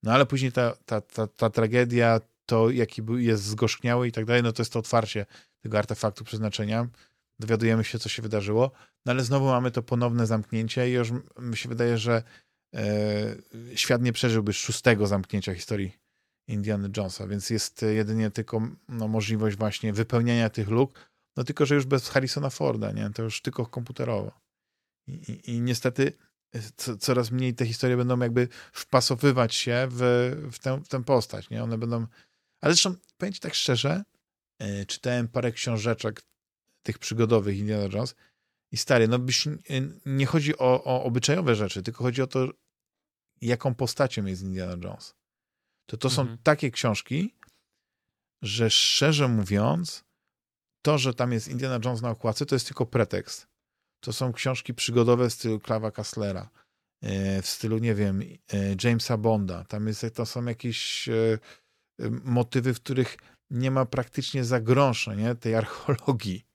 [SPEAKER 1] No ale później ta, ta, ta, ta tragedia, to jaki był, jest zgorzkniały i tak dalej, no to jest to otwarcie tego artefaktu przeznaczenia. Dowiadujemy się, co się wydarzyło, no ale znowu mamy to ponowne zamknięcie i już mi się wydaje, że e, świat nie przeżyłby szóstego zamknięcia historii Indiana Jonesa, więc jest jedynie tylko no, możliwość właśnie wypełniania tych luk, no tylko, że już bez Harrisona Forda, nie? To już tylko komputerowo. I, i, i niestety e, co, coraz mniej te historie będą jakby wpasowywać się w, w, tę, w tę postać, nie? One będą... Ale zresztą, powiem ci tak szczerze, yy, czytałem parę książeczek tych przygodowych Indiana Jones i stary, no byś, yy, nie chodzi o, o obyczajowe rzeczy, tylko chodzi o to, jaką postacią jest Indiana Jones. To to mhm. są takie książki, że szczerze mówiąc, to, że tam jest Indiana Jones na okładce, to jest tylko pretekst. To są książki przygodowe w stylu Klawa Kasslera, e, w stylu, nie wiem, e, Jamesa Bonda. Tam jest, to są jakieś e, motywy, w których nie ma praktycznie zagrążenia nie? tej archeologii.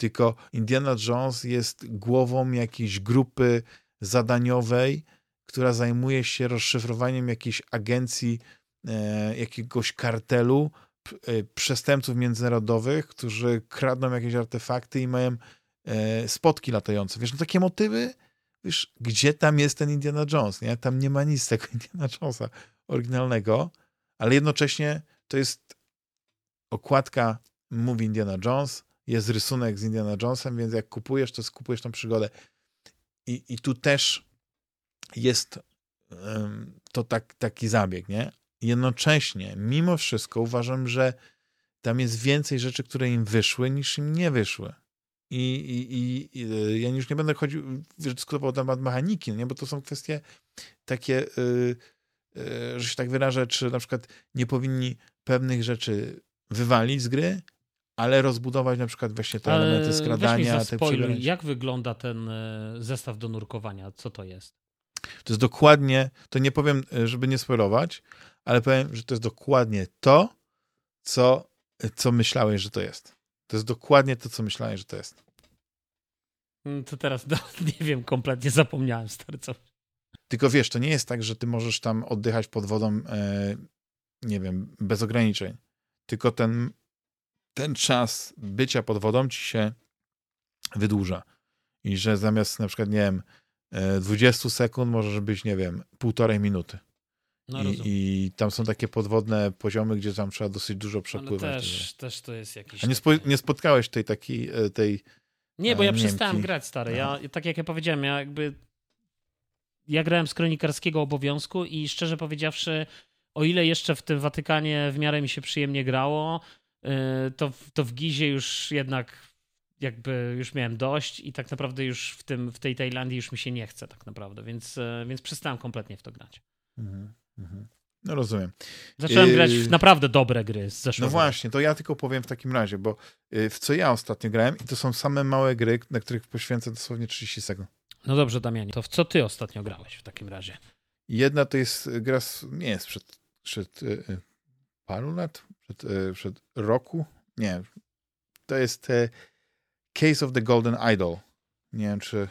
[SPEAKER 1] Tylko Indiana Jones jest głową jakiejś grupy zadaniowej, która zajmuje się rozszyfrowaniem jakiejś agencji, jakiegoś kartelu, przestępców międzynarodowych, którzy kradną jakieś artefakty i mają e, spotki latające. Wiesz, no takie motywy, wiesz, gdzie tam jest ten Indiana Jones, nie? Tam nie ma nic tego Indiana Jonesa oryginalnego, ale jednocześnie to jest okładka mówi Indiana Jones, jest rysunek z Indiana Jonesem, więc jak kupujesz, to skupujesz tą przygodę. I, i tu też jest um, to tak, taki zabieg, nie? Jednocześnie, mimo wszystko, uważam, że tam jest więcej rzeczy, które im wyszły, niż im nie wyszły. I, i, i, i y, ja już nie będę chodził, dyskutował na temat mechaniki, no nie? bo to są kwestie takie, yy, yy, że się tak wyrażę, czy na przykład nie powinni pewnych rzeczy wywalić z gry, ale rozbudować na przykład właśnie te ale elementy skradania.
[SPEAKER 2] Te spoiler, jak wygląda ten e, zestaw do nurkowania? Co to jest?
[SPEAKER 1] To jest dokładnie, to nie powiem, e, żeby nie spoilować, ale powiem, że to jest dokładnie to, co, co myślałeś, że to jest. To jest dokładnie to, co myślałeś, że to jest.
[SPEAKER 2] Mm, to teraz no, nie wiem, kompletnie zapomniałem, stary, co.
[SPEAKER 1] Tylko wiesz, to nie jest tak, że ty możesz tam oddychać pod wodą, e, nie wiem, bez ograniczeń. Tylko ten, ten czas bycia pod wodą ci się wydłuża. I że zamiast na przykład, nie wiem, 20 e, sekund możesz być, nie wiem, półtorej minuty. No, I, I, tam są takie podwodne poziomy, gdzie tam trzeba dosyć dużo przepływać.
[SPEAKER 2] Ale też, też to jest jakiś.
[SPEAKER 1] A nie, spo, nie spotkałeś tej takiej. E, tej,
[SPEAKER 2] nie, bo ja Niemki. przestałem grać, stary. Ja, tak jak ja powiedziałem, ja jakby. Ja grałem z kronikarskiego obowiązku i szczerze powiedziawszy, o ile jeszcze w tym Watykanie w miarę mi się przyjemnie grało, e, to, to w Gizie już jednak jakby już miałem dość i tak naprawdę już w, tym, w tej Tajlandii już mi się nie chce tak naprawdę, więc, e, więc przestałem kompletnie w to grać. Mhm,
[SPEAKER 1] mhm. No rozumiem.
[SPEAKER 2] Zacząłem yy... grać w naprawdę dobre gry z zeszłego
[SPEAKER 1] No właśnie, to ja tylko powiem w takim razie, bo yy, w co ja ostatnio grałem i to są same małe gry, na których poświęcę dosłownie 30 sekund.
[SPEAKER 2] No dobrze, Damianie, to w co ty ostatnio grałeś w takim razie?
[SPEAKER 1] Jedna to jest gra, nie jest przed, przed yy, paru lat, przed, przed roku, nie, to jest Case of the Golden Idol. Nie wiem, czy,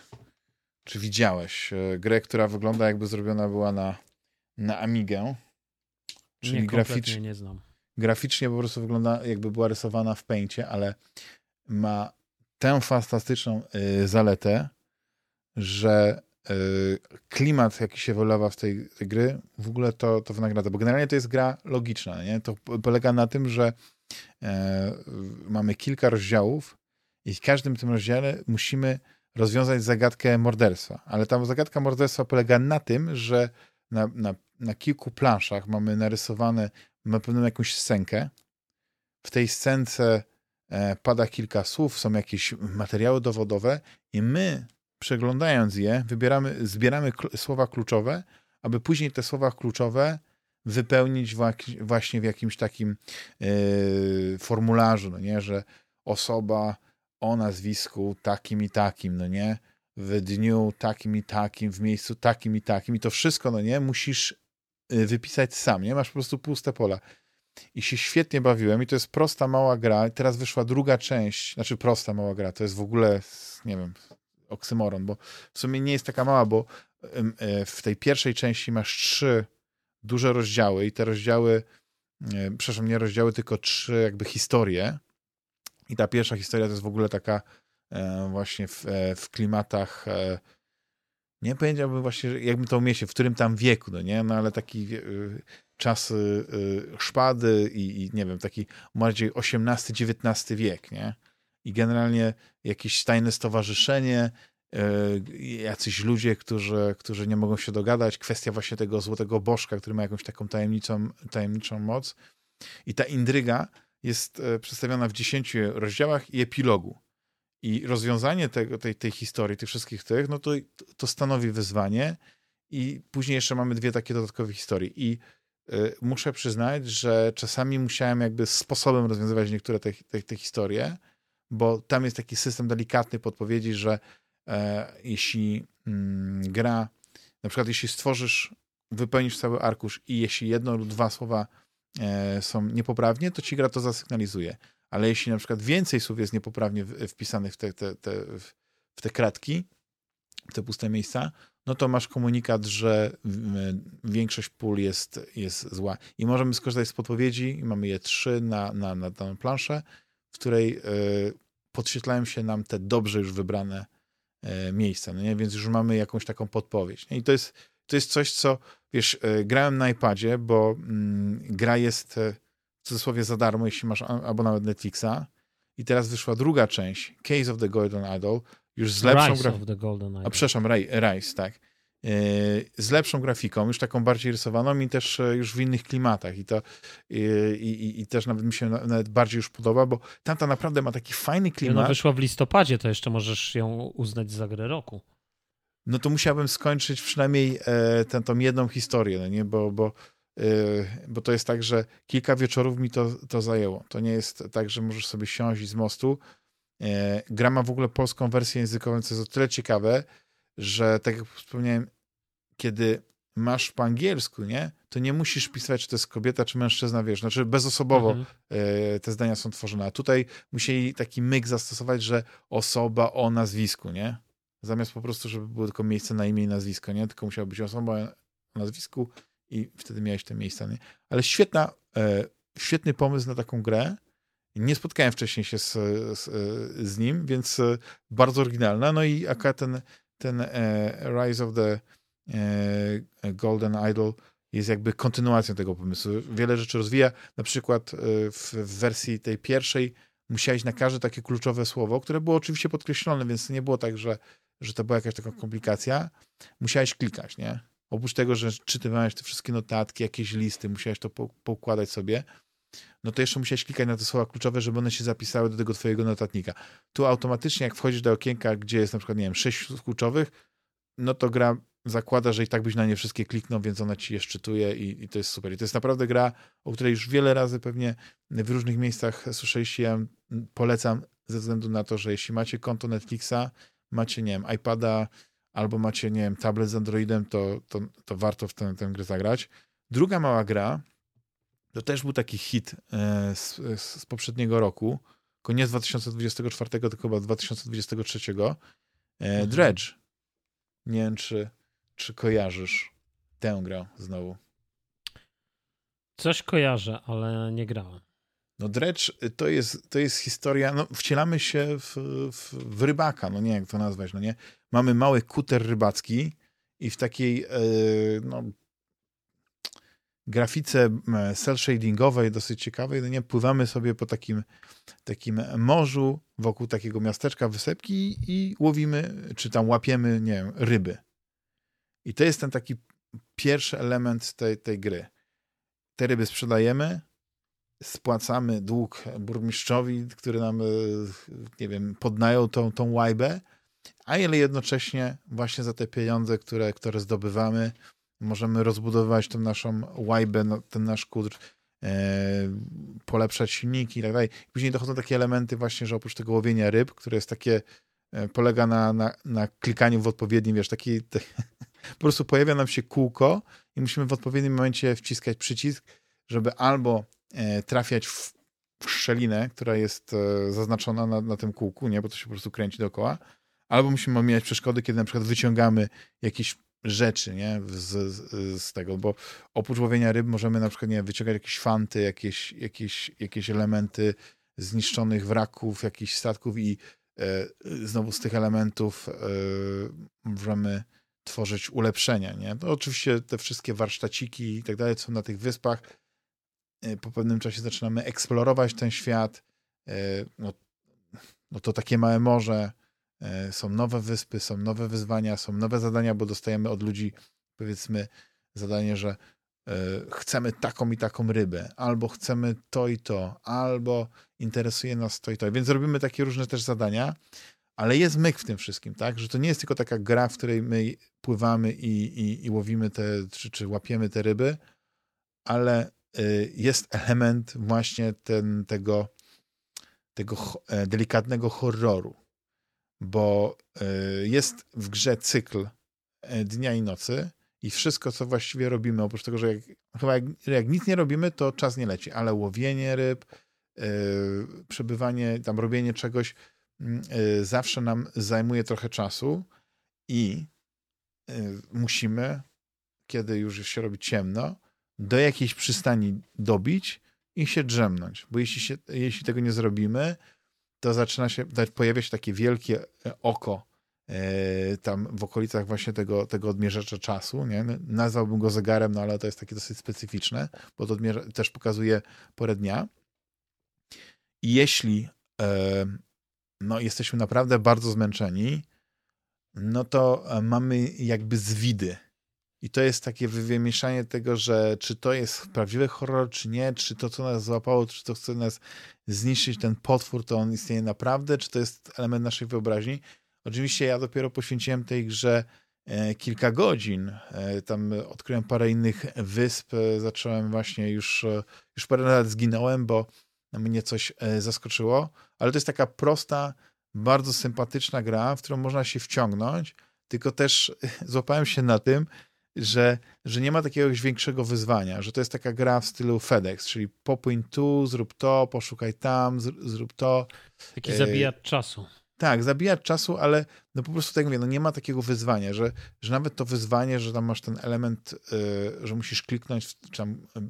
[SPEAKER 1] czy widziałeś. E, grę, która wygląda jakby zrobiona była na, na Amigę.
[SPEAKER 2] Czyli nie, graficznie nie znam.
[SPEAKER 1] Graficznie po prostu wygląda jakby była rysowana w Paincie, ale ma tę fantastyczną y, zaletę, że y, klimat, jaki się wylewa w tej, tej, gry, w ogóle to, to wynagradza, bo generalnie to jest gra logiczna. Nie? To polega na tym, że y, mamy kilka rozdziałów i w każdym tym rozdziale musimy rozwiązać zagadkę morderstwa. Ale ta zagadka morderstwa polega na tym, że na, na, na kilku planszach mamy narysowane, mamy pewną jakąś scenkę. W tej scence e, pada kilka słów, są jakieś materiały dowodowe i my, przeglądając je, wybieramy, zbieramy słowa kluczowe, aby później te słowa kluczowe wypełnić właśnie w jakimś takim yy, formularzu, no nie, że osoba o nazwisku takim i takim, no nie? W dniu takim i takim, w miejscu takim i takim. I to wszystko, no nie? Musisz y, wypisać sam, nie? Masz po prostu puste pola. I się świetnie bawiłem i to jest prosta, mała gra. Teraz wyszła druga część, znaczy prosta, mała gra. To jest w ogóle, nie wiem, oksymoron, bo w sumie nie jest taka mała, bo e, w tej pierwszej części masz trzy duże rozdziały i te rozdziały, e, przepraszam, nie rozdziały, tylko trzy jakby historie i ta pierwsza historia to jest w ogóle taka właśnie w, e, w klimatach e, nie powiedziałbym właśnie, jakbym to umieścił, w którym tam wieku, no nie? No ale taki czas szpady i, i nie wiem, taki bardziej XVIII-XIX wiek, nie? I generalnie jakieś tajne stowarzyszenie, jacyś ludzie, którzy, którzy nie mogą się dogadać, kwestia właśnie tego złotego bożka, który ma jakąś taką tajemniczą, tajemniczą moc. I ta indryga jest e, przedstawiona w 10 rozdziałach i epilogu. I rozwiązanie tego, tej, tej historii, tych wszystkich tych, no to, to stanowi wyzwanie. I później jeszcze mamy dwie takie dodatkowe historie. I y, muszę przyznać, że czasami musiałem jakby sposobem rozwiązywać niektóre te, te, te historie, bo tam jest taki system delikatny podpowiedzi, że e, jeśli mm, gra, na przykład jeśli stworzysz, wypełnisz cały arkusz i jeśli jedno lub dwa słowa E, są niepoprawnie, to ci gra to zasygnalizuje. Ale jeśli na przykład więcej słów jest niepoprawnie wpisanych w te, te, te, w te kratki, w te puste miejsca, no to masz komunikat, że większość pól jest, jest zła. I możemy skorzystać z podpowiedzi, mamy je trzy na, na, na daną planszę, w której y, podświetlają się nam te dobrze już wybrane y, miejsca, no nie? więc już mamy jakąś taką podpowiedź. Nie? I to jest, to jest coś, co wiesz, e, grałem na iPadzie, bo mm, gra jest w cudzysłowie za darmo, jeśli masz abonament Netflixa. I teraz wyszła druga część, Case of the Golden Idol, już z lepszą
[SPEAKER 2] grafiką. A
[SPEAKER 1] przepraszam, Rise, tak. z lepszą grafiką, już taką bardziej rysowaną i też już w innych klimatach i to i, i, i też nawet mi się nawet bardziej już podoba, bo tamta naprawdę ma taki fajny klimat.
[SPEAKER 2] Ona wyszła w listopadzie, to jeszcze możesz ją uznać za grę roku.
[SPEAKER 1] No to musiałbym skończyć przynajmniej e, tę tą jedną historię, no nie, bo, bo bo to jest tak, że kilka wieczorów mi to, to zajęło. To nie jest tak, że możesz sobie siąść z mostu. Yy, gra ma w ogóle polską wersję językową, co jest o tyle ciekawe, że tak jak wspomniałem, kiedy masz po angielsku, nie, to nie musisz pisać, czy to jest kobieta, czy mężczyzna, wiesz, znaczy bezosobowo mhm. yy, te zdania są tworzone. A tutaj musieli taki myk zastosować, że osoba o nazwisku, nie? Zamiast po prostu, żeby było tylko miejsce na imię i nazwisko, nie? Tylko musiała być osoba o nazwisku i wtedy miałeś te miejsca. Nie? Ale świetna, e, świetny pomysł na taką grę. Nie spotkałem wcześniej się z, z, z nim, więc e, bardzo oryginalna. No i akurat ten, ten e, Rise of the e, Golden Idol jest jakby kontynuacją tego pomysłu. Wiele rzeczy rozwija. Na przykład e, w, w wersji tej pierwszej musiałeś na każde takie kluczowe słowo, które było oczywiście podkreślone, więc nie było tak, że, że to była jakaś taka komplikacja. Musiałeś klikać, nie? Oprócz tego, że czytywałeś te wszystkie notatki, jakieś listy, musiałeś to poukładać sobie, no to jeszcze musiałeś klikać na te słowa kluczowe, żeby one się zapisały do tego twojego notatnika. Tu automatycznie, jak wchodzisz do okienka, gdzie jest na przykład, nie wiem, sześć kluczowych, no to gra zakłada, że i tak byś na nie wszystkie kliknął, więc ona ci je szczytuje i, i to jest super. I to jest naprawdę gra, o której już wiele razy pewnie w różnych miejscach słyszeliście, ja polecam ze względu na to, że jeśli macie konto Netflixa, macie, nie wiem, iPada, albo macie, nie wiem, tablet z Androidem, to, to, to warto w tę, tę grę zagrać. Druga mała gra, to też był taki hit e, z, z poprzedniego roku, tylko nie z 2024, tylko chyba 2023. E, mhm. Dredge. Nie wiem, czy, czy kojarzysz tę grę znowu.
[SPEAKER 2] Coś kojarzę, ale nie grałem.
[SPEAKER 1] No Dredge to jest, to jest historia, no wcielamy się w, w, w rybaka, no nie jak to nazwać, no nie. Mamy mały kuter rybacki i w takiej, e, no grafice cel shadingowej, dosyć ciekawej, no nie, pływamy sobie po takim, takim morzu wokół takiego miasteczka, wysepki i łowimy, czy tam łapiemy, nie wiem, ryby. I to jest ten taki pierwszy element tej, tej gry. Te ryby sprzedajemy, spłacamy dług burmistrzowi, który nam, e, nie wiem, podnają tą, tą łajbę, a ile jednocześnie właśnie za te pieniądze, które, które zdobywamy, możemy rozbudować tą naszą łajbę, no, ten nasz kudr, e, polepszać silniki i tak dalej. Później dochodzą takie elementy właśnie, że oprócz tego łowienia ryb, które jest takie, e, polega na, na, na klikaniu w odpowiednim, wiesz, taki, te, po prostu pojawia nam się kółko i musimy w odpowiednim momencie wciskać przycisk, żeby albo trafiać w, szczelinę, która jest e, zaznaczona na, na tym kółku, nie, bo to się po prostu kręci dookoła, albo musimy omijać przeszkody, kiedy na przykład wyciągamy jakieś rzeczy, nie, z, z, z, tego, bo oprócz łowienia ryb możemy na przykład, nie wyciągać jakieś fanty, jakieś, jakieś, jakieś elementy zniszczonych wraków, jakichś statków i e, znowu z tych elementów e, możemy tworzyć ulepszenia, nie. To oczywiście te wszystkie warsztaciki i tak dalej są na tych wyspach, E, po pewnym czasie zaczynamy eksplorować ten świat, e, no, no to takie małe morze, e, są nowe wyspy, są nowe wyzwania, są nowe zadania, bo dostajemy od ludzi powiedzmy zadanie, że chcemy taką i taką rybę, albo chcemy to i to, albo interesuje nas to i to. Więc robimy takie różne też zadania, ale jest myk w tym wszystkim, tak? Że to nie jest tylko taka gra, w której my pływamy i, i, i łowimy te, czy, czy łapiemy te ryby, ale Y, jest element właśnie ten, tego, tego e, delikatnego horroru, bo y, jest w grze cykl e, dnia i nocy i wszystko, co właściwie robimy, oprócz tego, że jak, chyba jak, jak nic nie robimy, to czas nie leci, ale łowienie ryb, przebywanie, tam robienie czegoś yy, zawsze nam zajmuje trochę czasu i musimy, kiedy już się robi ciemno, do jakiejś przystani dobić i się drzemnąć. Bo jeśli, się, jeśli tego nie zrobimy, to zaczyna się, pojawia się takie wielkie e, oko e, tam w okolicach właśnie tego, tego odmierzacza czasu. Nie? Nazwałbym go zegarem, no ale to jest takie dosyć specyficzne, bo to odmierza, też pokazuje porę dnia. I jeśli e, no, jesteśmy naprawdę bardzo zmęczeni, no to mamy jakby zwidy. I to jest takie wymieszanie tego, że czy to jest prawdziwy horror, czy nie, czy to, co nas złapało, czy to chce nas zniszczyć, ten potwór, to on istnieje naprawdę, czy to jest element naszej wyobraźni. Oczywiście ja dopiero poświęciłem tej grze e, kilka godzin. E, tam odkryłem parę innych wysp, e, zacząłem właśnie już, już parę lat zginąłem, bo mnie coś zaskoczyło, ale to jest taka prosta, bardzo sympatyczna gra, w którą można się wciągnąć, tylko też złapałem się na tym, że, że nie ma takiego większego wyzwania, że to jest taka gra w stylu FedEx, czyli popłyń tu, zrób to, poszukaj tam, zrób to.
[SPEAKER 2] Taki e... zabijacz czasu.
[SPEAKER 1] Tak, zabijać czasu, ale no po prostu tak mówię, no nie ma takiego wyzwania, że, że nawet to wyzwanie, że tam masz ten element, y, że musisz kliknąć, czy tam y,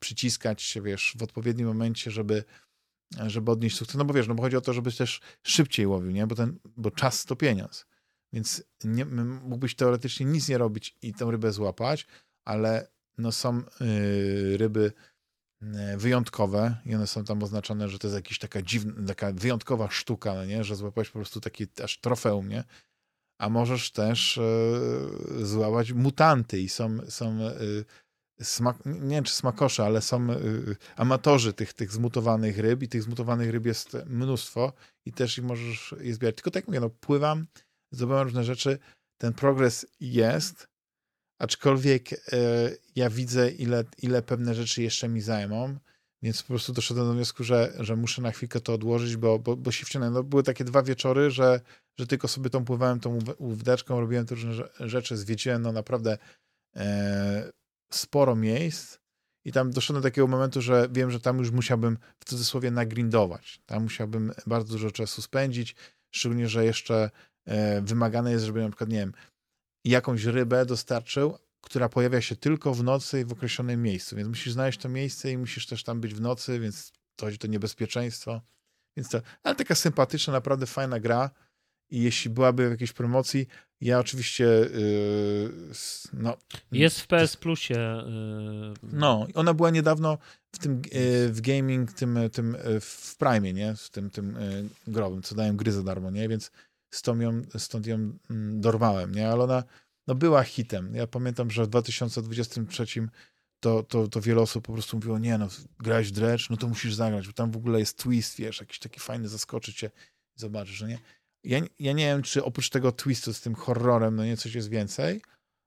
[SPEAKER 1] przyciskać się, wiesz, w odpowiednim momencie, żeby, żeby odnieść sukces. No bo wiesz, no bo chodzi o to, żebyś też szybciej łowił, nie? Bo, ten, bo czas to pieniądz. Więc nie, mógłbyś teoretycznie nic nie robić i tę rybę złapać, ale no są yy, ryby yy, wyjątkowe i one są tam oznaczone, że to jest jakaś taka dziwna, taka wyjątkowa sztuka, no nie? że złapałeś po prostu takie aż trofeum, nie? A możesz też yy, złapać mutanty i są, są yy, smak, nie wiem czy smakosze, ale są yy, amatorzy tych, tych zmutowanych ryb i tych zmutowanych ryb jest mnóstwo i też ich możesz je zbierać. Tylko tak mówię, no pływam zdobyłem różne rzeczy. Ten progres jest, aczkolwiek e, ja widzę, ile, ile pewne rzeczy jeszcze mi zajmą, więc po prostu doszedłem do wniosku, że, że muszę na chwilkę to odłożyć, bo, bo, bo się wciągnąłem. No, były takie dwa wieczory, że, że tylko sobie tą pływałem tą łówdeczką, robiłem te różne rzeczy, zwiedziłem no naprawdę e, sporo miejsc i tam doszedłem do takiego momentu, że wiem, że tam już musiałbym w cudzysłowie nagrindować. Tam musiałbym bardzo dużo czasu spędzić, szczególnie, że jeszcze wymagane jest, żeby na przykład, nie wiem, jakąś rybę dostarczył, która pojawia się tylko w nocy i w określonym miejscu, więc musisz znaleźć to miejsce i musisz też tam być w nocy, więc to chodzi to niebezpieczeństwo. Więc to, ale taka sympatyczna, naprawdę fajna gra i jeśli byłaby w jakiejś promocji, ja oczywiście yy, no...
[SPEAKER 2] Jest w PS Plusie.
[SPEAKER 1] Yy... No, ona była niedawno w tym, yy, w gaming, tym, tym w Prime, nie? W tym, tym growym, co dają gry za darmo, nie? Więc stąd ją, stąd ją mm, dorwałem, nie? Ale ona no, była hitem. Ja pamiętam, że w 2023 to, to, to wiele osób po prostu mówiło, nie no, grałeś Dredge, no to musisz zagrać, bo tam w ogóle jest twist, wiesz, jakiś taki fajny, zaskoczy cię, zobaczysz, że nie? Ja, ja nie wiem, czy oprócz tego twistu z tym horrorem, no nie, coś jest więcej,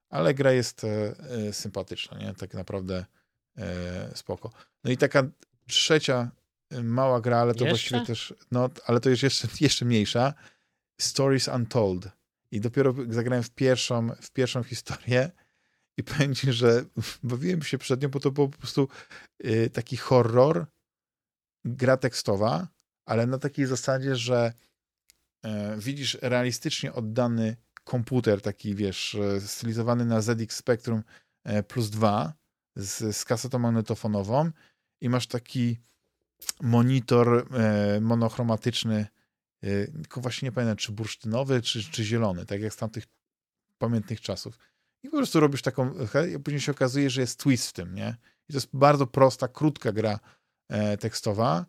[SPEAKER 1] ale gra jest e, e, sympatyczna, nie? Tak naprawdę e, spoko. No i taka trzecia e, mała gra, ale to jeszcze? właściwie też, no, ale to jest jeszcze, jeszcze mniejsza, Stories Untold. I dopiero zagrałem w pierwszą, w pierwszą historię i powiem ci, że bawiłem się przed nią, bo to był po prostu y, taki horror, gra tekstowa, ale na takiej zasadzie, że y, widzisz realistycznie oddany komputer, taki wiesz, e, stylizowany na ZX Spectrum e, plus 2 z, z kasetą magnetofonową i masz taki monitor monochromatyczny Y, tylko właśnie nie pamiętam, czy bursztynowy, czy, czy zielony, tak jak z tamtych pamiętnych czasów. I po prostu robisz taką, a później się okazuje, że jest twist w tym, nie? I to jest bardzo prosta, krótka gra e, tekstowa,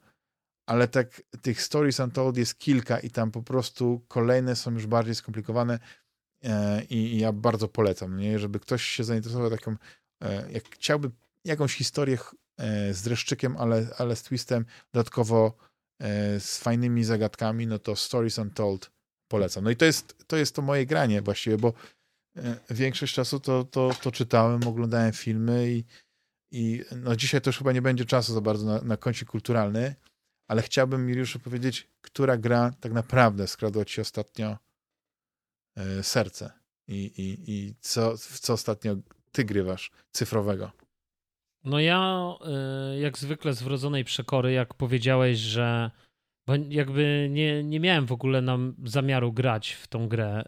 [SPEAKER 1] ale tak tych stories untold jest kilka i tam po prostu kolejne są już bardziej skomplikowane e, i, ja bardzo polecam, nie? Żeby ktoś się zainteresował taką, e, jak chciałby jakąś historię e, z dreszczykiem, ale, ale z twistem, dodatkowo E, z fajnymi zagadkami, no to Stories Untold polecam. No i to jest to, jest to moje granie właściwie, bo e, większość czasu to, to, to czytałem, oglądałem filmy i, i no dzisiaj to już chyba nie będzie czasu za bardzo na, na kącik kulturalny, ale chciałbym Miriuszu powiedzieć, która gra tak naprawdę skradła ci ostatnio e, serce i, i, i co, w co ostatnio ty grywasz cyfrowego.
[SPEAKER 2] No ja y, jak zwykle z wrodzonej przekory, jak powiedziałeś, że bo jakby nie, nie miałem w ogóle nam zamiaru grać w tą grę.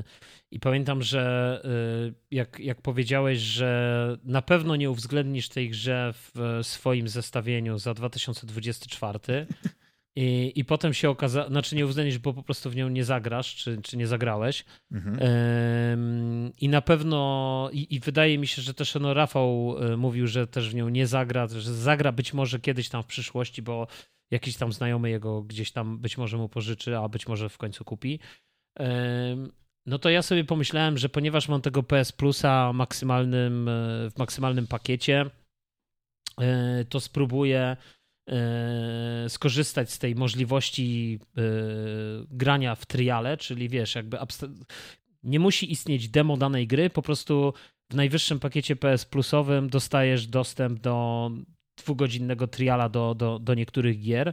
[SPEAKER 2] Y, I pamiętam, że y, jak, jak powiedziałeś, że na pewno nie uwzględnisz tej grze w swoim zestawieniu za 2024, i, I potem się okazało, znaczy nie uwzględnisz, bo po prostu w nią nie zagrasz, czy, czy nie zagrałeś. Mhm. Ym, I na pewno, i, i, wydaje mi się, że też no, Rafał y, mówił, że też w nią nie zagra, że zagra być może kiedyś tam w przyszłości, bo jakiś tam znajomy jego gdzieś tam być może mu pożyczy, a być może w końcu kupi. Ym, no to ja sobie pomyślałem, że ponieważ mam tego PS Plusa maksymalnym, e, w maksymalnym pakiecie, e, to spróbuję e, skorzystać z tej możliwości grania w triale, czyli wiesz, jakby nie musi istnieć demo danej gry, po prostu w najwyższym pakiecie PS Plusowym dostajesz dostęp do dwugodzinnego triala do, do, do niektórych gier.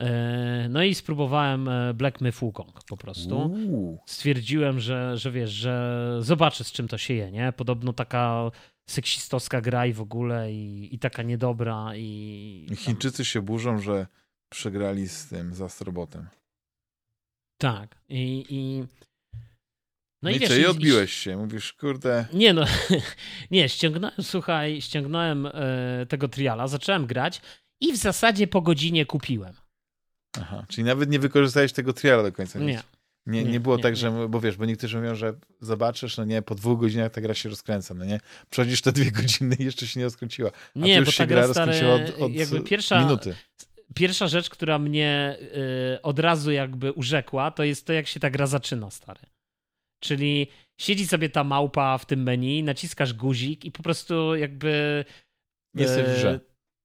[SPEAKER 2] E, no i spróbowałem e, Black Myth Wukong po prostu. Stwierdziłem, że, że wiesz, że zobaczę z czym to się je, nie? Podobno taka seksistowska gra i w ogóle i, i taka niedobra i...
[SPEAKER 1] Chińczycy się burzą, że przegrali z tym, z Astrobotem.
[SPEAKER 2] Tak i... i...
[SPEAKER 1] No, i, wiesz, i odbiłeś się, mówisz, kurde...
[SPEAKER 2] Nie no, nie, ściągnąłem, słuchaj, ściągnąłem e, tego triala, zacząłem grać i w zasadzie po godzinie kupiłem.
[SPEAKER 1] Aha, czyli nawet nie wykorzystałeś tego triala do końca.
[SPEAKER 2] Nie.
[SPEAKER 1] Nie, nie, nie było nie, tak, że, bo wiesz, bo niektórzy mówią, że zobaczysz, no nie, po dwóch godzinach ta gra się rozkręca, no nie, przechodzisz te dwie godziny i jeszcze się nie rozkręciła. A
[SPEAKER 2] nie,
[SPEAKER 1] już
[SPEAKER 2] bo
[SPEAKER 1] się
[SPEAKER 2] ta gra
[SPEAKER 1] rozkręciła od, od
[SPEAKER 2] jakby pierwsza,
[SPEAKER 1] minuty.
[SPEAKER 2] Pierwsza rzecz, która mnie y, od razu jakby urzekła, to jest to, jak się ta gra zaczyna, stary. Czyli siedzi sobie ta małpa w tym menu, naciskasz guzik i po prostu jakby...
[SPEAKER 1] Jesteś w grze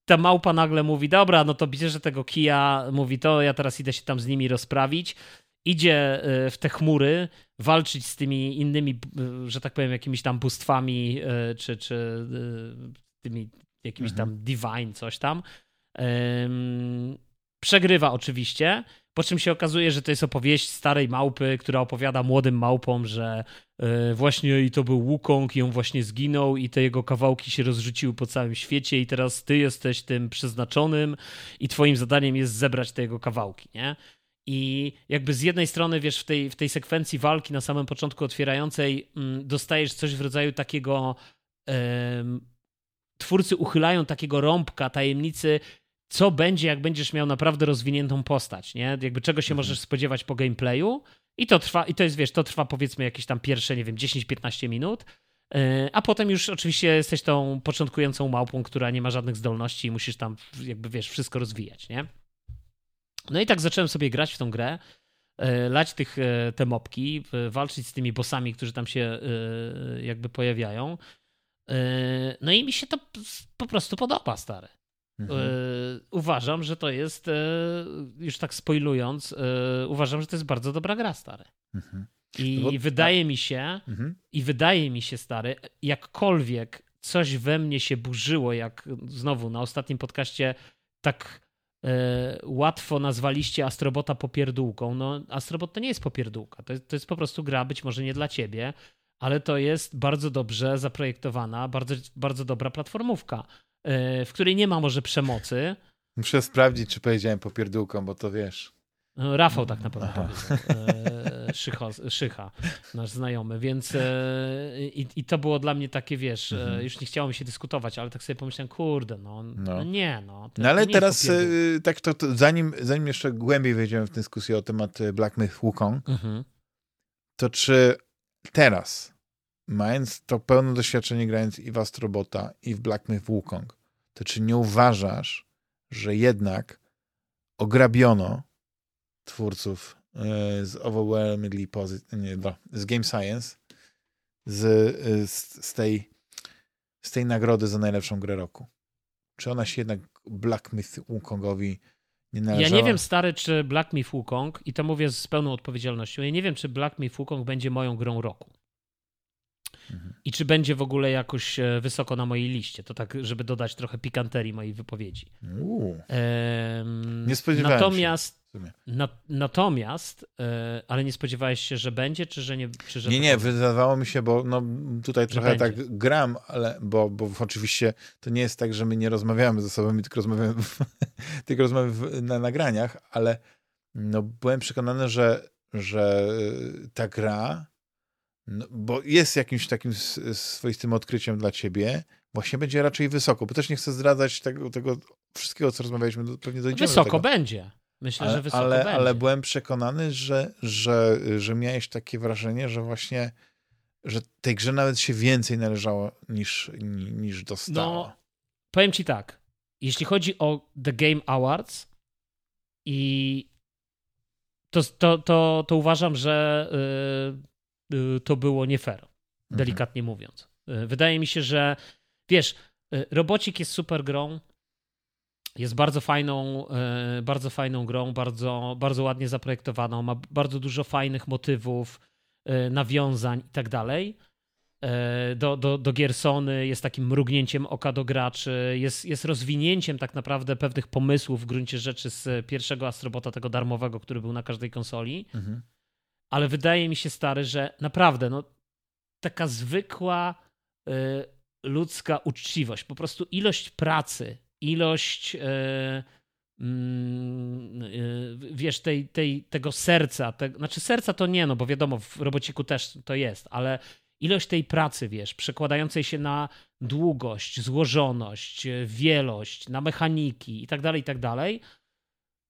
[SPEAKER 2] ta małpa nagle mówi, dobra, no to bierze tego kija, mówi to, ja teraz idę się tam z nimi rozprawić. Idzie y, w te chmury, walczyć z tymi innymi, y, że tak powiem, jakimiś tam bóstwami, y, czy, czy tymi jakimiś mhm. tam divine, coś tam. Przegrywa oczywiście, po czym się okazuje, że to jest opowieść starej małpy, która opowiada młodym małpom, że właśnie i to był Wukong i on właśnie zginął i te jego kawałki się rozrzuciły po całym świecie i teraz ty jesteś tym przeznaczonym i twoim zadaniem jest zebrać te jego kawałki, nie? I jakby z jednej strony, wiesz, w tej, w tej sekwencji walki na samym początku otwierającej mm, dostajesz coś w rodzaju takiego. twórcy uchylają takiego rąbka tajemnicy, co będzie, jak będziesz miał naprawdę rozwiniętą postać, nie? Jakby czego się mhm. możesz spodziewać po gameplayu. I to trwa, i to jest, wiesz, to trwa powiedzmy jakieś tam pierwsze, nie wiem, 10-15 minut. E, a potem już oczywiście jesteś tą początkującą małpą, która nie ma żadnych zdolności i musisz tam, jakby wiesz, wszystko rozwijać, nie? No i tak zacząłem sobie grać w tą grę, e, lać tych, e, te mopki, walczyć z tymi bossami, którzy tam się jakby pojawiają. No i mi się to po prostu podoba, stary. Mhm. E, uważam, że to jest, e, już tak spoilując, e, uważam, że to jest bardzo dobra gra, stary. Mhm. I no bo... wydaje mi się, mhm. i wydaje mi się, stary, jakkolwiek coś we mnie się burzyło, jak znowu na ostatnim podcaście tak łatwo nazwaliście Astrobota popierdółką. No, Astrobot to nie jest popierdółka. To jest, to jest po prostu gra, być może nie dla ciebie, ale to jest bardzo dobrze zaprojektowana, bardzo, bardzo dobra platformówka. E, w której nie ma może przemocy.
[SPEAKER 1] Muszę sprawdzić, czy powiedziałem popierdółką, bo to wiesz.
[SPEAKER 2] No, Rafał tak naprawdę powiedział. E, Szycha, Szycha, nasz znajomy, więc e, i, i, to było dla mnie takie, wiesz, mhm. już nie chciało mi się dyskutować, ale tak sobie pomyślałem, kurde, no, no. no nie, no.
[SPEAKER 1] No ale teraz, tak to, to, zanim, zanim jeszcze głębiej wejdziemy w dyskusję o temat Black Myth Wukong, mhm. to czy teraz mając to pełne doświadczenie grając i w Astrobota, i w Black Myth Wukong, to czy nie uważasz, że jednak ograbiono twórców e, z Overwhelmingly Positive, nie, z Game Science z, e, z, z, tej, z tej nagrody za najlepszą grę roku? Czy ona się jednak Black Myth Wukongowi nie należała?
[SPEAKER 2] Ja nie wiem, stary, czy Black Myth Wukong, i to mówię z pełną odpowiedzialnością, ja nie wiem, czy Black Myth Wukong będzie moją grą roku. I czy będzie w ogóle jakoś e, wysoko na mojej liście? To tak, żeby dodać trochę pikanterii mojej wypowiedzi.
[SPEAKER 1] Ehm, nie spodziewałem
[SPEAKER 2] natomiast,
[SPEAKER 1] się.
[SPEAKER 2] Na, natomiast, e, ale nie spodziewałeś się, że będzie, czy że nie? Czy że
[SPEAKER 1] nie, nie, wydawało mi się, bo no, tutaj trochę tak gram, ale bo, bo oczywiście to nie jest tak, że my nie rozmawiamy ze sobą, tylko rozmawiamy, w, tylko rozmawiamy na nagraniach, ale no, byłem przekonany, że, że ta gra no, bo jest jakimś takim swoistym odkryciem dla ciebie, właśnie będzie raczej wysoko, bo też nie chcę zdradzać tego, tego wszystkiego, co rozmawialiśmy, pewnie dojdziemy
[SPEAKER 2] Wysoko
[SPEAKER 1] do tego.
[SPEAKER 2] będzie. Myślę,
[SPEAKER 1] ale,
[SPEAKER 2] że wysoko
[SPEAKER 1] ale,
[SPEAKER 2] będzie.
[SPEAKER 1] Ale byłem przekonany, że, że, że miałeś takie wrażenie, że właśnie że tej grze nawet się więcej należało niż, niż dostała. No,
[SPEAKER 2] powiem ci tak. Jeśli chodzi o The Game Awards i to, to, to, to uważam, że yy, to było nie fair, mhm. delikatnie mhm. mówiąc. Wydaje mi się, że wiesz, Robocik jest super grą, jest bardzo fajną, bardzo fajną grą, bardzo, bardzo ładnie zaprojektowaną, ma bardzo dużo fajnych motywów, nawiązań i tak dalej. E, do, do, do gier Sony, jest takim mrugnięciem oka do graczy, jest, jest rozwinięciem tak naprawdę pewnych pomysłów w gruncie rzeczy z pierwszego Astrobota, tego darmowego, który był na każdej konsoli. Mhm. Ale wydaje mi się, stary, że naprawdę, no, taka zwykła ludzka uczciwość, po prostu ilość pracy, ilość. Y, wiesz, tej, tej, tego serca, te, znaczy serca to nie, no bo wiadomo, w robociku też to jest, ale ilość tej pracy, wiesz, przekładającej się na długość, złożoność, wielość, na mechaniki i tak dalej, i tak dalej,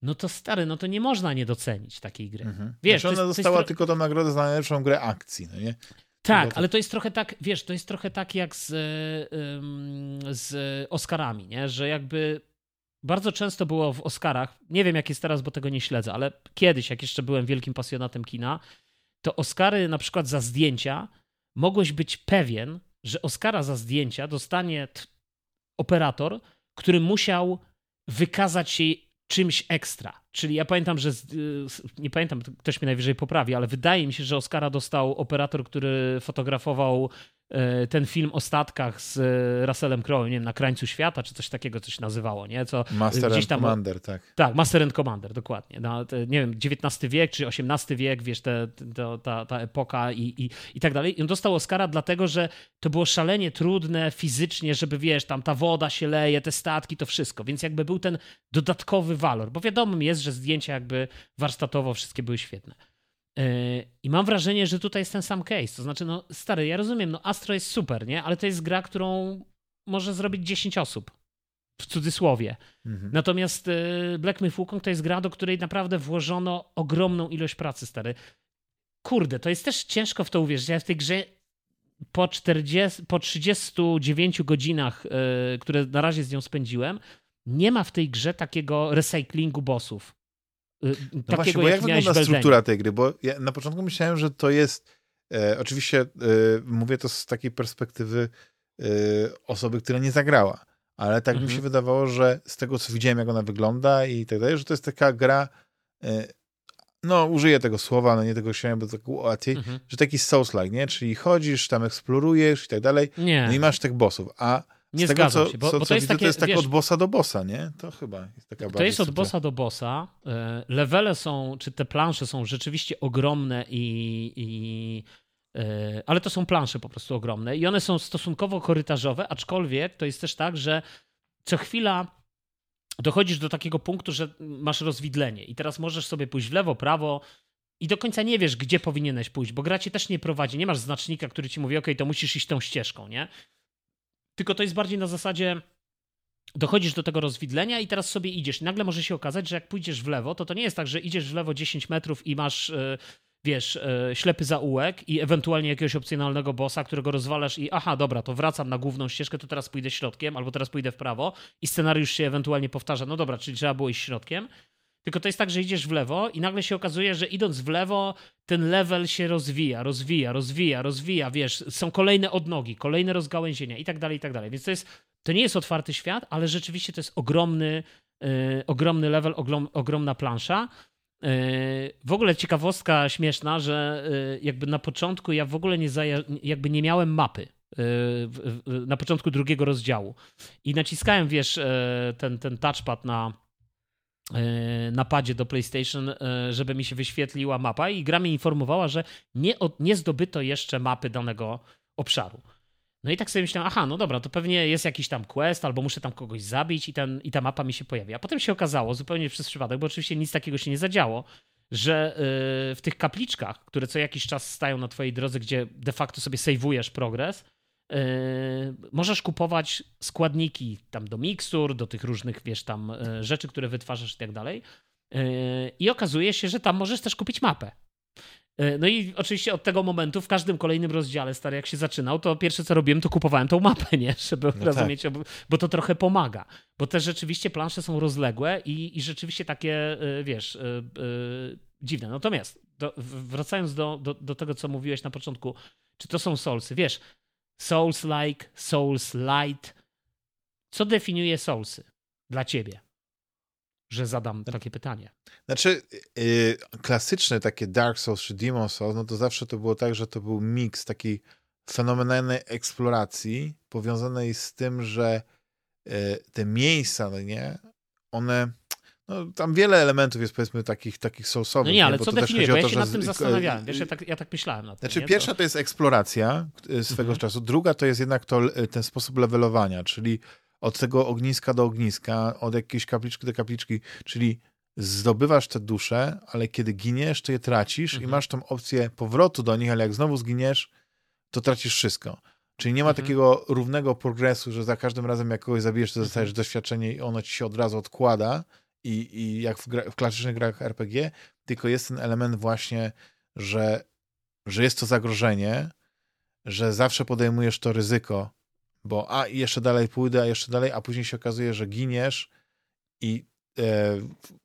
[SPEAKER 2] no to stary, no to nie można nie docenić takiej gry. Mhm.
[SPEAKER 1] Wiesz, znaczy ona jest, dostała jest... tylko tą nagrodę za najlepszą grę akcji, no nie?
[SPEAKER 2] Tak, ale to jest trochę tak, wiesz, to jest trochę tak jak z, z Oscarami, nie? Że jakby bardzo często było w Oscarach, nie wiem jak jest teraz, bo tego nie śledzę, ale kiedyś, jak jeszcze byłem wielkim pasjonatem kina, to Oscary na przykład za zdjęcia mogłeś być pewien, że Oscara za zdjęcia dostanie operator, który musiał wykazać się czymś ekstra. Czyli ja pamiętam, że y, nie pamiętam, ktoś mnie najwyżej poprawi, ale wydaje mi się, że Oscara dostał operator, który fotografował ten film o statkach z e, Russellem Crowe, nie wiem, na krańcu świata, czy coś takiego coś nazywało, nie? Co
[SPEAKER 1] Master gdzieś tam, and Commander, tak.
[SPEAKER 2] Tak, Master and Commander, dokładnie. No, nie wiem, XIX wiek, czy XVIII wiek, wiesz, te, te, ta, ta epoka i, i, i tak dalej. I on dostał Oscara dlatego, że to było szalenie trudne fizycznie, żeby, wiesz, tam ta woda się leje, te statki, to wszystko. Więc jakby był ten dodatkowy walor, bo wiadomo jest, że zdjęcia jakby warsztatowo wszystkie były świetne. I mam wrażenie, że tutaj jest ten sam case. To znaczy, no stary, ja rozumiem, no Astro jest super, nie? Ale to jest gra, którą może zrobić 10 osób. W cudzysłowie. Mhm. Natomiast y, Black Myth Wukong to jest gra, do której naprawdę włożono ogromną ilość pracy, stary. Kurde, to jest też ciężko w to uwierzyć. Ja w tej grze po, 40, po 39 godzinach, y, które na razie z nią spędziłem, nie ma w tej grze takiego recyklingu bossów.
[SPEAKER 1] Y, no takiego, właśnie, bo jak, jak wygląda struktura tej gry? Bo ja na początku myślałem, że to jest e, oczywiście e, mówię to z takiej perspektywy e, osoby, która nie zagrała, ale tak mhm. mi się wydawało, że z tego, co widziałem, jak ona wygląda i tak dalej, że to jest taka gra e, no, użyję tego słowa, no nie tego się, bo tak łatwiej, mhm. że taki Souls-like, nie? Czyli chodzisz, tam eksplorujesz i tak dalej, nie. no i masz tych bossów, a
[SPEAKER 2] nie tego, zgadzam co, się, bo,
[SPEAKER 1] co,
[SPEAKER 2] bo to, jest
[SPEAKER 1] widzę,
[SPEAKER 2] takie,
[SPEAKER 1] to jest tak wiesz, od bossa do bossa, nie? To chyba jest taka
[SPEAKER 2] To jest od bossa do bossa. E, levele są, czy te plansze są rzeczywiście ogromne i, i e, ale to są plansze po prostu ogromne i one są stosunkowo korytarzowe, aczkolwiek to jest też tak, że co chwila dochodzisz do takiego punktu, że masz rozwidlenie i teraz możesz sobie pójść w lewo, prawo, i do końca nie wiesz, gdzie powinieneś pójść, bo gra cię też nie prowadzi. Nie masz znacznika, który ci mówi, OK, to musisz iść tą ścieżką, nie? Tylko to jest bardziej na zasadzie dochodzisz do tego rozwidlenia i teraz sobie idziesz. Nagle może się okazać, że jak pójdziesz w lewo, to to nie jest tak, że idziesz w lewo 10 metrów i masz, e, wiesz, e, ślepy zaułek i ewentualnie jakiegoś opcjonalnego bossa, którego rozwalasz i aha, dobra, to wracam na główną ścieżkę, to teraz pójdę środkiem albo teraz pójdę w prawo i scenariusz się ewentualnie powtarza. No dobra, czyli trzeba było iść środkiem. Tylko to jest tak, że idziesz w lewo i nagle się okazuje, że idąc w lewo, ten level się rozwija, rozwija, rozwija, rozwija, wiesz, są kolejne odnogi, kolejne rozgałęzienia i tak dalej, i tak dalej. Więc to jest, to nie jest otwarty świat, ale rzeczywiście to jest ogromny, yy, ogromny level, ogrom, ogromna plansza. Yy, w ogóle ciekawostka śmieszna, że yy, jakby na początku ja w ogóle nie, jakby nie miałem mapy na początku drugiego rozdziału. I naciskałem, wiesz, ten, ten touchpad na, napadzie do PlayStation, e, żeby mi się wyświetliła mapa i gra mi informowała, że nie, nie zdobyto jeszcze mapy danego obszaru. No i tak sobie myślałem, aha, no dobra, to pewnie jest jakiś tam quest, albo muszę tam kogoś zabić i, ten, i ta mapa mi się pojawi. A potem się okazało, zupełnie przez przypadek, bo oczywiście nic takiego się nie zadziało, że e, w tych kapliczkach, które co jakiś czas stają na twojej drodze, gdzie de facto sobie sejwujesz progres, możesz kupować składniki tam do mikstur, do tych różnych, wiesz, tam yy, rzeczy, które wytwarzasz i tak dalej. Yy, I okazuje się, że tam możesz też kupić mapę. No i oczywiście od tego momentu w każdym kolejnym rozdziale, stary, jak się zaczynał, to pierwsze co robiłem, to kupowałem tą mapę, nie? Żeby no rozumieć, tak. bo to trochę pomaga. Bo też rzeczywiście plansze są rozległe i, i rzeczywiście takie, wiesz, dziwne. Natomiast do, wracając do, do, do tego, co mówiłeś na początku, czy to są soulsy? Wiesz, souls-like, souls-light. Co definiuje soulsy dla ciebie? Że zadam takie pytanie.
[SPEAKER 1] Znaczy, yy, klasyczne takie Dark Souls czy Demon Souls, no to zawsze to było tak, że to był miks takiej fenomenalnej eksploracji, powiązanej z tym, że yy, te miejsca, no nie, one no, tam wiele elementów jest powiedzmy takich, takich soulsowych.
[SPEAKER 2] No nie, ale nie? co definiuje? Bo ja się nad tym zastanawiałem. Wiesz, ja tak, ja tak myślałem nad
[SPEAKER 1] tym. Znaczy, nie? pierwsza to... to jest eksploracja e, swego mhm. czasu, druga to jest jednak to, ten sposób levelowania, czyli od tego ogniska do ogniska, od jakiejś kapliczki do kapliczki, czyli zdobywasz te dusze, ale kiedy giniesz, to je tracisz mhm. i masz tą opcję powrotu do nich, ale jak znowu zginiesz, to tracisz wszystko. Czyli nie ma mhm. takiego równego progresu, że za każdym razem jak kogoś zabijesz, to dostajesz mhm. doświadczenie i ono ci się od razu odkłada, i, i jak w, gra, w klasycznych grach RPG, tylko jest ten element właśnie, że, że jest to zagrożenie, że zawsze podejmujesz to ryzyko, bo a jeszcze dalej pójdę, a jeszcze dalej, a później się okazuje, że giniesz i e,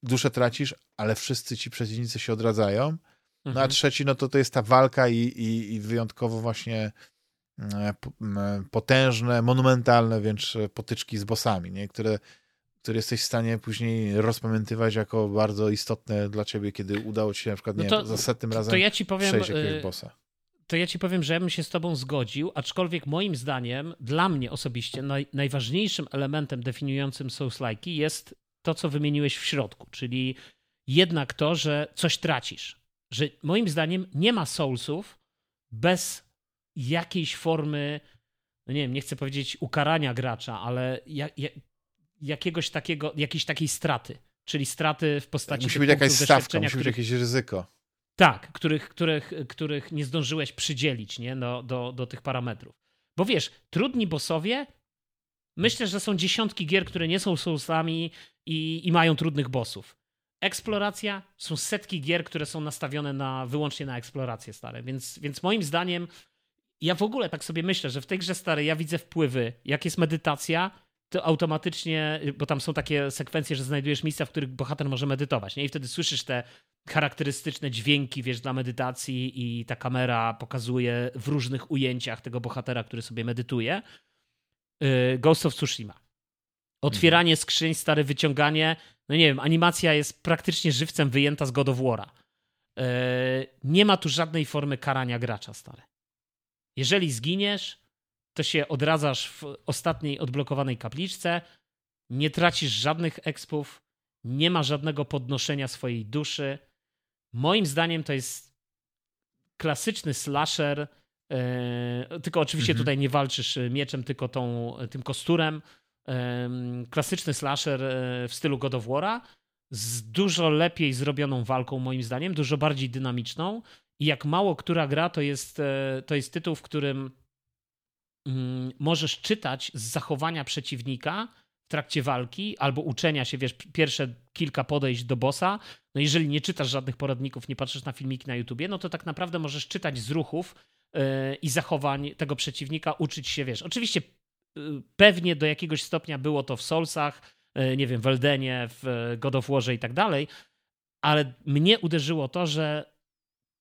[SPEAKER 1] duszę tracisz, ale wszyscy ci przeciwnicy się odradzają. No a mhm. trzeci, no to to jest ta walka i, i, i wyjątkowo właśnie e, potężne, monumentalne wręcz potyczki z bossami, nie? które które jesteś w stanie później rozpamiętywać jako bardzo istotne dla ciebie, kiedy udało ci się na przykład no to, nie, za setnym razem
[SPEAKER 2] to ja ci powiem,
[SPEAKER 1] przejść jakiegoś y, bossa.
[SPEAKER 2] To ja ci powiem, że ja bym się z tobą zgodził, aczkolwiek moim zdaniem, dla mnie osobiście, naj, najważniejszym elementem definiującym Souls-like jest to, co wymieniłeś w środku, czyli jednak to, że coś tracisz. Że moim zdaniem nie ma Soulsów bez jakiejś formy, no nie wiem, nie chcę powiedzieć ukarania gracza, ale ja, ja, jakiegoś takiego, jakiejś takiej straty. Czyli straty w postaci.
[SPEAKER 1] Musi być jakaś stawka, musi być jakieś ryzyko.
[SPEAKER 2] Tak, których, których, których nie zdążyłeś przydzielić nie? Do, do, do tych parametrów. Bo wiesz, trudni bossowie, myślę, że są dziesiątki gier, które nie są soulsami i, i mają trudnych bossów. Eksploracja, są setki gier, które są nastawione na, wyłącznie na eksplorację stare. Więc, więc moim zdaniem, ja w ogóle tak sobie myślę, że w tej grze starej ja widzę wpływy, jak jest medytacja, to automatycznie, bo tam są takie sekwencje, że znajdujesz miejsca, w których bohater może medytować, nie? I wtedy słyszysz te charakterystyczne dźwięki, wiesz, dla medytacji i ta kamera pokazuje w różnych ujęciach tego bohatera, który sobie medytuje. Y, Ghost of Tsushima. Otwieranie skrzyń, stare wyciąganie. No nie wiem, animacja jest praktycznie żywcem wyjęta z God of War'a. Y, nie ma tu żadnej formy karania gracza, stare. Jeżeli zginiesz, to się odradzasz w ostatniej odblokowanej kapliczce, nie tracisz żadnych expów, nie ma żadnego podnoszenia swojej duszy. Moim zdaniem to jest klasyczny slasher, yy, tylko oczywiście mhm. tutaj nie walczysz mieczem, tylko tą, tym kosturem. Yy, klasyczny slasher e, w stylu God of War'a z dużo lepiej zrobioną walką, moim zdaniem, dużo bardziej dynamiczną. I jak mało która gra, to jest, to jest tytuł, w którym możesz czytać z zachowania przeciwnika w trakcie walki albo uczenia się, wiesz, pierwsze kilka podejść do bossa. No jeżeli nie czytasz żadnych poradników, nie patrzysz na filmiki na YouTubie, no to tak naprawdę możesz czytać z ruchów yy, i zachowań tego przeciwnika, uczyć się, wiesz. Oczywiście yy, pewnie do jakiegoś stopnia było to w Soulsach, yy, nie wiem, w Eldenie, w God of Warze i tak dalej, ale mnie uderzyło to, że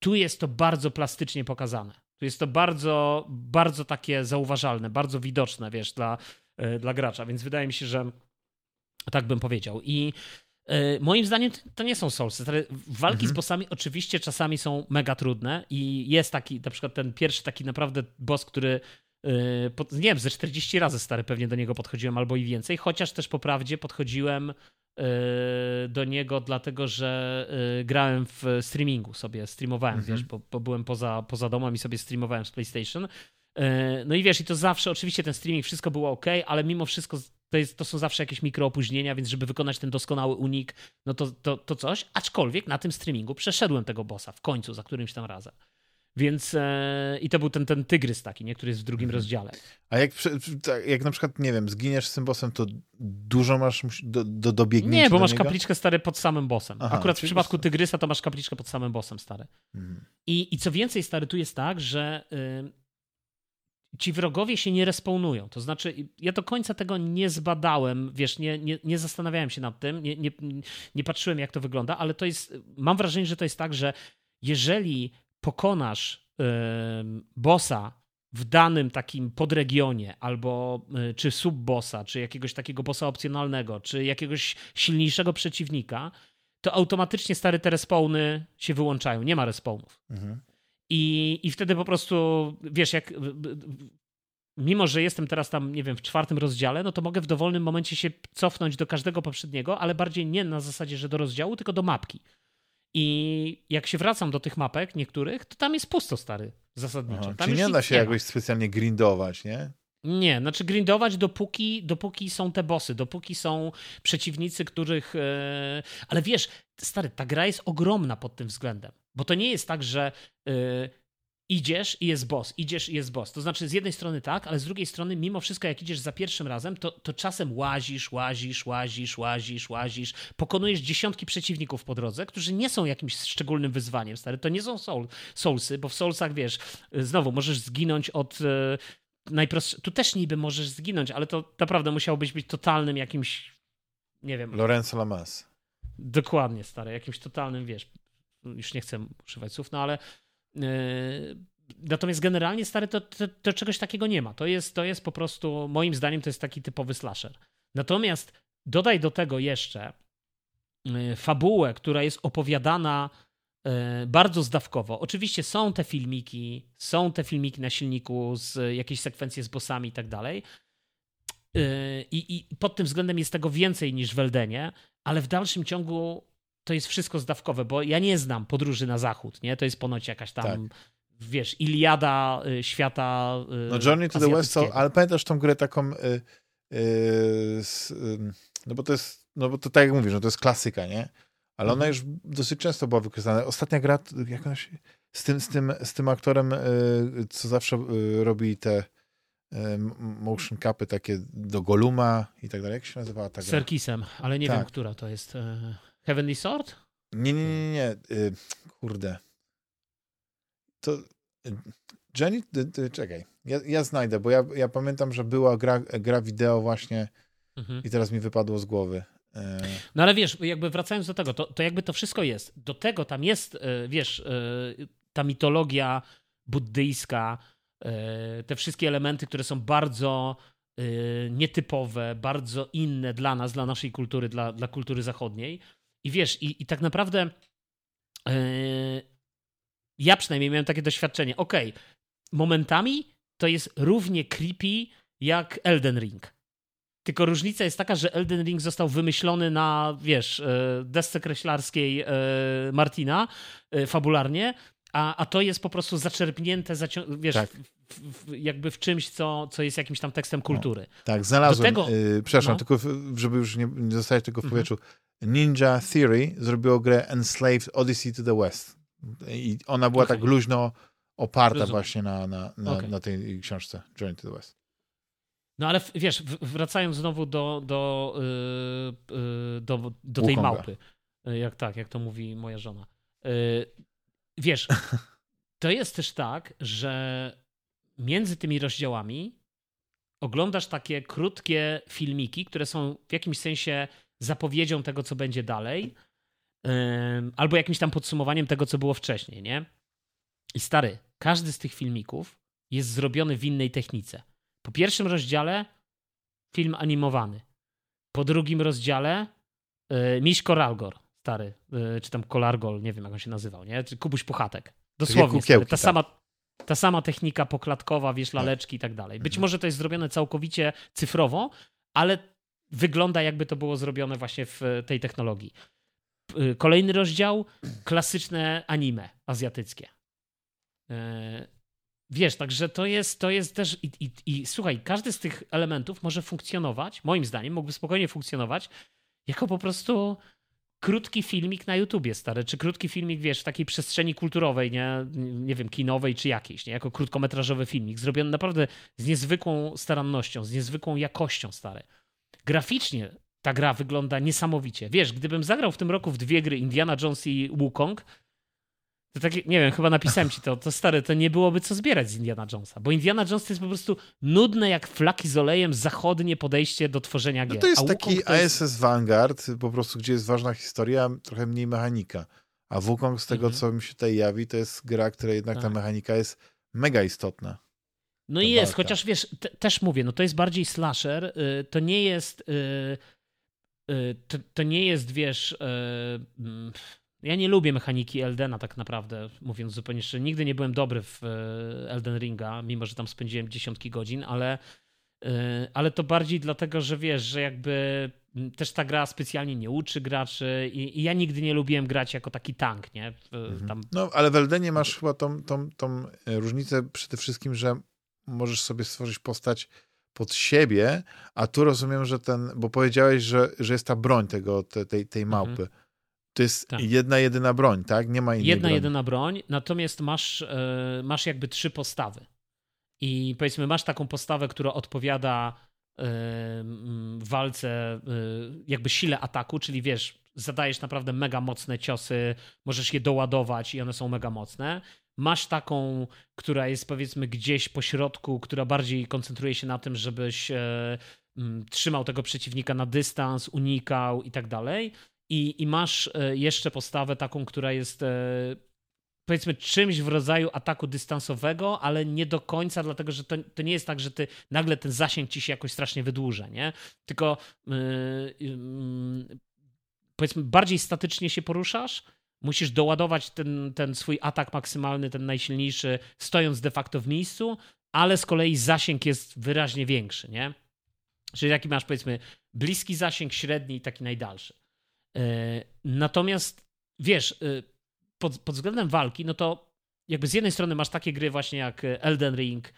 [SPEAKER 2] tu jest to bardzo plastycznie pokazane. Tu jest to bardzo, bardzo takie zauważalne, bardzo widoczne, wiesz, dla, e, dla gracza, więc wydaje mi się, że tak bym powiedział. I e, Moim zdaniem to nie są Soulsy. Walki mhm. z bossami oczywiście czasami są mega trudne i jest taki, na przykład ten pierwszy taki naprawdę boss, który e, nie wiem, ze 40 razy stary pewnie do niego podchodziłem albo i więcej, chociaż też po prawdzie podchodziłem do niego, dlatego że y, grałem w streamingu sobie, streamowałem, mhm. wiesz, bo, bo, byłem poza, poza domem i sobie streamowałem z PlayStation. Y, no i wiesz, i to zawsze, oczywiście ten streaming, wszystko było ok, ale mimo wszystko to, jest, to są zawsze jakieś mikroopóźnienia, więc żeby wykonać ten doskonały unik, no to, to, to coś. Aczkolwiek na tym streamingu przeszedłem tego bossa w końcu, za którymś tam razem. Więc e, i to był ten, ten tygrys taki, nie, który jest w drugim mhm. rozdziale.
[SPEAKER 1] A jak, tak, jak na przykład, nie wiem, zginiesz z tym bossem, to dużo masz do, do, do biegnięcia
[SPEAKER 2] Nie, bo masz
[SPEAKER 1] niego?
[SPEAKER 2] kapliczkę stary pod samym bossem. Aha, Akurat w przypadku tygrysa to masz kapliczkę pod samym bossem stary. Mhm. I, I co więcej, stary, tu jest tak, że y, ci wrogowie się nie respawnują. To znaczy, ja do końca tego nie zbadałem, wiesz, nie, nie, nie zastanawiałem się nad tym, nie, nie, nie patrzyłem, jak to wygląda, ale to jest, mam wrażenie, że to jest tak, że jeżeli pokonasz bossa w danym takim podregionie, albo yy, czy subbossa, czy jakiegoś takiego bossa opcjonalnego, czy jakiegoś silniejszego przeciwnika, to automatycznie stare te respawny się wyłączają. Nie ma respawnów. Mhm. I, I wtedy po prostu, wiesz, jak mimo że jestem teraz tam, nie wiem, w czwartym rozdziale, no to mogę w dowolnym momencie się cofnąć do każdego poprzedniego, ale bardziej nie na zasadzie, że do rozdziału, tylko do mapki. I jak się wracam do tych mapek niektórych, to tam jest pusto, stary, zasadniczo. Aha,
[SPEAKER 1] tam czyli nie da się nie jakoś specjalnie grindować, nie?
[SPEAKER 2] Nie, znaczy grindować dopóki, dopóki są te bossy, dopóki są przeciwnicy, których... E... Ale wiesz, stary, ta gra jest ogromna pod tym względem, bo to nie jest tak, że e idziesz i jest boss, idziesz i jest boss. To znaczy z jednej strony tak, ale z drugiej strony mimo wszystko jak idziesz za pierwszym razem, to, to czasem łazisz, łazisz, łazisz, łazisz, łazisz, pokonujesz dziesiątki przeciwników po drodze, którzy nie są jakimś szczególnym wyzwaniem, stary. To nie są soul, soulsy, bo w soulsach, wiesz, znowu możesz zginąć od... E, tu też niby możesz zginąć, ale to naprawdę musiałbyś być totalnym jakimś, nie wiem...
[SPEAKER 1] Lorenzo Lamas.
[SPEAKER 2] Dokładnie, stary, jakimś totalnym, wiesz, już nie chcę używać słów, no ale natomiast generalnie stary to, to, to, czegoś takiego nie ma. To jest, to jest po prostu, moim zdaniem, to jest taki typowy slasher. Natomiast dodaj do tego jeszcze yy, fabułę, która jest opowiadana yy, bardzo zdawkowo. Oczywiście są te filmiki, są te filmiki na silniku z jakieś sekwencje z bossami i tak dalej. I, I pod tym względem jest tego więcej niż w Eldenie, ale w dalszym ciągu to jest wszystko zdawkowe, bo ja nie znam podróży na zachód, nie? To jest ponoć jakaś tam, tak. wiesz, Iliada y, świata
[SPEAKER 1] y, No Journey to the West, ale pamiętasz tą grę taką, y, no bo to jest, no bo to tak jak mówisz, no to jest klasyka, nie? Ale ona mhm. już dosyć często była wykorzystana. Ostatnia gra, jak ona się, z tym, z tym, z tym aktorem, co zawsze robi te motion capy takie do Goluma i tak dalej. Jak się nazywała ta gra?
[SPEAKER 2] Serkisem, ale nie tak. wiem, która to jest. Heavenly Sword?
[SPEAKER 1] Nie, nie, nie, nie. Y, kurde. To... Y, Jenny, ty, czekaj. Ja, ja znajdę, bo ja, ja pamiętam, że była gra, gra wideo właśnie mhm. i teraz mi wypadło z głowy. Y,
[SPEAKER 2] no ale wiesz, jakby wracając do tego, to, to jakby to wszystko jest. Do tego tam jest, wiesz, ta mitologia buddyjska, te wszystkie elementy, które są bardzo nietypowe, bardzo inne dla nas, dla naszej kultury, dla, dla kultury zachodniej. I wiesz, i, i tak naprawdę yy, ja przynajmniej miałem takie doświadczenie. Okej, okay, momentami to jest równie creepy jak Elden Ring. Tylko różnica jest taka, że Elden Ring został wymyślony na, wiesz, e, desce kreślarskiej e, Martina fabularnie, a, a to jest po prostu zaczerpnięte, wiesz, tak. w, w, jakby w czymś, co, co jest jakimś tam tekstem kultury.
[SPEAKER 1] No, tak, znalazłem. Tego, yy, przepraszam, no. tylko żeby już nie, nie zostać tylko w mhm. Ninja Theory zrobiło grę Enslaved Odyssey to the West. I ona była okay. tak luźno oparta Rozumiem. właśnie na, na, na, okay. na, tej książce Journey to the West.
[SPEAKER 2] No ale wiesz, wracając znowu do, do, yy, do, do tej małpy. Y, jak tak, jak to mówi moja żona. Yy, wiesz, to jest też tak, że między tymi rozdziałami oglądasz takie krótkie filmiki, które są w jakimś sensie zapowiedzią tego, co będzie dalej, albo jakimś tam podsumowaniem tego, co było wcześniej, nie? I stary, każdy z tych filmików jest zrobiony w innej technice. Po pierwszym rozdziale film animowany. Po drugim rozdziale yy, Miś Koralgor, stary, yy, czy tam Kolargol, nie wiem jak on się nazywał, nie? Czy Kubuś Puchatek. Dosłownie, stary, ta, tak. sama, ta sama technika poklatkowa, wiesz, tak. laleczki i tak dalej. Być mhm. może to jest zrobione całkowicie cyfrowo, ale wygląda jakby to było zrobione właśnie w tej technologii. Y, kolejny rozdział, klasyczne anime azjatyckie. E, wiesz, także to jest, to jest też. I, i, I słuchaj, każdy z tych elementów może funkcjonować, moim zdaniem, mógłby spokojnie funkcjonować jako po prostu krótki filmik na YouTubie, stary, czy krótki filmik, wiesz, w takiej przestrzeni kulturowej, nie, nie wiem, kinowej czy jakiejś, nie, jako krótkometrażowy filmik, zrobiony naprawdę z niezwykłą starannością, z niezwykłą jakością, stary graficznie ta gra wygląda niesamowicie. Wiesz, gdybym zagrał w tym roku w dwie gry Indiana Jones i Wukong, to tak, nie wiem, chyba napisałem ci to, to stare, to nie byłoby co zbierać z Indiana Jonesa, bo Indiana Jones to jest po prostu nudne jak flaki z olejem zachodnie podejście do tworzenia gier.
[SPEAKER 1] No to jest taki to jest... ASS Vanguard, po prostu, gdzie jest ważna historia, trochę mniej mechanika. A Wukong z tego, mhm. co mi się tutaj jawi, to jest gra, która jednak tak. ta mechanika jest mega istotna.
[SPEAKER 2] No i jest, walka. chociaż wiesz, te, też mówię, no to jest bardziej slasher, y, to nie jest, y, y, to, to, nie jest, wiesz, mm, ja nie lubię mechaniki Eldena tak naprawdę, mówiąc zupełnie szczerze. Nigdy nie byłem dobry w Elden Ringa, mimo że tam spędziłem dziesiątki godzin, ale, ale to bardziej dlatego, że wiesz, że jakby mm, też ta gra specjalnie nie uczy graczy i, i ja nigdy nie lubiłem grać jako taki tank, nie?
[SPEAKER 1] Mhm. Tam... No, ale w Eldenie masz chyba tą, tą, tą różnicę przede wszystkim, że możesz sobie stworzyć postać pod siebie, a tu rozumiem, że ten, bo powiedziałeś, że, że jest ta broń tego, te, tej, tej mhm. małpy. Mhm. To jest tak. jedna, jedyna broń, tak? Nie ma innej
[SPEAKER 2] Jedna,
[SPEAKER 1] broni.
[SPEAKER 2] jedyna broń, natomiast masz, yy, masz jakby trzy postawy. I powiedzmy, masz taką postawę, która odpowiada yy, walce yy, jakby sile ataku, czyli wiesz, zadajesz naprawdę mega mocne ciosy, możesz je doładować i one są mega mocne. Masz taką, która jest powiedzmy gdzieś po środku, która bardziej koncentruje się na tym, żebyś e, m, trzymał tego przeciwnika na dystans, unikał i tak dalej. I, I masz e, jeszcze postawę taką, która jest e, powiedzmy czymś w rodzaju ataku dystansowego, ale nie do końca, dlatego że to, to nie jest tak, że ty nagle ten zasięg ci się jakoś strasznie wydłuża, nie? Tylko yy, powiedzmy bardziej statycznie się poruszasz, musisz doładować ten, ten swój atak maksymalny, ten najsilniejszy, stojąc de facto w miejscu, ale z kolei zasięg jest wyraźnie większy, nie? Czyli jaki masz, powiedzmy, bliski zasięg, średni i taki najdalszy. E, natomiast wiesz, e, pod, pod względem walki, no to jakby z jednej strony masz takie gry właśnie jak Elden Ring,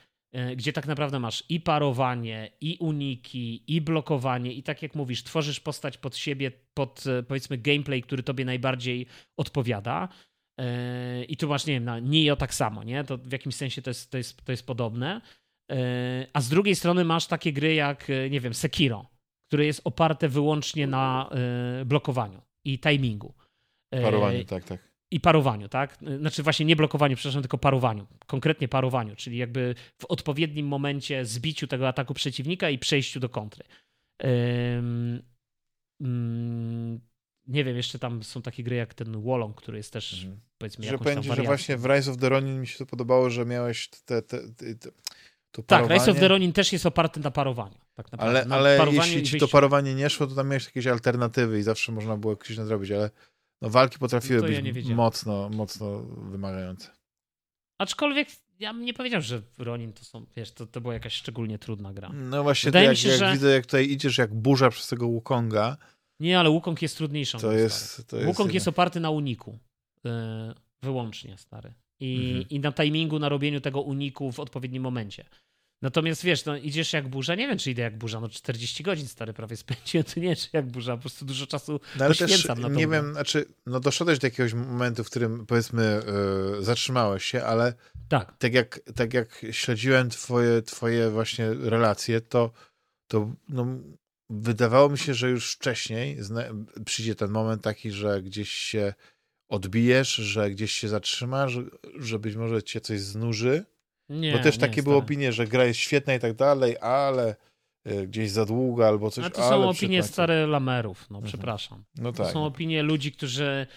[SPEAKER 2] gdzie tak naprawdę masz i parowanie, i uniki, i blokowanie, i tak jak mówisz, tworzysz postać pod siebie, pod e, powiedzmy gameplay, który tobie najbardziej odpowiada. E, I tu masz, nie wiem, na Nio tak samo, nie? To w jakimś sensie to jest, to jest, to jest podobne. A z drugiej strony masz takie gry jak, nie wiem, Sekiro, które jest oparte wyłącznie na blokowaniu i timingu.
[SPEAKER 1] Parowaniu, tak, tak
[SPEAKER 2] i parowaniu, tak? Znaczy właśnie nie blokowaniu, przepraszam, tylko parowaniu. Konkretnie parowaniu, czyli jakby w odpowiednim momencie zbiciu tego ataku przeciwnika i przejściu do kontry. Um, nie wiem, jeszcze tam są takie gry jak ten Wolong, który jest też mhm. powiedzmy
[SPEAKER 1] że jakąś tam że właśnie w Rise of the Ronin mi się to podobało, że miałeś te, te, te, te
[SPEAKER 2] to tak, Rise of the Ronin też jest oparty na parowaniu. Tak
[SPEAKER 1] naprawdę. Ale, ale jeśli ci to parowanie nie szło, to tam miałeś jakieś alternatywy i zawsze można było coś nadrobić, ale no walki potrafiły no być ja mocno, mocno wymagające.
[SPEAKER 2] Aczkolwiek ja bym nie powiedział, że Ronin to są, wiesz, to, to była jakaś szczególnie trudna gra.
[SPEAKER 1] No właśnie, jak, się, jak że... widzę, jak tutaj idziesz jak burza przez tego Wukonga.
[SPEAKER 2] Nie, ale Wukong jest trudniejszą.
[SPEAKER 1] To jest, to jest
[SPEAKER 2] Wukong jest oparty na uniku. Yy, wyłącznie, stary. I, mhm. I na timingu, na robieniu tego uniku w odpowiednim momencie. Natomiast wiesz, no idziesz jak burza, nie wiem czy idę jak burza, no 40 godzin stary prawie spędziłem, to nie czy jak burza, po prostu dużo czasu no, ale też, na to.
[SPEAKER 1] Nie wiem, znaczy, no doszedłeś do jakiegoś momentu, w którym powiedzmy yy, zatrzymałeś się, ale tak. tak, jak, tak jak śledziłem twoje, twoje właśnie relacje, to, to no, wydawało mi się, że już wcześniej przyjdzie ten moment taki, że gdzieś się odbijesz, że gdzieś się zatrzymasz, że być może cię coś znuży, nie, Bo też takie były opinie, że gra jest świetna i tak dalej, ale e, gdzieś za długa albo coś.
[SPEAKER 2] A to są opinie stare lamerów, no mhm. przepraszam. No tak. To są opinie ludzi, którzy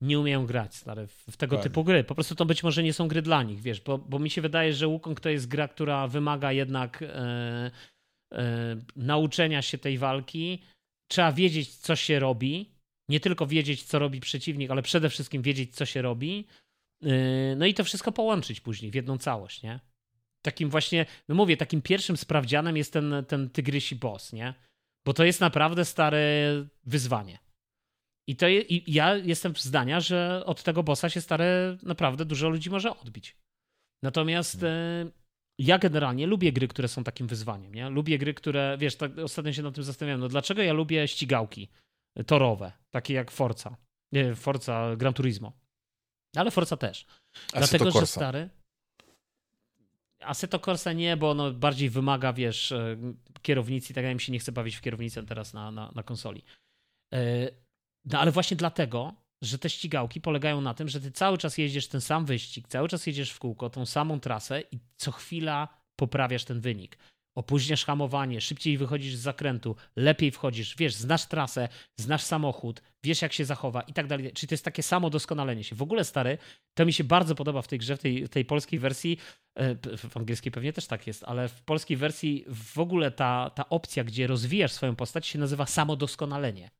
[SPEAKER 2] nie umieją grać stare, w tego tak. typu gry. Po prostu to być może nie są gry dla nich, wiesz, bo, bo mi się wydaje, że Wukong to jest gra, która wymaga jednak e, e, nauczenia się tej walki. Trzeba wiedzieć, co się robi. Nie tylko wiedzieć, co robi przeciwnik, ale przede wszystkim wiedzieć, co się robi. Yy, no i to wszystko połączyć później w jedną całość, nie? Takim właśnie, no mówię, takim pierwszym sprawdzianem jest ten, ten tygrysi boss, nie? Bo to jest naprawdę stare wyzwanie. I, to je, I ja jestem zdania, że od tego bossa się stare naprawdę dużo ludzi może odbić. Natomiast hmm. ja generalnie lubię gry, które są takim wyzwaniem, nie? Lubię gry, które, wiesz, tak ostatnio się nad tym zastanawiałem, no dlaczego ja lubię ścigałki torowe, takie jak Forza, nie, Forza Gran Turismo. Ale Forza też. Dlatego, że stary. Assetto Corsa nie, bo ono bardziej wymaga, wiesz, e, kierownicy, tak ja mi się nie chce bawić w kierownicę teraz na, na, na konsoli. E, no ale właśnie dlatego, że te ścigałki polegają na tym, że ty cały czas jeździsz ten sam wyścig, cały czas jedziesz w kółko, tą samą trasę i co chwila poprawiasz ten wynik. Opóźniasz hamowanie, szybciej wychodzisz z zakrętu, lepiej wchodzisz, wiesz, znasz trasę, znasz samochód, wiesz jak się zachowa i tak dalej. Czyli to jest takie samo doskonalenie się. W ogóle, stary, to mi się bardzo podoba w tej grze, w tej, tej polskiej wersji, e, w angielskiej pewnie też tak jest, ale w polskiej wersji w ogóle ta, ta opcja, gdzie rozwijasz swoją postać się nazywa samo doskonalenie.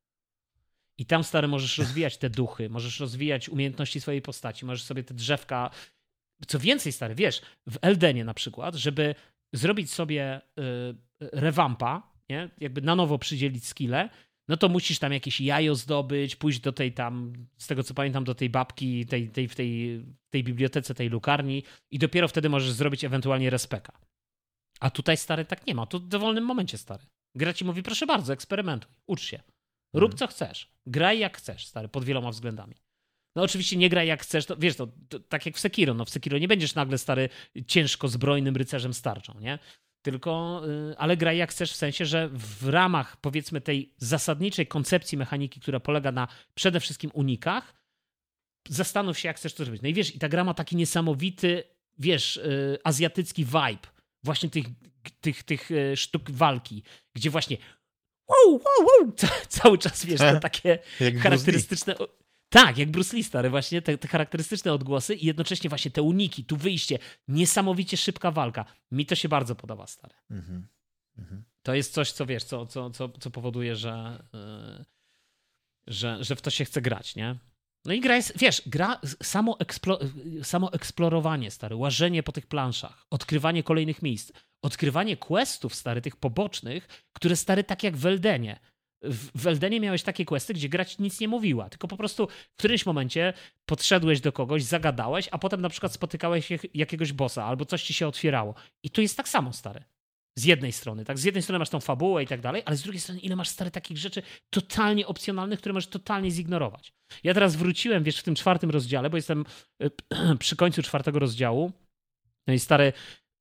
[SPEAKER 2] I tam, stary, możesz rozwijać te duchy, możesz rozwijać umiejętności swojej postaci, możesz sobie te drzewka co więcej, stary, wiesz, w Eldenie na przykład, żeby zrobić sobie y, rewampa, nie? jakby na nowo przydzielić skille, no to musisz tam jakieś jajo zdobyć, pójść do tej tam, z tego co pamiętam, do tej babki, tej, tej, w tej, tej bibliotece, tej lukarni i dopiero wtedy możesz zrobić ewentualnie respeka. A tutaj, stary, tak nie ma. Tu w dowolnym momencie, stary. Gra ci mówi, proszę bardzo, eksperymentuj, ucz się. Rób mhm. co chcesz. Graj jak chcesz, stary, pod wieloma względami. No oczywiście nie graj jak chcesz, to wiesz, to, to, tak jak w Sekiro, no w Sekiro nie będziesz nagle stary ciężko zbrojnym rycerzem starczą, nie? Tylko, yy, ale graj jak chcesz w sensie, że w ramach powiedzmy tej zasadniczej koncepcji mechaniki, która polega na przede wszystkim unikach, zastanów się jak chcesz to zrobić. No i wiesz, i ta gra ma taki niesamowity, wiesz, yy, azjatycki vibe właśnie tych, tych, tych yy, sztuk walki, gdzie właśnie wow, wow, wow, cały czas, wiesz, te takie charakterystyczne tak, jak Bruce Lee stary, właśnie te, te, charakterystyczne odgłosy i jednocześnie właśnie te uniki, tu wyjście, niesamowicie szybka walka. Mi to się bardzo podoba, stary. Mm -hmm. To jest coś, co wiesz, co, co, co, co powoduje, że, yy, że, że w to się chce grać, nie? No i gra jest, wiesz, gra samo, eksplo, samo eksplorowanie, stary, łażenie po tych planszach, odkrywanie kolejnych miejsc, odkrywanie questów, stary, tych pobocznych, które, stary, tak jak w Eldenie, w Eldenie miałeś takie questy, gdzie grać nic nie mówiła, tylko po prostu w którymś momencie podszedłeś do kogoś, zagadałeś, a potem na przykład spotykałeś jakiegoś bossa albo coś ci się otwierało. I tu jest tak samo, stary. Z jednej strony, tak? Z jednej strony masz tą fabułę i tak dalej, ale z drugiej strony ile masz stary takich rzeczy totalnie opcjonalnych, które możesz totalnie zignorować. Ja teraz wróciłem, wiesz, w tym czwartym rozdziale, bo jestem przy końcu czwartego rozdziału. No i stary,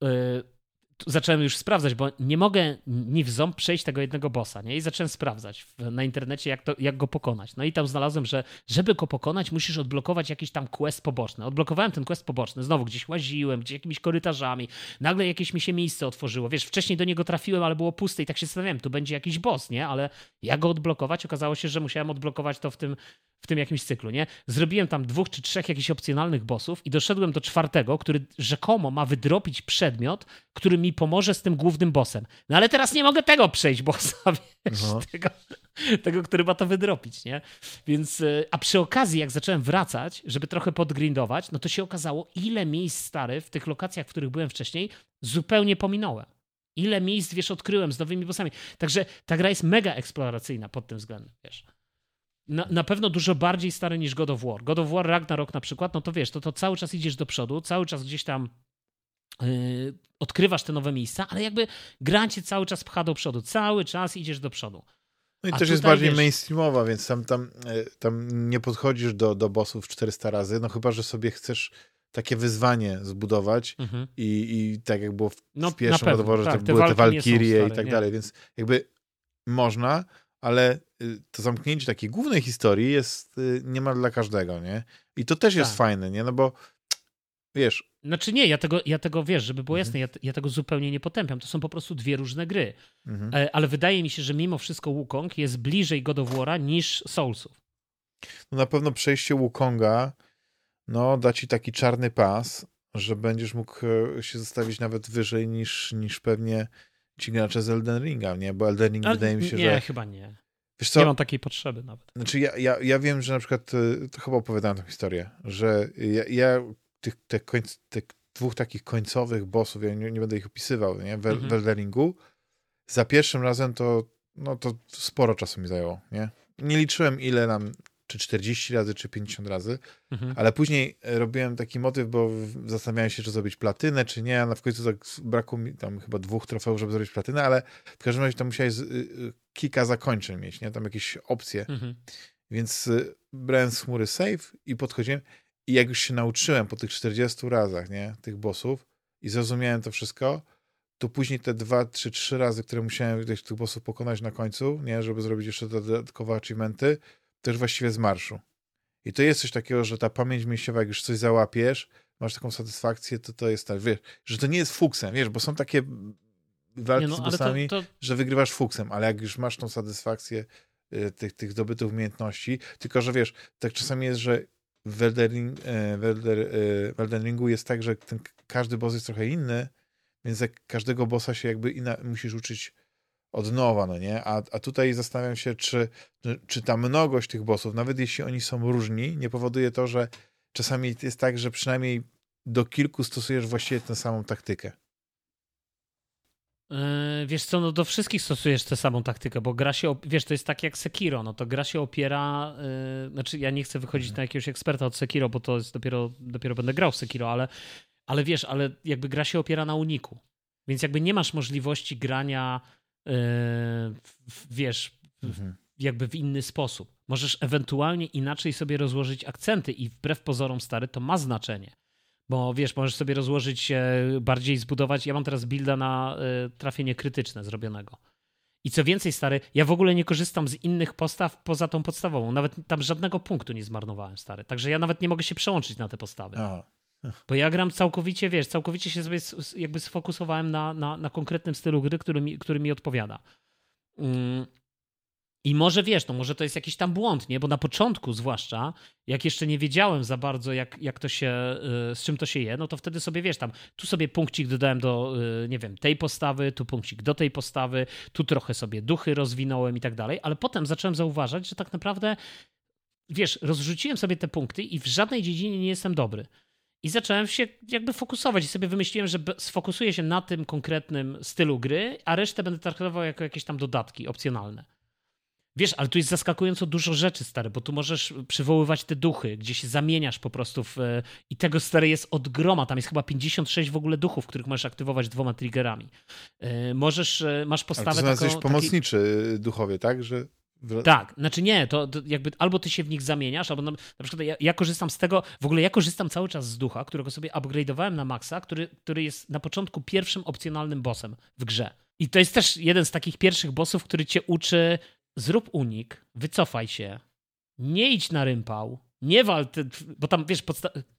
[SPEAKER 2] y, zacząłem już sprawdzać, bo nie mogę ni w ząb przejść tego jednego bossa, nie? I zacząłem sprawdzać na internecie, jak, to, jak go pokonać. No i tam znalazłem, że żeby go pokonać, musisz odblokować jakiś tam quest poboczny. Odblokowałem ten quest poboczny, znowu gdzieś łaziłem, gdzieś jakimiś korytarzami, nagle jakieś mi się miejsce otworzyło. Wiesz, wcześniej do niego trafiłem, ale było puste i tak się zastanawiałem, tu będzie jakiś boss, nie? Ale jak go odblokować? Okazało się, że musiałem odblokować to w tym, w tym jakimś cyklu, nie? Zrobiłem tam dwóch czy trzech jakichś opcjonalnych bossów i doszedłem do czwartego, który rzekomo ma wydropić przedmiot, który mi pomoże z tym głównym bossem. No ale teraz nie mogę tego przejść bossa, wiesz, no. tego, tego, który ma to wydropić, nie? Więc, e, a przy okazji, jak zacząłem wracać, żeby trochę podgrindować, no to się okazało, ile miejsc stary w tych lokacjach, w których byłem wcześniej, zupełnie pominąłem. Ile miejsc, wiesz, odkryłem z nowymi bossami. Także ta gra jest mega eksploracyjna pod tym względem, wiesz na, na pewno dużo bardziej stary niż God of War. God of War Ragnarok na przykład, no to wiesz, to, to cały czas idziesz do przodu, cały czas gdzieś tam yy, odkrywasz te nowe miejsca, ale jakby gra cię cały czas pcha do przodu, cały czas idziesz do przodu.
[SPEAKER 1] No i A też jest bardziej wiesz, mainstreamowa, więc tam, tam, e, tam nie podchodzisz do, do bossów 400 razy, no chyba, że sobie chcesz takie wyzwanie zbudować mhm. i, i tak jak było w, no, w pierwszym War, tak, były te Walkirie i tak nie. dalej, więc jakby można, ale y, to zamknięcie takiej głównej historii jest y, niemal dla każdego, nie? I to też tak. jest fajne, nie? No bo wiesz...
[SPEAKER 2] Znaczy nie, ja tego, ja tego wiesz, żeby było mhm. jasne, ja, ja, tego zupełnie nie potępiam. To są po prostu dwie różne gry. Mhm. E, ale wydaje mi się, że mimo wszystko Wukong jest bliżej God of War'a niż Soulsów.
[SPEAKER 1] No na pewno przejście Wukonga no, da ci taki czarny pas, że będziesz mógł e, się zostawić nawet wyżej niż, niż pewnie ci gracze z Elden Ringa, nie? Bo Elden Ring Ale wydaje mi się,
[SPEAKER 2] nie,
[SPEAKER 1] że...
[SPEAKER 2] Nie, chyba nie. Wiesz co? Nie mam takiej potrzeby nawet.
[SPEAKER 1] Znaczy ja, ja, ja wiem, że na przykład, y, to chyba opowiadałem tę historię, że ja, ja tych, tych, końc, tych dwóch takich końcowych bossów, ja nie, nie będę ich opisywał, nie? W, mhm. w Elden Ringu, za pierwszym razem to, no to sporo czasu mi zajęło, nie? Nie liczyłem ile nam czy 40 razy, czy 50 razy, mhm. ale później e, robiłem taki motyw, bo zastanawiałem się, czy zrobić platynę, czy nie, a na w końcu tak brakło mi tam chyba dwóch trofeów, żeby zrobić platynę, ale w każdym razie tam musiałeś y, y, kilka zakończeń mieć, nie? Tam jakieś opcje. Mhm. Więc y, brałem z chmury save i podchodziłem i jak już się nauczyłem po tych 40 razach, nie, tych bossów i zrozumiałem to wszystko, to później te dwa, trzy, trzy razy, które musiałem tych, tych bossów pokonać na końcu, nie, żeby zrobić jeszcze dodatkowe achievementy, też właściwie z marszu. I to jest coś takiego, że ta pamięć mięśniowa, jak już coś załapiesz, masz taką satysfakcję, to to jest tak, wiesz, że to nie jest fuksem, wiesz, bo są takie walki no, z bossami, to, to... że wygrywasz fuksem, ale jak już masz tą satysfakcję y, tych, tych zdobytych umiejętności, tylko że wiesz, tak czasami jest, że w Elden, e, e, Elden Ringu jest tak, że ten, każdy boss jest trochę inny, więc jak każdego bossa się jakby inna, musisz uczyć od nowa, no nie? A, a tutaj zastanawiam się, czy, czy ta mnogość tych bossów, nawet jeśli oni są różni, nie powoduje to, że czasami jest tak, że przynajmniej do kilku stosujesz właściwie tę samą taktykę.
[SPEAKER 2] Yy, wiesz co, no do wszystkich stosujesz tę samą taktykę, bo gra się, wiesz, to jest tak jak Sekiro, no to gra się opiera, yy, znaczy ja nie chcę wychodzić mhm. na jakiegoś eksperta od Sekiro, bo to jest dopiero, dopiero będę grał w Sekiro, ale, ale wiesz, ale jakby gra się opiera na uniku, więc jakby nie masz możliwości grania, wiesz, mhm. jakby w inny sposób. Możesz ewentualnie inaczej sobie rozłożyć akcenty i wbrew pozorom, stary, to ma znaczenie. Bo wiesz, możesz sobie rozłożyć się, bardziej zbudować. Ja mam teraz builda na y, trafienie krytyczne zrobionego. I co więcej, stary, ja w ogóle nie korzystam z innych postaw poza tą podstawową. Nawet tam żadnego punktu nie zmarnowałem, stary. Także ja nawet nie mogę się przełączyć na te postawy. Aha. Bo ja gram całkowicie, wiesz, całkowicie się sobie jakby sfokusowałem na, na, na konkretnym stylu gry, który mi, który mi odpowiada. Mm. I może wiesz, no może to jest jakiś tam błąd, nie? Bo na początku, zwłaszcza, jak jeszcze nie wiedziałem za bardzo, jak, jak to się, y, z czym to się je, no to wtedy sobie wiesz, tam tu sobie punkcik dodałem do, y, nie wiem, tej postawy, tu punkcik do tej postawy, tu trochę sobie duchy rozwinąłem i tak dalej, ale potem zacząłem zauważać, że tak naprawdę, wiesz, rozrzuciłem sobie te punkty i w żadnej dziedzinie nie jestem dobry. I zacząłem się jakby fokusować i sobie wymyśliłem, że sfokusuję się na tym konkretnym stylu gry, a resztę będę traktował jako jakieś tam dodatki opcjonalne. Wiesz, ale tu jest zaskakująco dużo rzeczy, stary, bo tu możesz przywoływać te duchy, gdzie się zamieniasz po prostu w... I tego, stary, jest od groma. Tam jest chyba 56 w ogóle duchów, których możesz aktywować dwoma triggerami. E, możesz, e, masz postawę
[SPEAKER 1] ale to są taką... pomocniczy taki... duchowie, tak? Że...
[SPEAKER 2] Tak, znaczy nie, to, to, jakby albo ty się w nich zamieniasz, albo na, na przykład ja, ja, korzystam z tego, w ogóle ja korzystam cały czas z ducha, którego sobie upgrade'owałem na maksa, który, który jest na początku pierwszym opcjonalnym bossem w grze. I to jest też jeden z takich pierwszych bossów, który cię uczy zrób unik, wycofaj się, nie idź na rympał, nie wal, bo tam wiesz,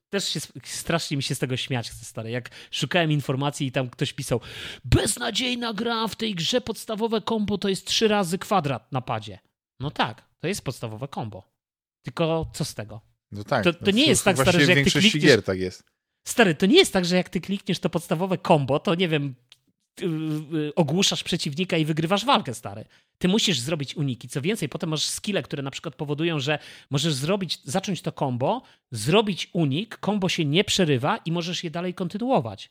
[SPEAKER 2] też się, strasznie mi się z tego śmiać chce, stary. Jak szukałem informacji i tam ktoś pisał beznadziejna gra w tej grze podstawowe kombo to jest trzy razy kwadrat na padzie. No tak, to jest podstawowe kombo. Tylko co z tego?
[SPEAKER 1] No tak.
[SPEAKER 2] To, to no, nie jest tak, stary, że jak ty klikniesz...
[SPEAKER 1] gier tak jest.
[SPEAKER 2] Stary, to nie jest tak, że jak ty klikniesz to podstawowe kombo, to nie wiem, Y, y, ogłuszasz przeciwnika i wygrywasz walkę, stary. Ty musisz zrobić uniki. Co więcej, potem masz skille, które na przykład powodują, że możesz zrobić, zacząć to combo, zrobić unik, combo się nie przerywa i możesz je dalej kontynuować.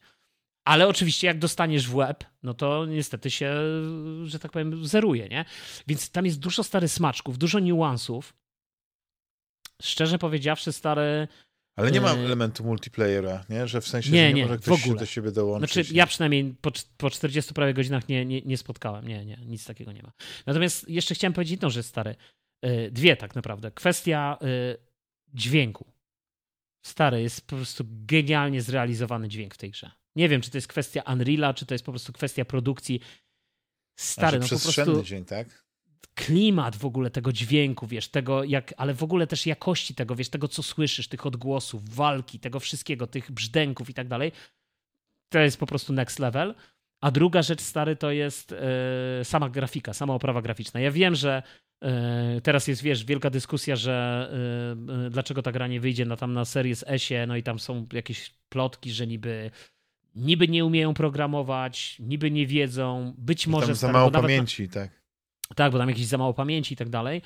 [SPEAKER 2] Ale oczywiście, jak dostaniesz w łeb, no to niestety się, że tak powiem, zeruje, nie? Więc tam jest dużo stary smaczków, dużo niuansów. Szczerze powiedziawszy, stary,
[SPEAKER 1] ale nie ma yy. elementu multiplayera, nie? Że w sensie, nie, że nie, nie może ktoś się do siebie dołączyć.
[SPEAKER 2] Znaczy, ja przynajmniej po, po 40 prawie godzinach nie, nie, nie spotkałem. Nie, nie, nic takiego nie ma. Natomiast jeszcze chciałem powiedzieć jedną rzecz, stary. Yy, dwie tak naprawdę. Kwestia yy, dźwięku. Stary, jest po prostu genialnie zrealizowany dźwięk w tej grze. Nie wiem, czy to jest kwestia Unreala, czy to jest po prostu kwestia produkcji. Stary,
[SPEAKER 1] no po prostu... dźwięk, tak?
[SPEAKER 2] klimat w ogóle tego dźwięku, wiesz, tego jak, ale w ogóle też jakości tego, wiesz, tego co słyszysz, tych odgłosów, walki, tego wszystkiego, tych brzdęków i tak dalej, to jest po prostu next level. A druga rzecz, stary, to jest yy, sama grafika, sama oprawa graficzna. Ja wiem, że yy, teraz jest, wiesz, wielka dyskusja, że yy, dlaczego ta gra nie wyjdzie na, tam na Series S-ie, no i tam są jakieś plotki, że niby niby nie umieją programować, niby nie wiedzą, być może... Tam
[SPEAKER 1] za mało pamięci, na... tak
[SPEAKER 2] tak, bo tam jakieś za mało pamięci i tak dalej.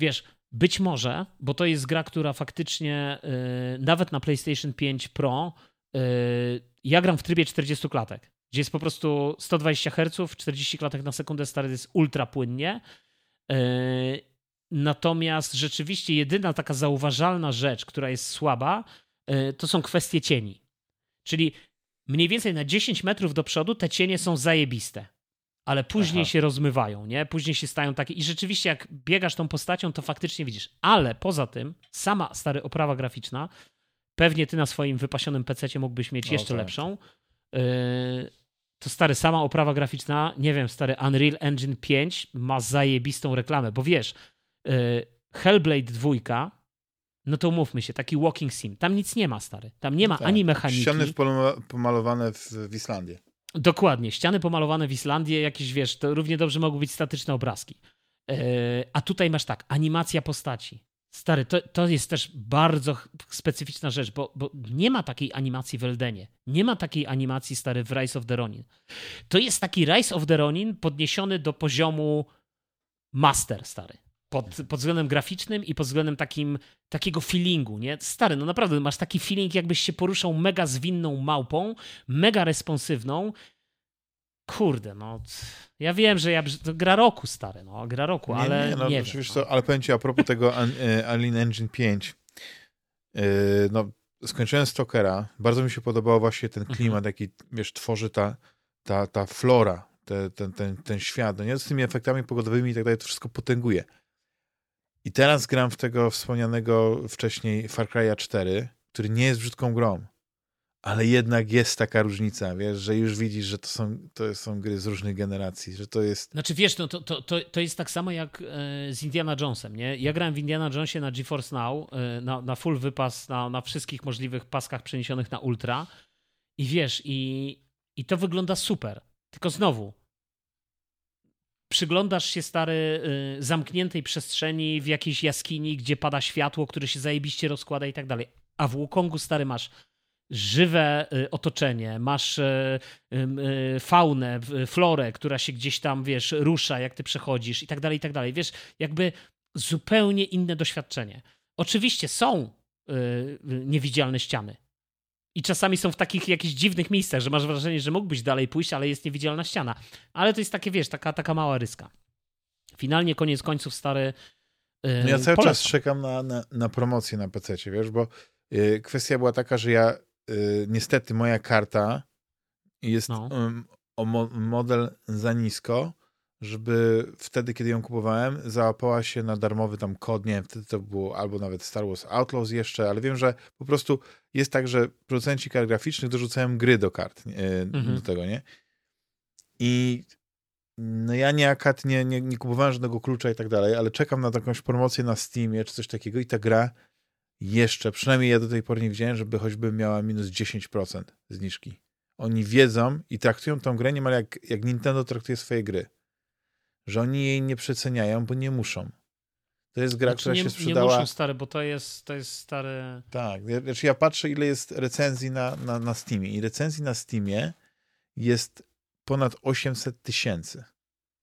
[SPEAKER 2] Wiesz, być może, bo to jest gra, która faktycznie yy, nawet na PlayStation 5 Pro yy, ja gram w trybie 40 klatek, gdzie jest po prostu 120 Hz, 40 klatek na sekundę, stary jest ultra płynnie. Yy, natomiast rzeczywiście jedyna taka zauważalna rzecz, która jest słaba, yy, to są kwestie cieni. Czyli mniej więcej na 10 metrów do przodu te cienie są zajebiste ale później Aha. się rozmywają, nie? Później się stają takie i rzeczywiście jak biegasz tą postacią, to faktycznie widzisz. Ale poza tym, sama stary oprawa graficzna, pewnie ty na swoim wypasionym PC mógłbyś mieć jeszcze tak. lepszą. Yy, to stary, sama oprawa graficzna, nie wiem, stary Unreal Engine 5 ma zajebistą reklamę, bo wiesz, yy, Hellblade 2 no to umówmy się, taki walking sim. Tam nic nie ma, stary. Tam nie ma tak. ani mechaniki.
[SPEAKER 1] Ściany pomalowane w, w Islandii.
[SPEAKER 2] Dokładnie. Ściany pomalowane w Islandii, jakieś, wiesz, to równie dobrze mogły być statyczne obrazki. Yy, a tutaj masz tak, animacja postaci. Stary, to, to jest też bardzo specyficzna rzecz, bo, bo nie ma takiej animacji w Eldenie. Nie ma takiej animacji, stary, w Rise of the Ronin. To jest taki Rise of the Ronin podniesiony do poziomu master, stary. Pod, pod względem graficznym i pod względem takim, takiego feelingu, nie? Stary, no naprawdę, masz taki feeling, jakbyś się poruszał mega zwinną małpą, mega responsywną. Kurde, no... Ja wiem, że ja, to gra roku, stary, no, gra roku, nie, ale nie, no, nie wiem.
[SPEAKER 1] Co, ale powiem ci a propos tego e, Unreal Engine 5, e, no, skończyłem Stalkera, bardzo mi się podobał właśnie ten mhm. klimat, jaki, wiesz, tworzy ta, ta, ta flora, te, ten, ten, ten świat, no nie? Z tymi efektami pogodowymi i tak dalej, to wszystko potęguje. I teraz gram w tego wspomnianego wcześniej Far Cry'a 4, który nie jest brzydką grą ale jednak jest taka różnica, wiesz, że już widzisz, że to są, to są gry z różnych generacji, że to jest...
[SPEAKER 2] Znaczy wiesz, no, to, to, to, to jest tak samo jak e, z Indiana Jonesem, nie? Ja grałem w Indiana Jonesie na GeForce Now, e, na, na full wypas, na, na wszystkich możliwych paskach przeniesionych na ultra i wiesz, i, i to wygląda super, tylko znowu, przyglądasz się stary e, zamkniętej przestrzeni w jakiejś jaskini, gdzie pada światło, które się zajebiście rozkłada i tak dalej, a w Wukongu stary masz żywe y, otoczenie, masz y, y, faunę, florę, która się gdzieś tam, wiesz, rusza, jak ty przechodzisz i tak dalej, i tak dalej. Wiesz, jakby zupełnie inne doświadczenie. Oczywiście są niewidzialne ściany. I czasami są w takich jakichś dziwnych miejscach, że masz wrażenie, że mógłbyś dalej pójść, ale jest niewidzialna ściana. Ale to jest takie, wiesz, taka, taka mała ryska. Finalnie, koniec końców, stary.
[SPEAKER 1] No ja cały polecam. czas czekam na, na, na promocję na PC, wiesz, bo kwestia była taka, że ja Y, niestety moja karta jest no. o model za nisko, żeby wtedy, kiedy ją kupowałem, załapała się na darmowy tam kod, nie wiem, wtedy to było albo nawet Star Wars Outlaws jeszcze, ale wiem, że po prostu jest tak, że producenci kart graficznych dorzucają gry do kart, mhm. do tego, nie? I no ja nie akad nie, nie, nie kupowałem żadnego klucza i tak dalej, ale czekam na jakąś promocję na Steamie czy coś takiego i ta gra jeszcze, przynajmniej ja do tej pory nie widziałem, żeby choćby miała minus 10% zniżki. Oni wiedzą i traktują tą grę niemal jak, jak Nintendo traktuje swoje gry. Że oni jej nie przeceniają, bo nie muszą. To jest gra, znaczy, która
[SPEAKER 2] nie,
[SPEAKER 1] się sprzedała.
[SPEAKER 2] Nie muszą, stary, bo to jest, to jest stary.
[SPEAKER 1] Tak, znaczy ja patrzę, ile jest recenzji na, na, na Steamie. I recenzji na Steamie jest ponad 800 tysięcy.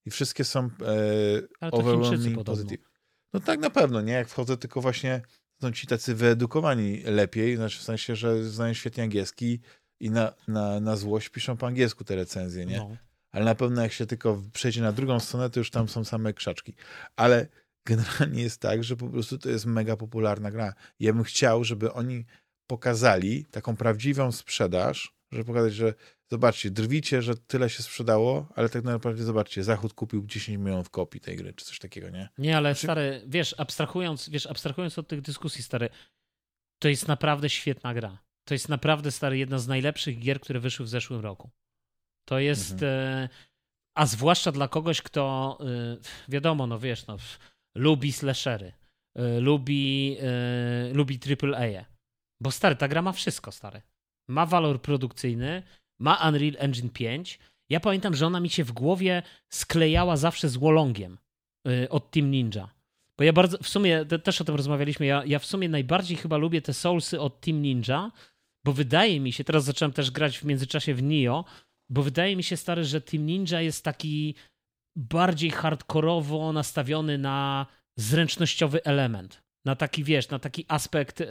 [SPEAKER 1] I wszystkie są e,
[SPEAKER 2] Ale to overwhelming
[SPEAKER 1] positive. No tak na pewno, nie? Jak wchodzę, tylko właśnie są ci tacy wyedukowani lepiej, znaczy w sensie, że znają świetnie angielski i na, na, na złość piszą po angielsku te recenzje, nie? No. Ale na pewno jak się tylko przejdzie na drugą stronę, to już tam są same krzaczki. Ale generalnie jest tak, że po prostu to jest mega popularna gra. Ja bym chciał, żeby oni pokazali taką prawdziwą sprzedaż, żeby pokazać, że zobaczcie, drwicie, że tyle się sprzedało, ale tak naprawdę zobaczcie, Zachód kupił 10 milionów kopii tej gry, czy coś takiego, nie?
[SPEAKER 2] Nie, ale znaczy... stary, wiesz, abstrahując, wiesz, abstrahując od tych dyskusji, stary, to jest naprawdę świetna gra. To jest naprawdę, stary, jedna z najlepszych gier, które wyszły w zeszłym roku. To jest, mhm. e, a zwłaszcza dla kogoś, kto, e, wiadomo, no wiesz, no, lubi slashery, e, lubi, lubi AAA. Bo stary, ta gra ma wszystko, stary. Ma walor produkcyjny, ma Unreal Engine 5. Ja pamiętam, że ona mi się w głowie sklejała zawsze z Wolongiem od Team Ninja. Bo ja bardzo, w sumie też o tym rozmawialiśmy, ja, ja w sumie najbardziej chyba lubię te Soulsy od Team Ninja, bo wydaje mi się, teraz zacząłem też grać w międzyczasie w Nio, bo wydaje mi się, stary, że Team Ninja jest taki bardziej hardkorowo nastawiony na zręcznościowy element. Na taki, wiesz, na taki aspekt...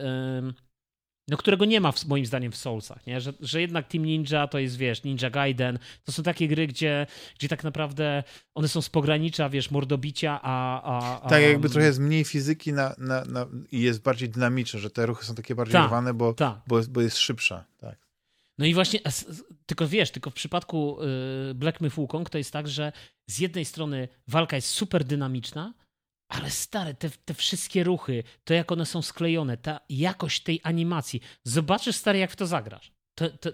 [SPEAKER 2] No, którego nie ma w, moim zdaniem w Soulsach, nie? Że, że jednak Team Ninja to jest, wiesz, Ninja Gaiden, to są takie gry, gdzie, gdzie tak naprawdę one są z pogranicza, wiesz, mordobicia, a... a,
[SPEAKER 1] a tak, jakby trochę jest mniej fizyki na, na, na, i jest bardziej dynamiczne, że te ruchy są takie bardziej ta, rwane, bo, ta. bo, bo jest szybsza, tak.
[SPEAKER 2] No i właśnie, tylko wiesz, tylko w przypadku y, Black Myth Wukong to jest tak, że z jednej strony walka jest super dynamiczna, ale stare, te, te wszystkie ruchy, to jak one są sklejone, ta jakość tej animacji. Zobaczysz, stary, jak w to zagrasz. To, to,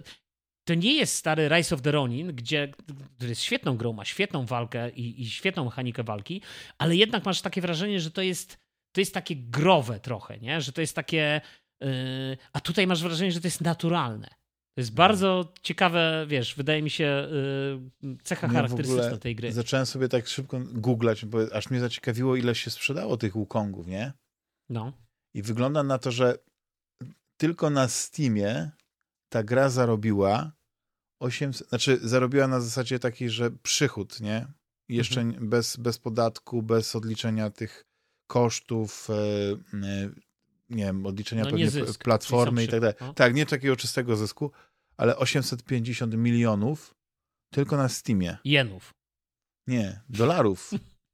[SPEAKER 2] to nie jest stary Rise of the Ronin, gdzie, który jest świetną grą, ma świetną walkę i, i świetną mechanikę walki, ale jednak masz takie wrażenie, że to jest, to jest takie growe trochę, nie? że to jest takie. Yy, a tutaj masz wrażenie, że to jest naturalne. To jest bardzo ciekawe, wiesz, wydaje mi się, yy, cecha charakterystyczna tej gry.
[SPEAKER 1] Zacząłem sobie tak szybko googlać, bo aż mnie zaciekawiło, ile się sprzedało tych Wukongów, nie?
[SPEAKER 2] No.
[SPEAKER 1] I wygląda na to, że tylko na Steamie ta gra zarobiła 800, znaczy zarobiła na zasadzie takiej, że przychód, nie? Jeszcze
[SPEAKER 2] Mhm.
[SPEAKER 1] bez, bez podatku, bez odliczenia tych kosztów, e, e, nie wiem, odliczenia
[SPEAKER 2] No nie
[SPEAKER 1] pewnie
[SPEAKER 2] zysk,
[SPEAKER 1] platformy i tak dalej.
[SPEAKER 2] no.
[SPEAKER 1] Tak, nie takiego czystego zysku, ale 850 milionów tylko na Steamie.
[SPEAKER 2] Jenów.
[SPEAKER 1] Nie, dolarów.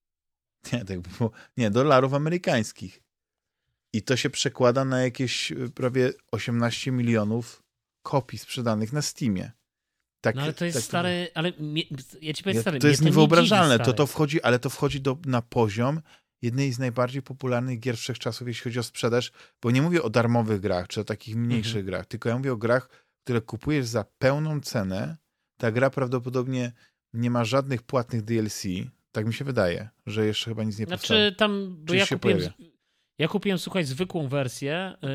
[SPEAKER 1] nie, tak było. Nie, dolarów amerykańskich. I to się przekłada na jakieś y, prawie 18 milionów kopii sprzedanych na Steamie. Tak,
[SPEAKER 2] No ale to jest
[SPEAKER 1] tak
[SPEAKER 2] stary, ale ja ci powiem stary,
[SPEAKER 1] to jest niewyobrażalne.
[SPEAKER 2] Nie
[SPEAKER 1] to, to wchodzi, ale to wchodzi do, na poziom jednej z najbardziej popularnych gier wszechczasów, jeśli chodzi o sprzedaż, bo nie mówię o darmowych grach, czy o takich mniejszych
[SPEAKER 2] Mhm.
[SPEAKER 1] grach, tylko ja mówię o grach, które kupujesz za pełną cenę. Ta gra prawdopodobnie nie ma żadnych płatnych DLC. Tak mi się wydaje, że jeszcze chyba nic nie powstało.
[SPEAKER 2] Znaczy tam, bo
[SPEAKER 1] Czyli
[SPEAKER 2] ja
[SPEAKER 1] się
[SPEAKER 2] kupiłem,
[SPEAKER 1] pojawia.
[SPEAKER 2] ja kupiłem, słuchaj, zwykłą wersję, yy,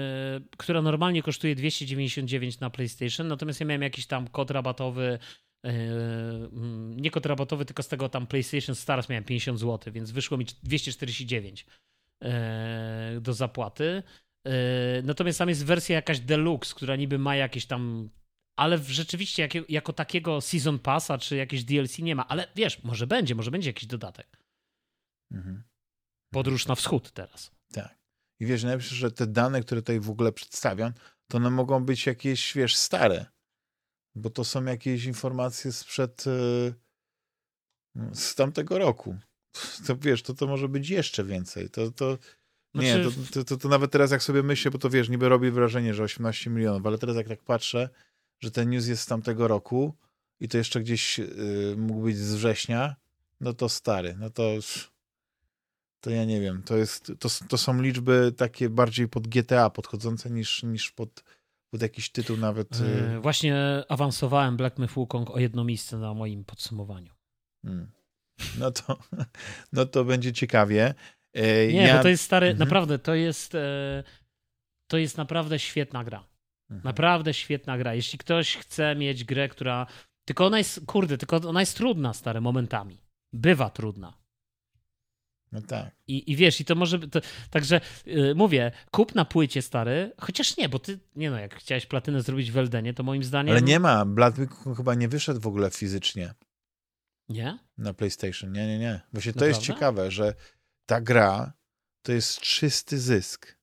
[SPEAKER 2] która normalnie kosztuje 299 na PlayStation, natomiast ja miałem jakiś tam kod rabatowy, nie kod rabatowy, tylko z tego tam PlayStation Stars miałem 50 zł, więc wyszło mi 249 yy, do zapłaty. Yy, natomiast tam jest wersja jakaś deluxe, która niby ma jakieś tam ale w- rzeczywiście jakie, jako takiego Season Passa czy jakieś DLC nie ma. Ale wiesz, może będzie, może będzie jakiś dodatek.
[SPEAKER 1] Mhm.
[SPEAKER 2] Podróż na wschód teraz.
[SPEAKER 1] Tak. I wiesz, najlepsze, że te dane, które tutaj w ogóle przedstawiam, to one mogą być jakieś, wiesz, stare. Bo to są jakieś informacje sprzed e, z tamtego roku. To wiesz, to, to może być jeszcze więcej. To, to, nie, to,
[SPEAKER 2] Znaczy-
[SPEAKER 1] to, to, to nawet teraz jak sobie myślę, bo to wiesz, niby robi wrażenie, że 18 milionów, ale teraz jak tak patrzę, że ten news jest z tamtego roku i to jeszcze gdzieś y, mógł być z września, no to stary, no to to ja nie wiem, to jest, to, to są liczby takie bardziej pod GTA podchodzące niż, niż pod, pod jakiś tytuł nawet. y,
[SPEAKER 2] E, Właśnie awansowałem Black Myth Wukong o jedno miejsce na moim podsumowaniu.
[SPEAKER 1] mm. No to, no to będzie ciekawie. E,
[SPEAKER 2] Nie,
[SPEAKER 1] ja,
[SPEAKER 2] bo to jest stary,
[SPEAKER 1] Mhm.
[SPEAKER 2] naprawdę, to jest e, to jest naprawdę świetna gra.
[SPEAKER 1] Mhm.
[SPEAKER 2] Naprawdę świetna gra. Jeśli ktoś chce mieć grę, która tylko ona jest, kurde, tylko ona jest trudna, stary, momentami. Bywa trudna.
[SPEAKER 1] No tak.
[SPEAKER 2] I, I wiesz, i to może. To, także y, mówię, kup na płycie stary, chociaż nie, bo ty, nie no, jak chciałeś platynę zrobić w Eldenie, to moim zdaniem.
[SPEAKER 1] Ale nie ma, Blood Wing chyba nie wyszedł w ogóle fizycznie
[SPEAKER 2] Nie?
[SPEAKER 1] na PlayStation. Nie, nie, nie. Właśnie to jest
[SPEAKER 2] Naprawdę?
[SPEAKER 1] ciekawe, że ta gra to jest czysty zysk,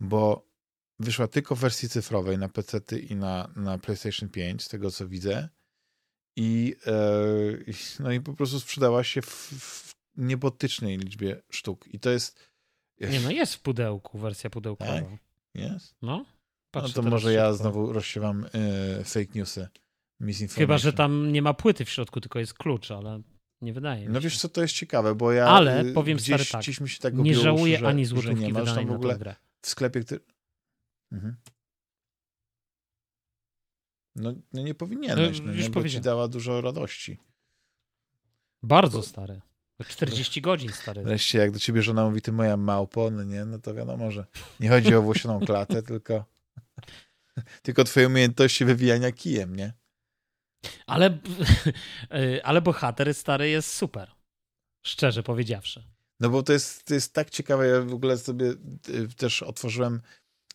[SPEAKER 1] bo wyszła tylko w wersji cyfrowej na PC i na, na PlayStation 5, z tego co widzę. I, i- no i po prostu sprzedała się w, w niebotycznej liczbie sztuk. I to jest.
[SPEAKER 2] Nie no, jest w pudełku, wersja pudełkowa.
[SPEAKER 1] Tak? Jest?
[SPEAKER 2] No.
[SPEAKER 1] No
[SPEAKER 2] Patrzę
[SPEAKER 1] to
[SPEAKER 2] teraz
[SPEAKER 1] może ja
[SPEAKER 2] szybko.
[SPEAKER 1] znowu rozsiewam e, fake newsy.
[SPEAKER 2] Chyba, że tam nie ma płyty w środku, tylko jest klucz, ale nie wydaje mi
[SPEAKER 1] No
[SPEAKER 2] się.
[SPEAKER 1] wiesz co, to jest ciekawe, bo ja
[SPEAKER 2] Ale
[SPEAKER 1] y,
[SPEAKER 2] powiem
[SPEAKER 1] gdzieś,
[SPEAKER 2] stary tak,
[SPEAKER 1] gdzieś mi się tak
[SPEAKER 2] nie żałuję
[SPEAKER 1] że,
[SPEAKER 2] ani
[SPEAKER 1] że
[SPEAKER 2] złotówki
[SPEAKER 1] nie w ogóle
[SPEAKER 2] grę.
[SPEAKER 1] w sklepie, który... Mhm. No, no nie powinieneś,
[SPEAKER 2] No,
[SPEAKER 1] no,
[SPEAKER 2] już
[SPEAKER 1] bo ci dała dużo radości.
[SPEAKER 2] Bardzo stary. 40 godzin stary.
[SPEAKER 1] Wreszcie jak do ciebie żona mówi, ty moja małpo, no nie, no to wiadomo, że nie chodzi o włosioną klatę, tylko tylko twoje umiejętności wywijania kijem, nie?
[SPEAKER 2] Ale, y, ale bohater stary jest super. Szczerze powiedziawszy.
[SPEAKER 1] No bo to jest, to jest tak ciekawe, ja w ogóle sobie y, też otworzyłem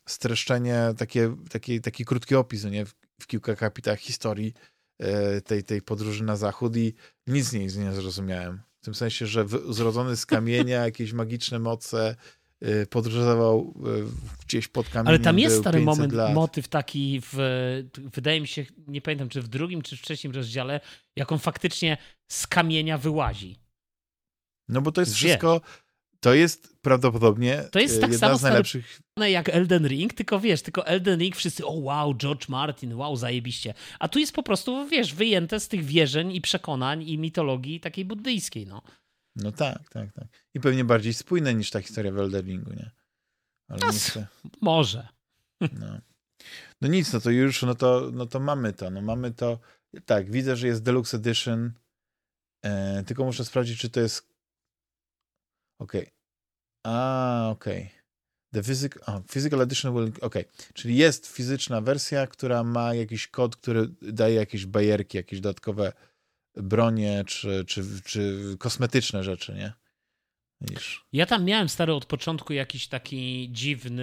[SPEAKER 1] streszczenie, takie, taki, taki krótki opis, nie, w, w kilku akapitach historii e, tej, tej podróży na zachód i nic z niej nie zrozumiałem. W tym sensie, że zrodzony z kamienia, jakieś magiczne moce, y, podróżował y, gdzieś pod kamieniem.
[SPEAKER 2] Ale tam jest stary
[SPEAKER 1] 500
[SPEAKER 2] moment,
[SPEAKER 1] lat.
[SPEAKER 2] motyw taki w, wydaje mi się, nie pamiętam czy w drugim, czy w trzecim rozdziale, jak on faktycznie z kamienia wyłazi.
[SPEAKER 1] No bo to jest wszystko, to jest prawdopodobnie
[SPEAKER 2] To jest
[SPEAKER 1] y,
[SPEAKER 2] tak
[SPEAKER 1] jedna
[SPEAKER 2] samo
[SPEAKER 1] z najlepszych
[SPEAKER 2] Jak Elden Ring, tylko wiesz, tylko Elden Ring wszyscy, o wow, George Martin, wow, zajebiście. A tu jest po prostu, wiesz, wyjęte z tych wierzeń i przekonań i mitologii takiej buddyjskiej, no.
[SPEAKER 1] No tak, tak, tak. I pewnie bardziej spójne niż ta historia w Elden Ringu, nie? Ale
[SPEAKER 2] No,
[SPEAKER 1] nie chcę.
[SPEAKER 2] Może.
[SPEAKER 1] No. no nic, no to już, no to, no to mamy to, no mamy to. Tak, widzę, że jest Deluxe Edition, e, tylko muszę sprawdzić, czy to jest okej. A, okej. The physical, oh, physical edition will... OK, czyli jest fizyczna wersja, która ma jakiś kod, który daje jakieś bajerki, jakieś dodatkowe bronie, czy, czy, czy kosmetyczne rzeczy, nie?
[SPEAKER 2] Widzisz. Ja tam miałem stary od początku jakiś taki dziwny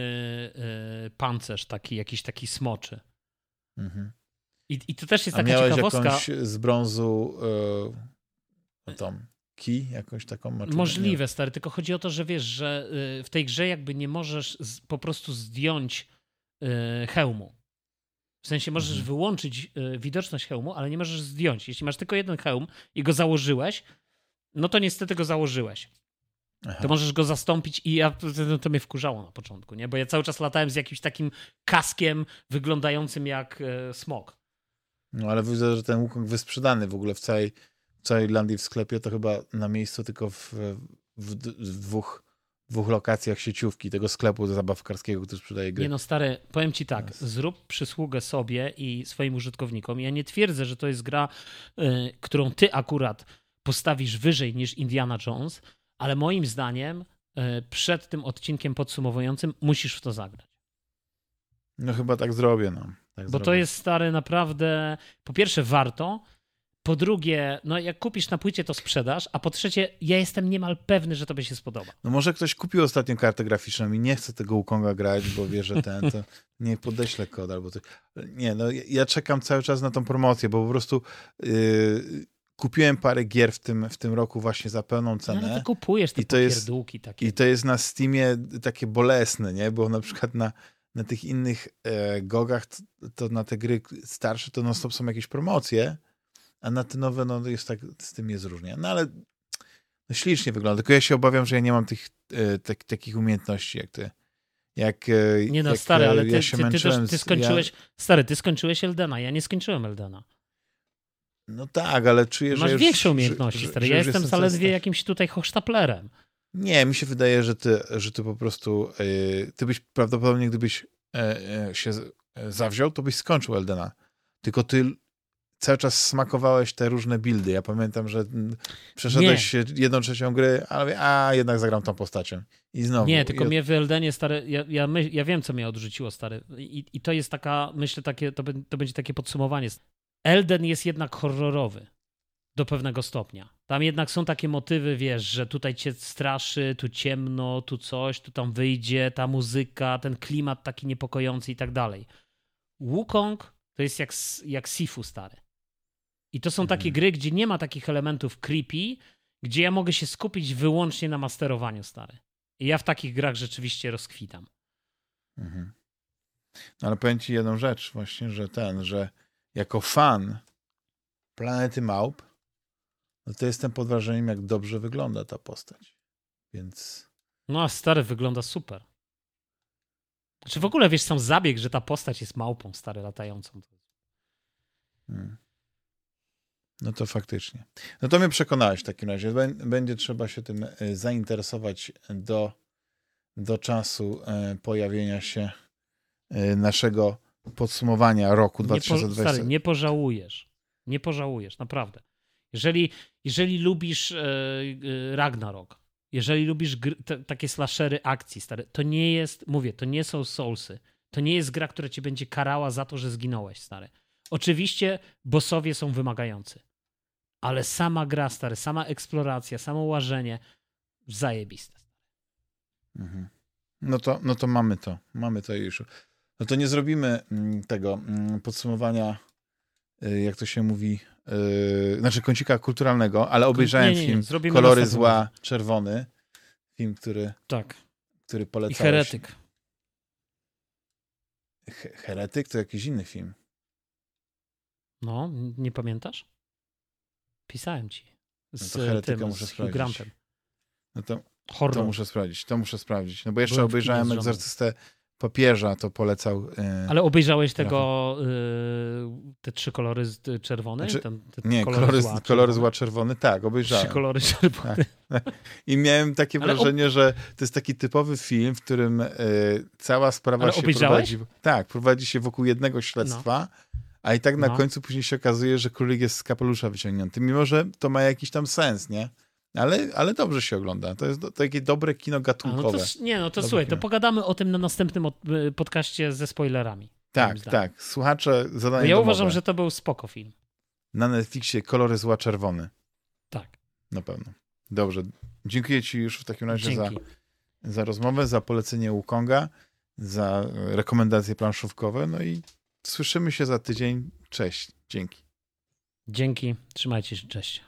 [SPEAKER 2] y, pancerz, taki, jakiś taki smoczy. Mhm. I, I to też jest
[SPEAKER 1] A
[SPEAKER 2] taka
[SPEAKER 1] miałeś
[SPEAKER 2] ciekawostka.
[SPEAKER 1] jakąś z brązu y, tą kij, jakąś taką
[SPEAKER 2] maczudę? Możliwe, stary, tylko chodzi o to, że wiesz, że y, w tej grze jakby nie możesz po prostu zdjąć y, hełmu. W sensie możesz mhm. wyłączyć y, widoczność hełmu, ale nie możesz zdjąć. Jeśli masz tylko jeden hełm i go założyłeś, no to niestety go założyłeś. Aha. to możesz go zastąpić i ja, to, to mnie wkurzało na początku, nie? Bo ja cały czas latałem z jakimś takim kaskiem wyglądającym jak smok.
[SPEAKER 1] No ale widzę, że ten Wukong wysprzedany w ogóle w całej, w całej Irlandii w sklepie, to chyba na miejscu tylko w, w, w dwóch, dwóch lokacjach sieciówki tego sklepu zabawkarskiego, który sprzedaje gry.
[SPEAKER 2] Nie no stary, powiem ci tak, yes. zrób przysługę sobie i swoim użytkownikom. Ja nie twierdzę, że to jest gra, y, którą ty akurat postawisz wyżej niż Indiana Jones, ale moim zdaniem e, przed tym odcinkiem podsumowującym musisz w to zagrać.
[SPEAKER 1] No chyba tak zrobię, no. Tak
[SPEAKER 2] Bo
[SPEAKER 1] zrobię.
[SPEAKER 2] to jest stary naprawdę, po pierwsze warto, po drugie, no jak kupisz na płycie, to sprzedasz, a po trzecie, ja jestem niemal pewny, że to by się spodoba.
[SPEAKER 1] No może ktoś kupił ostatnio kartę graficzną i nie chce tego Ukonga grać, bo wie, że ten, to nie podeślę kod albo coś. Nie, no ja czekam cały czas na tą promocję, bo po prostu yy, kupiłem parę gier w tym, w tym roku właśnie za pełną cenę. No,
[SPEAKER 2] ale ty kupujesz te
[SPEAKER 1] I to jest,
[SPEAKER 2] takie.
[SPEAKER 1] I to jest na Steamie takie bolesne, nie? Bo na przykład na, na tych innych e, gogach, to, to, na te gry starsze to non-stop są jakieś promocje, a na te nowe no jest tak, z tym jest różnie. No ale no, ślicznie wygląda, tylko ja się obawiam, że ja nie mam tych, e, tak, takich umiejętności jak ty. Jak, e,
[SPEAKER 2] nie no,
[SPEAKER 1] jak,
[SPEAKER 2] stary, ale ty, ja ty, ty, też, ty skończyłeś, ja... stary, ty skończyłeś Eldena, ja nie skończyłem Eldena.
[SPEAKER 1] No tak, ale czuję,
[SPEAKER 2] Masz
[SPEAKER 1] że.
[SPEAKER 2] Masz większe umiejętności, że, stary. Ja jestem zaledwie jakimś tutaj hochsztaplerem.
[SPEAKER 1] Nie, mi się wydaje, że ty, że ty po prostu. Yy, ty byś prawdopodobnie, gdybyś yy, się zawziął, to byś skończył Eldena. Tylko ty cały czas smakowałeś te różne buildy. Ja pamiętam, że przeszedłeś nie. jedną trzecią gry, ale a jednak zagram tą postacią. I znowu.
[SPEAKER 2] Nie, tylko mnie w Eldenie, stary, ja, ja, ja wiem, co mnie odrzuciło, stary. I, I, to jest taka, myślę, takie, to, to będzie takie podsumowanie. Elden jest jednak horrorowy do pewnego stopnia. Tam jednak są takie motywy, wiesz, że tutaj cię straszy, tu ciemno, tu coś, tu tam wyjdzie, ta muzyka, ten klimat taki niepokojący i tak dalej. Wukong to jest jak, jak Sifu stary. I to są mhm. takie gry, gdzie nie ma takich elementów creepy, gdzie ja mogę się skupić wyłącznie na masterowaniu stary. I ja w takich grach rzeczywiście rozkwitam.
[SPEAKER 1] Mhm. No ale powiem ci jedną rzecz właśnie, że ten, że jako fan Planety Małp, no to jestem pod wrażeniem, jak dobrze wygląda ta postać. Więc.
[SPEAKER 2] No, a stary wygląda super. Czy w ogóle wiesz, sam zabieg, że ta postać jest małpą stary latającą. Hmm.
[SPEAKER 1] No to faktycznie. No to mnie przekonałeś w takim razie. Będzie trzeba się tym e, zainteresować do, do czasu e, pojawienia się e, naszego podsumowania roku 2020. Nie, po, stary,
[SPEAKER 2] nie pożałujesz. Nie pożałujesz, naprawdę. Jeżeli, jeżeli lubisz Ragnarok, jeżeli lubisz gry, te, takie slashery akcji, stary, to nie jest, mówię, to nie są Soulsy. To nie jest gra, która cię będzie karała za to, że zginąłeś, stary. Oczywiście bossowie są wymagający. Ale sama gra, stary, sama eksploracja, samo łażenie, zajebiste.
[SPEAKER 1] Mhm. No to, no to mamy to. Mamy to już. No to nie zrobimy mm, tego mm, podsumowania, y, jak to się mówi, yy, znaczy kącika kulturalnego, ale obejrzałem nie, nie, nie. film Kolory Zła Czerwony. Film, który,
[SPEAKER 2] tak.
[SPEAKER 1] który polecałeś.
[SPEAKER 2] I Heretyk.
[SPEAKER 1] Heretyk to jakiś inny film.
[SPEAKER 2] No, nie pamiętasz? Pisałem ci.
[SPEAKER 1] Z no to Heretyka tym, muszę z sprawdzić. Grantem. No to, to muszę sprawdzić, to muszę sprawdzić. No bo jeszcze Byłem obejrzałem Egzorcystę papieża to polecał.
[SPEAKER 2] Yy, Ale obejrzałeś tego, yy, te trzy kolory czerwone? Znaczy,
[SPEAKER 1] nie, kolory, kolory, zła, kolory zła czerwony, tak, obejrzałem.
[SPEAKER 2] Trzy kolory czerwone. Tak.
[SPEAKER 1] I miałem takie Ale wrażenie, ob... że to jest taki typowy film, w którym yy, cała sprawa
[SPEAKER 2] Ale
[SPEAKER 1] się
[SPEAKER 2] obejrzałeś?
[SPEAKER 1] prowadzi. Tak, prowadzi się wokół jednego śledztwa. No. A i tak na no. końcu później się okazuje, że królik jest z kapelusza wyciągnięty, mimo że to ma jakiś tam sens, nie? Ale, ale dobrze się ogląda. To jest do, takie dobre kino gatunkowe.
[SPEAKER 2] A, no to, nie, no to dobre słuchaj, kino. to pogadamy o tym na następnym y, podcaście ze spoilerami.
[SPEAKER 1] Tak, tak. Słuchacze, zadanie
[SPEAKER 2] Ja
[SPEAKER 1] domowe.
[SPEAKER 2] uważam, że to był spoko film.
[SPEAKER 1] Na Netflixie Kolory Zła Czerwony.
[SPEAKER 2] Tak.
[SPEAKER 1] Na pewno. Dobrze. Dziękuję ci już w takim razie za, za rozmowę, za polecenie Wukonga, za rekomendacje planszówkowe. No i słyszymy się za tydzień. Cześć. Dzięki.
[SPEAKER 2] Dzięki. Trzymajcie się. Cześć.